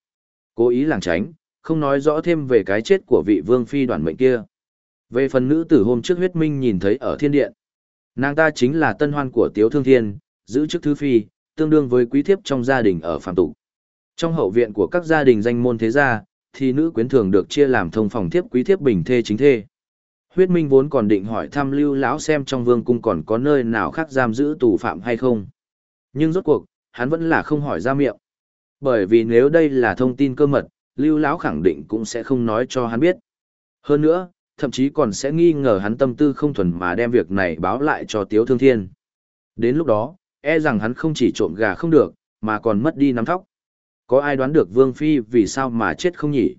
Cố ý làng tránh, không nói rõ thêm về cái chết của vị vương phi đoàn mệnh kia. Về phần nữ tử hôm trước huyết minh nhìn thấy ở thiên điện. Nàng ta chính là tân hoan của Tiếu Thương Thiên, giữ chức thứ phi, tương đương với quý thiếp trong gia đình ở phạm tục. Trong hậu viện của các gia đình danh môn thế gia, thì nữ quyến thường được chia làm thông phòng thiếp quý thiếp bình thê chính thê. Huyết Minh vốn còn định hỏi thăm Lưu lão xem trong vương cung còn có nơi nào khác giam giữ tù phạm hay không. Nhưng rốt cuộc, hắn vẫn là không hỏi ra miệng. Bởi vì nếu đây là thông tin cơ mật, Lưu lão khẳng định cũng sẽ không nói cho hắn biết. Hơn nữa, thậm chí còn sẽ nghi ngờ hắn tâm tư không thuần mà đem việc này báo lại cho Tiếu Thương Thiên. Đến lúc đó, e rằng hắn không chỉ trộm gà không được, mà còn mất đi nắm thóc. Có ai đoán được Vương Phi vì sao mà chết không nhỉ?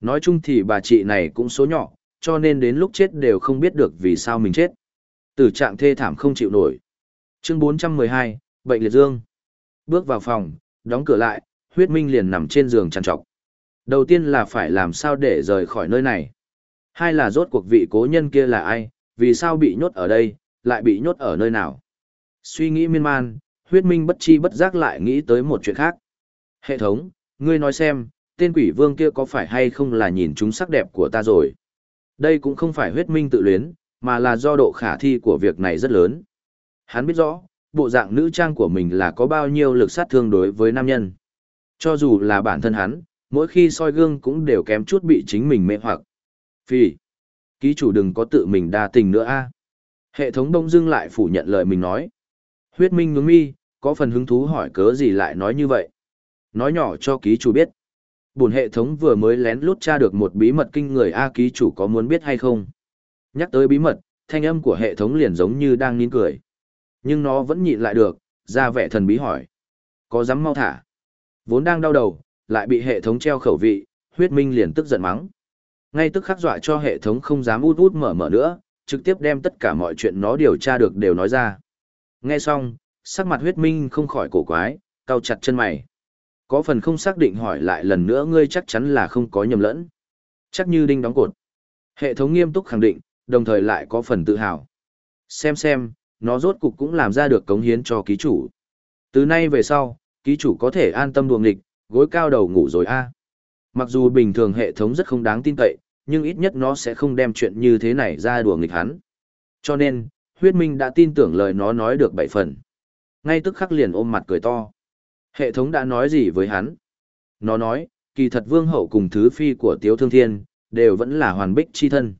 Nói chung thì bà chị này cũng số nhỏ, cho nên đến lúc chết đều không biết được vì sao mình chết. Tử trạng thê thảm không chịu nổi. Chương 412, Bệnh liệt dương. Bước vào phòng, đóng cửa lại, huyết minh liền nằm trên giường trằn trọc. Đầu tiên là phải làm sao để rời khỏi nơi này. Hai là rốt cuộc vị cố nhân kia là ai, vì sao bị nhốt ở đây, lại bị nhốt ở nơi nào. Suy nghĩ miên man, huyết minh bất chi bất giác lại nghĩ tới một chuyện khác. Hệ thống, ngươi nói xem, tên quỷ vương kia có phải hay không là nhìn chúng sắc đẹp của ta rồi. Đây cũng không phải huyết minh tự luyến, mà là do độ khả thi của việc này rất lớn. Hắn biết rõ, bộ dạng nữ trang của mình là có bao nhiêu lực sát thương đối với nam nhân. Cho dù là bản thân hắn, mỗi khi soi gương cũng đều kém chút bị chính mình mê hoặc. Phi, ký chủ đừng có tự mình đa tình nữa a. Hệ thống đông dưng lại phủ nhận lời mình nói. Huyết minh nhướng mi, có phần hứng thú hỏi cớ gì lại nói như vậy. Nói nhỏ cho ký chủ biết. Bổn hệ thống vừa mới lén lút tra được một bí mật kinh người A ký chủ có muốn biết hay không. Nhắc tới bí mật, thanh âm của hệ thống liền giống như đang nín cười. Nhưng nó vẫn nhịn lại được, ra vẻ thần bí hỏi. Có dám mau thả? Vốn đang đau đầu, lại bị hệ thống treo khẩu vị, huyết minh liền tức giận mắng. Ngay tức khắc dọa cho hệ thống không dám út út mở mở nữa, trực tiếp đem tất cả mọi chuyện nó điều tra được đều nói ra. Nghe xong, sắc mặt huyết minh không khỏi cổ quái, cau chặt chân mày. Có phần không xác định hỏi lại lần nữa ngươi chắc chắn là không có nhầm lẫn. Chắc như đinh đóng cột. Hệ thống nghiêm túc khẳng định, đồng thời lại có phần tự hào. Xem xem, nó rốt cục cũng làm ra được cống hiến cho ký chủ. Từ nay về sau, ký chủ có thể an tâm đùa nghịch, gối cao đầu ngủ rồi a. Mặc dù bình thường hệ thống rất không đáng tin cậy, nhưng ít nhất nó sẽ không đem chuyện như thế này ra đùa nghịch hắn. Cho nên, huyết minh đã tin tưởng lời nó nói được bảy phần. Ngay tức khắc liền ôm mặt cười to. Hệ thống đã nói gì với hắn? Nó nói, kỳ thật vương hậu cùng thứ phi của Tiếu Thương Thiên, đều vẫn là hoàn bích chi thân.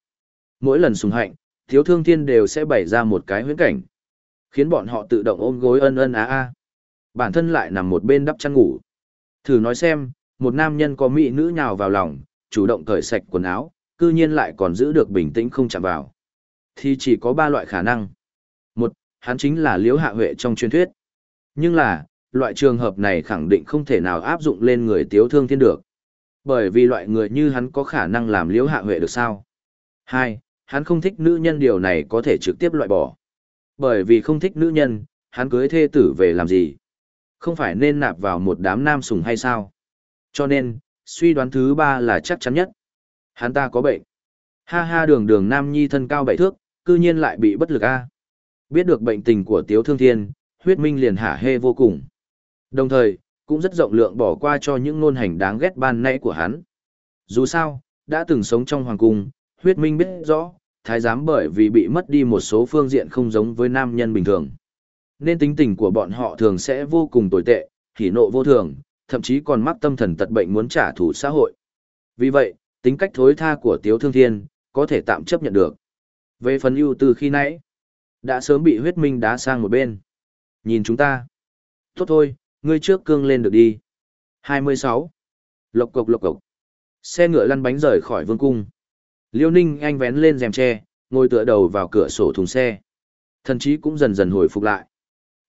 Mỗi lần sùng hạnh, Tiếu Thương Thiên đều sẽ bày ra một cái huyễn cảnh, khiến bọn họ tự động ôm gối ân ân á a. Bản thân lại nằm một bên đắp chăn ngủ. Thử nói xem, một nam nhân có mỹ nữ nhào vào lòng, chủ động cởi sạch quần áo, cư nhiên lại còn giữ được bình tĩnh không chạm vào. Thì chỉ có ba loại khả năng. Một, hắn chính là Liễu Hạ Huệ trong truyền thuyết. Nhưng là, loại trường hợp này khẳng định không thể nào áp dụng lên người tiếu thương thiên được. Bởi vì loại người như hắn có khả năng làm Liễu Hạ Huệ được sao? Hai, hắn không thích nữ nhân điều này có thể trực tiếp loại bỏ. Bởi vì không thích nữ nhân, hắn cưới thê tử về làm gì? Không phải nên nạp vào một đám nam sùng hay sao? Cho nên, suy đoán thứ ba là chắc chắn nhất. Hắn ta có bệnh. Ha ha đường đường nam nhi thân cao bảy thước, cư nhiên lại bị bất lực a. Biết được bệnh tình của Tiếu Thương Thiên, huyết minh liền hả hê vô cùng. Đồng thời, cũng rất rộng lượng bỏ qua cho những nôn hành đáng ghét ban nãy của hắn. Dù sao, đã từng sống trong hoàng cung, huyết minh biết rõ, thái giám bởi vì bị mất đi một số phương diện không giống với nam nhân bình thường. Nên tính tình của bọn họ thường sẽ vô cùng tồi tệ, hỉ nộ vô thường, thậm chí còn mắc tâm thần tật bệnh muốn trả thù xã hội. Vì vậy, tính cách thối tha của Tiếu Thương Thiên, có thể tạm chấp nhận được. Về phần ưu từ khi nãy, đã sớm bị huyết minh đá sang một bên. Nhìn chúng ta. Tốt thôi, ngươi trước cương lên được đi. 26. Lộc cộc lộc cộc. Xe ngựa lăn bánh rời khỏi vương cung. Liêu ninh anh vén lên rèm tre, ngồi tựa đầu vào cửa sổ thùng xe. Thần chí cũng dần dần hồi phục lại.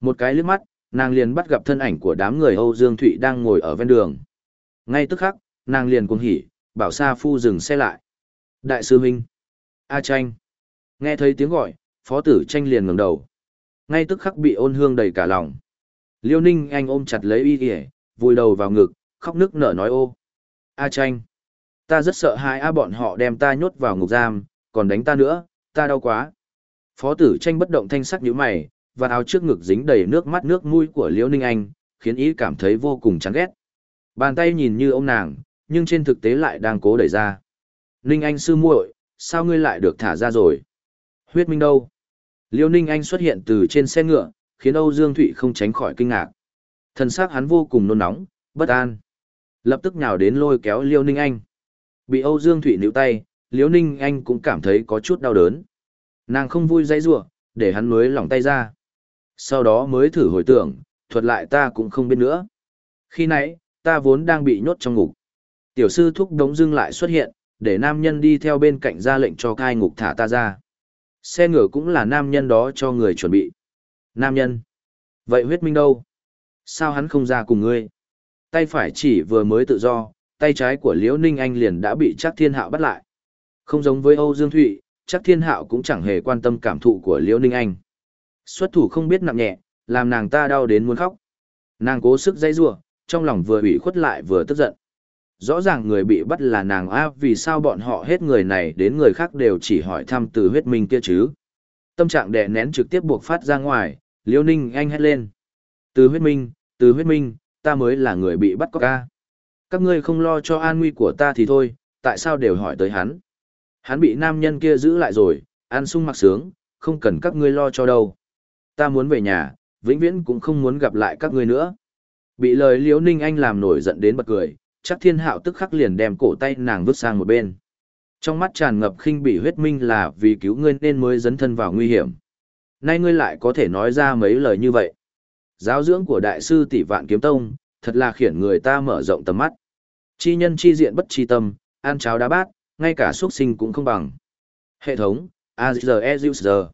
Một cái liếc mắt, nàng liền bắt gặp thân ảnh của đám người Âu Dương Thụy đang ngồi ở ven đường. Ngay tức khắc, nàng liền cuồng hỉ, bảo Sa Phu dừng xe lại. Đại sư huynh. A tranh. Nghe thấy tiếng gọi, phó tử tranh liền ngẩng đầu. Ngay tức khắc bị ôn hương đầy cả lòng. Liêu ninh anh ôm chặt lấy y kìa, vùi đầu vào ngực, khóc nức nở nói ô. A tranh. Ta rất sợ hai A bọn họ đem ta nhốt vào ngục giam, còn đánh ta nữa, ta đau quá. Phó tử tranh bất động thanh sắc như mày, và áo trước ngực dính đầy nước mắt nước mũi của Liễu Ninh Anh, khiến ý cảm thấy vô cùng chán ghét. Bàn tay nhìn như ôm nàng, nhưng trên thực tế lại đang cố đẩy ra. Ninh Anh sư muội, sao ngươi lại được thả ra rồi? Huyết minh đâu? Liễu Ninh Anh xuất hiện từ trên xe ngựa, khiến Âu Dương Thụy không tránh khỏi kinh ngạc. Thần sắc hắn vô cùng nôn nóng, bất an. Lập tức nhào đến lôi kéo Liêu Ninh Anh. Bị Âu Dương Thụy níu tay, Liễu Ninh Anh cũng cảm thấy có chút đau đớn. Nàng không vui dãy rủa, để hắn nuối lỏng tay ra. Sau đó mới thử hồi tưởng, thuật lại ta cũng không biết nữa. Khi nãy, ta vốn đang bị nhốt trong ngục. Tiểu sư thúc đống dưng lại xuất hiện, để nam nhân đi theo bên cạnh ra lệnh cho cai ngục thả ta ra. Xe ngựa cũng là nam nhân đó cho người chuẩn bị. Nam nhân. Vậy huyết minh đâu? Sao hắn không ra cùng ngươi? Tay phải chỉ vừa mới tự do, tay trái của Liễu Ninh Anh liền đã bị chắc thiên hạo bắt lại. Không giống với Âu Dương Thụy, chắc thiên hạo cũng chẳng hề quan tâm cảm thụ của Liễu Ninh Anh. Xuất thủ không biết nặng nhẹ, làm nàng ta đau đến muốn khóc. Nàng cố sức dây rủa, trong lòng vừa ủy khuất lại vừa tức giận. Rõ ràng người bị bắt là nàng A vì sao bọn họ hết người này đến người khác đều chỉ hỏi thăm từ huyết minh kia chứ. Tâm trạng đè nén trực tiếp buộc phát ra ngoài, Liêu Ninh anh hét lên. Từ huyết minh, từ huyết minh, ta mới là người bị bắt có ca. Các ngươi không lo cho an nguy của ta thì thôi, tại sao đều hỏi tới hắn. Hắn bị nam nhân kia giữ lại rồi, ăn sung mặc sướng, không cần các ngươi lo cho đâu. Ta muốn về nhà, vĩnh viễn cũng không muốn gặp lại các ngươi nữa. Bị lời Liễu Ninh Anh làm nổi giận đến bật cười, chắc thiên hạo tức khắc liền đem cổ tay nàng vứt sang một bên. Trong mắt tràn ngập khinh bị huyết minh là vì cứu ngươi nên mới dấn thân vào nguy hiểm. Nay ngươi lại có thể nói ra mấy lời như vậy. Giáo dưỡng của đại sư tỷ vạn kiếm tông, thật là khiển người ta mở rộng tầm mắt. Chi nhân chi diện bất chi tâm, ăn cháo đá bát, ngay cả xuất sinh cũng không bằng. Hệ thống, AZE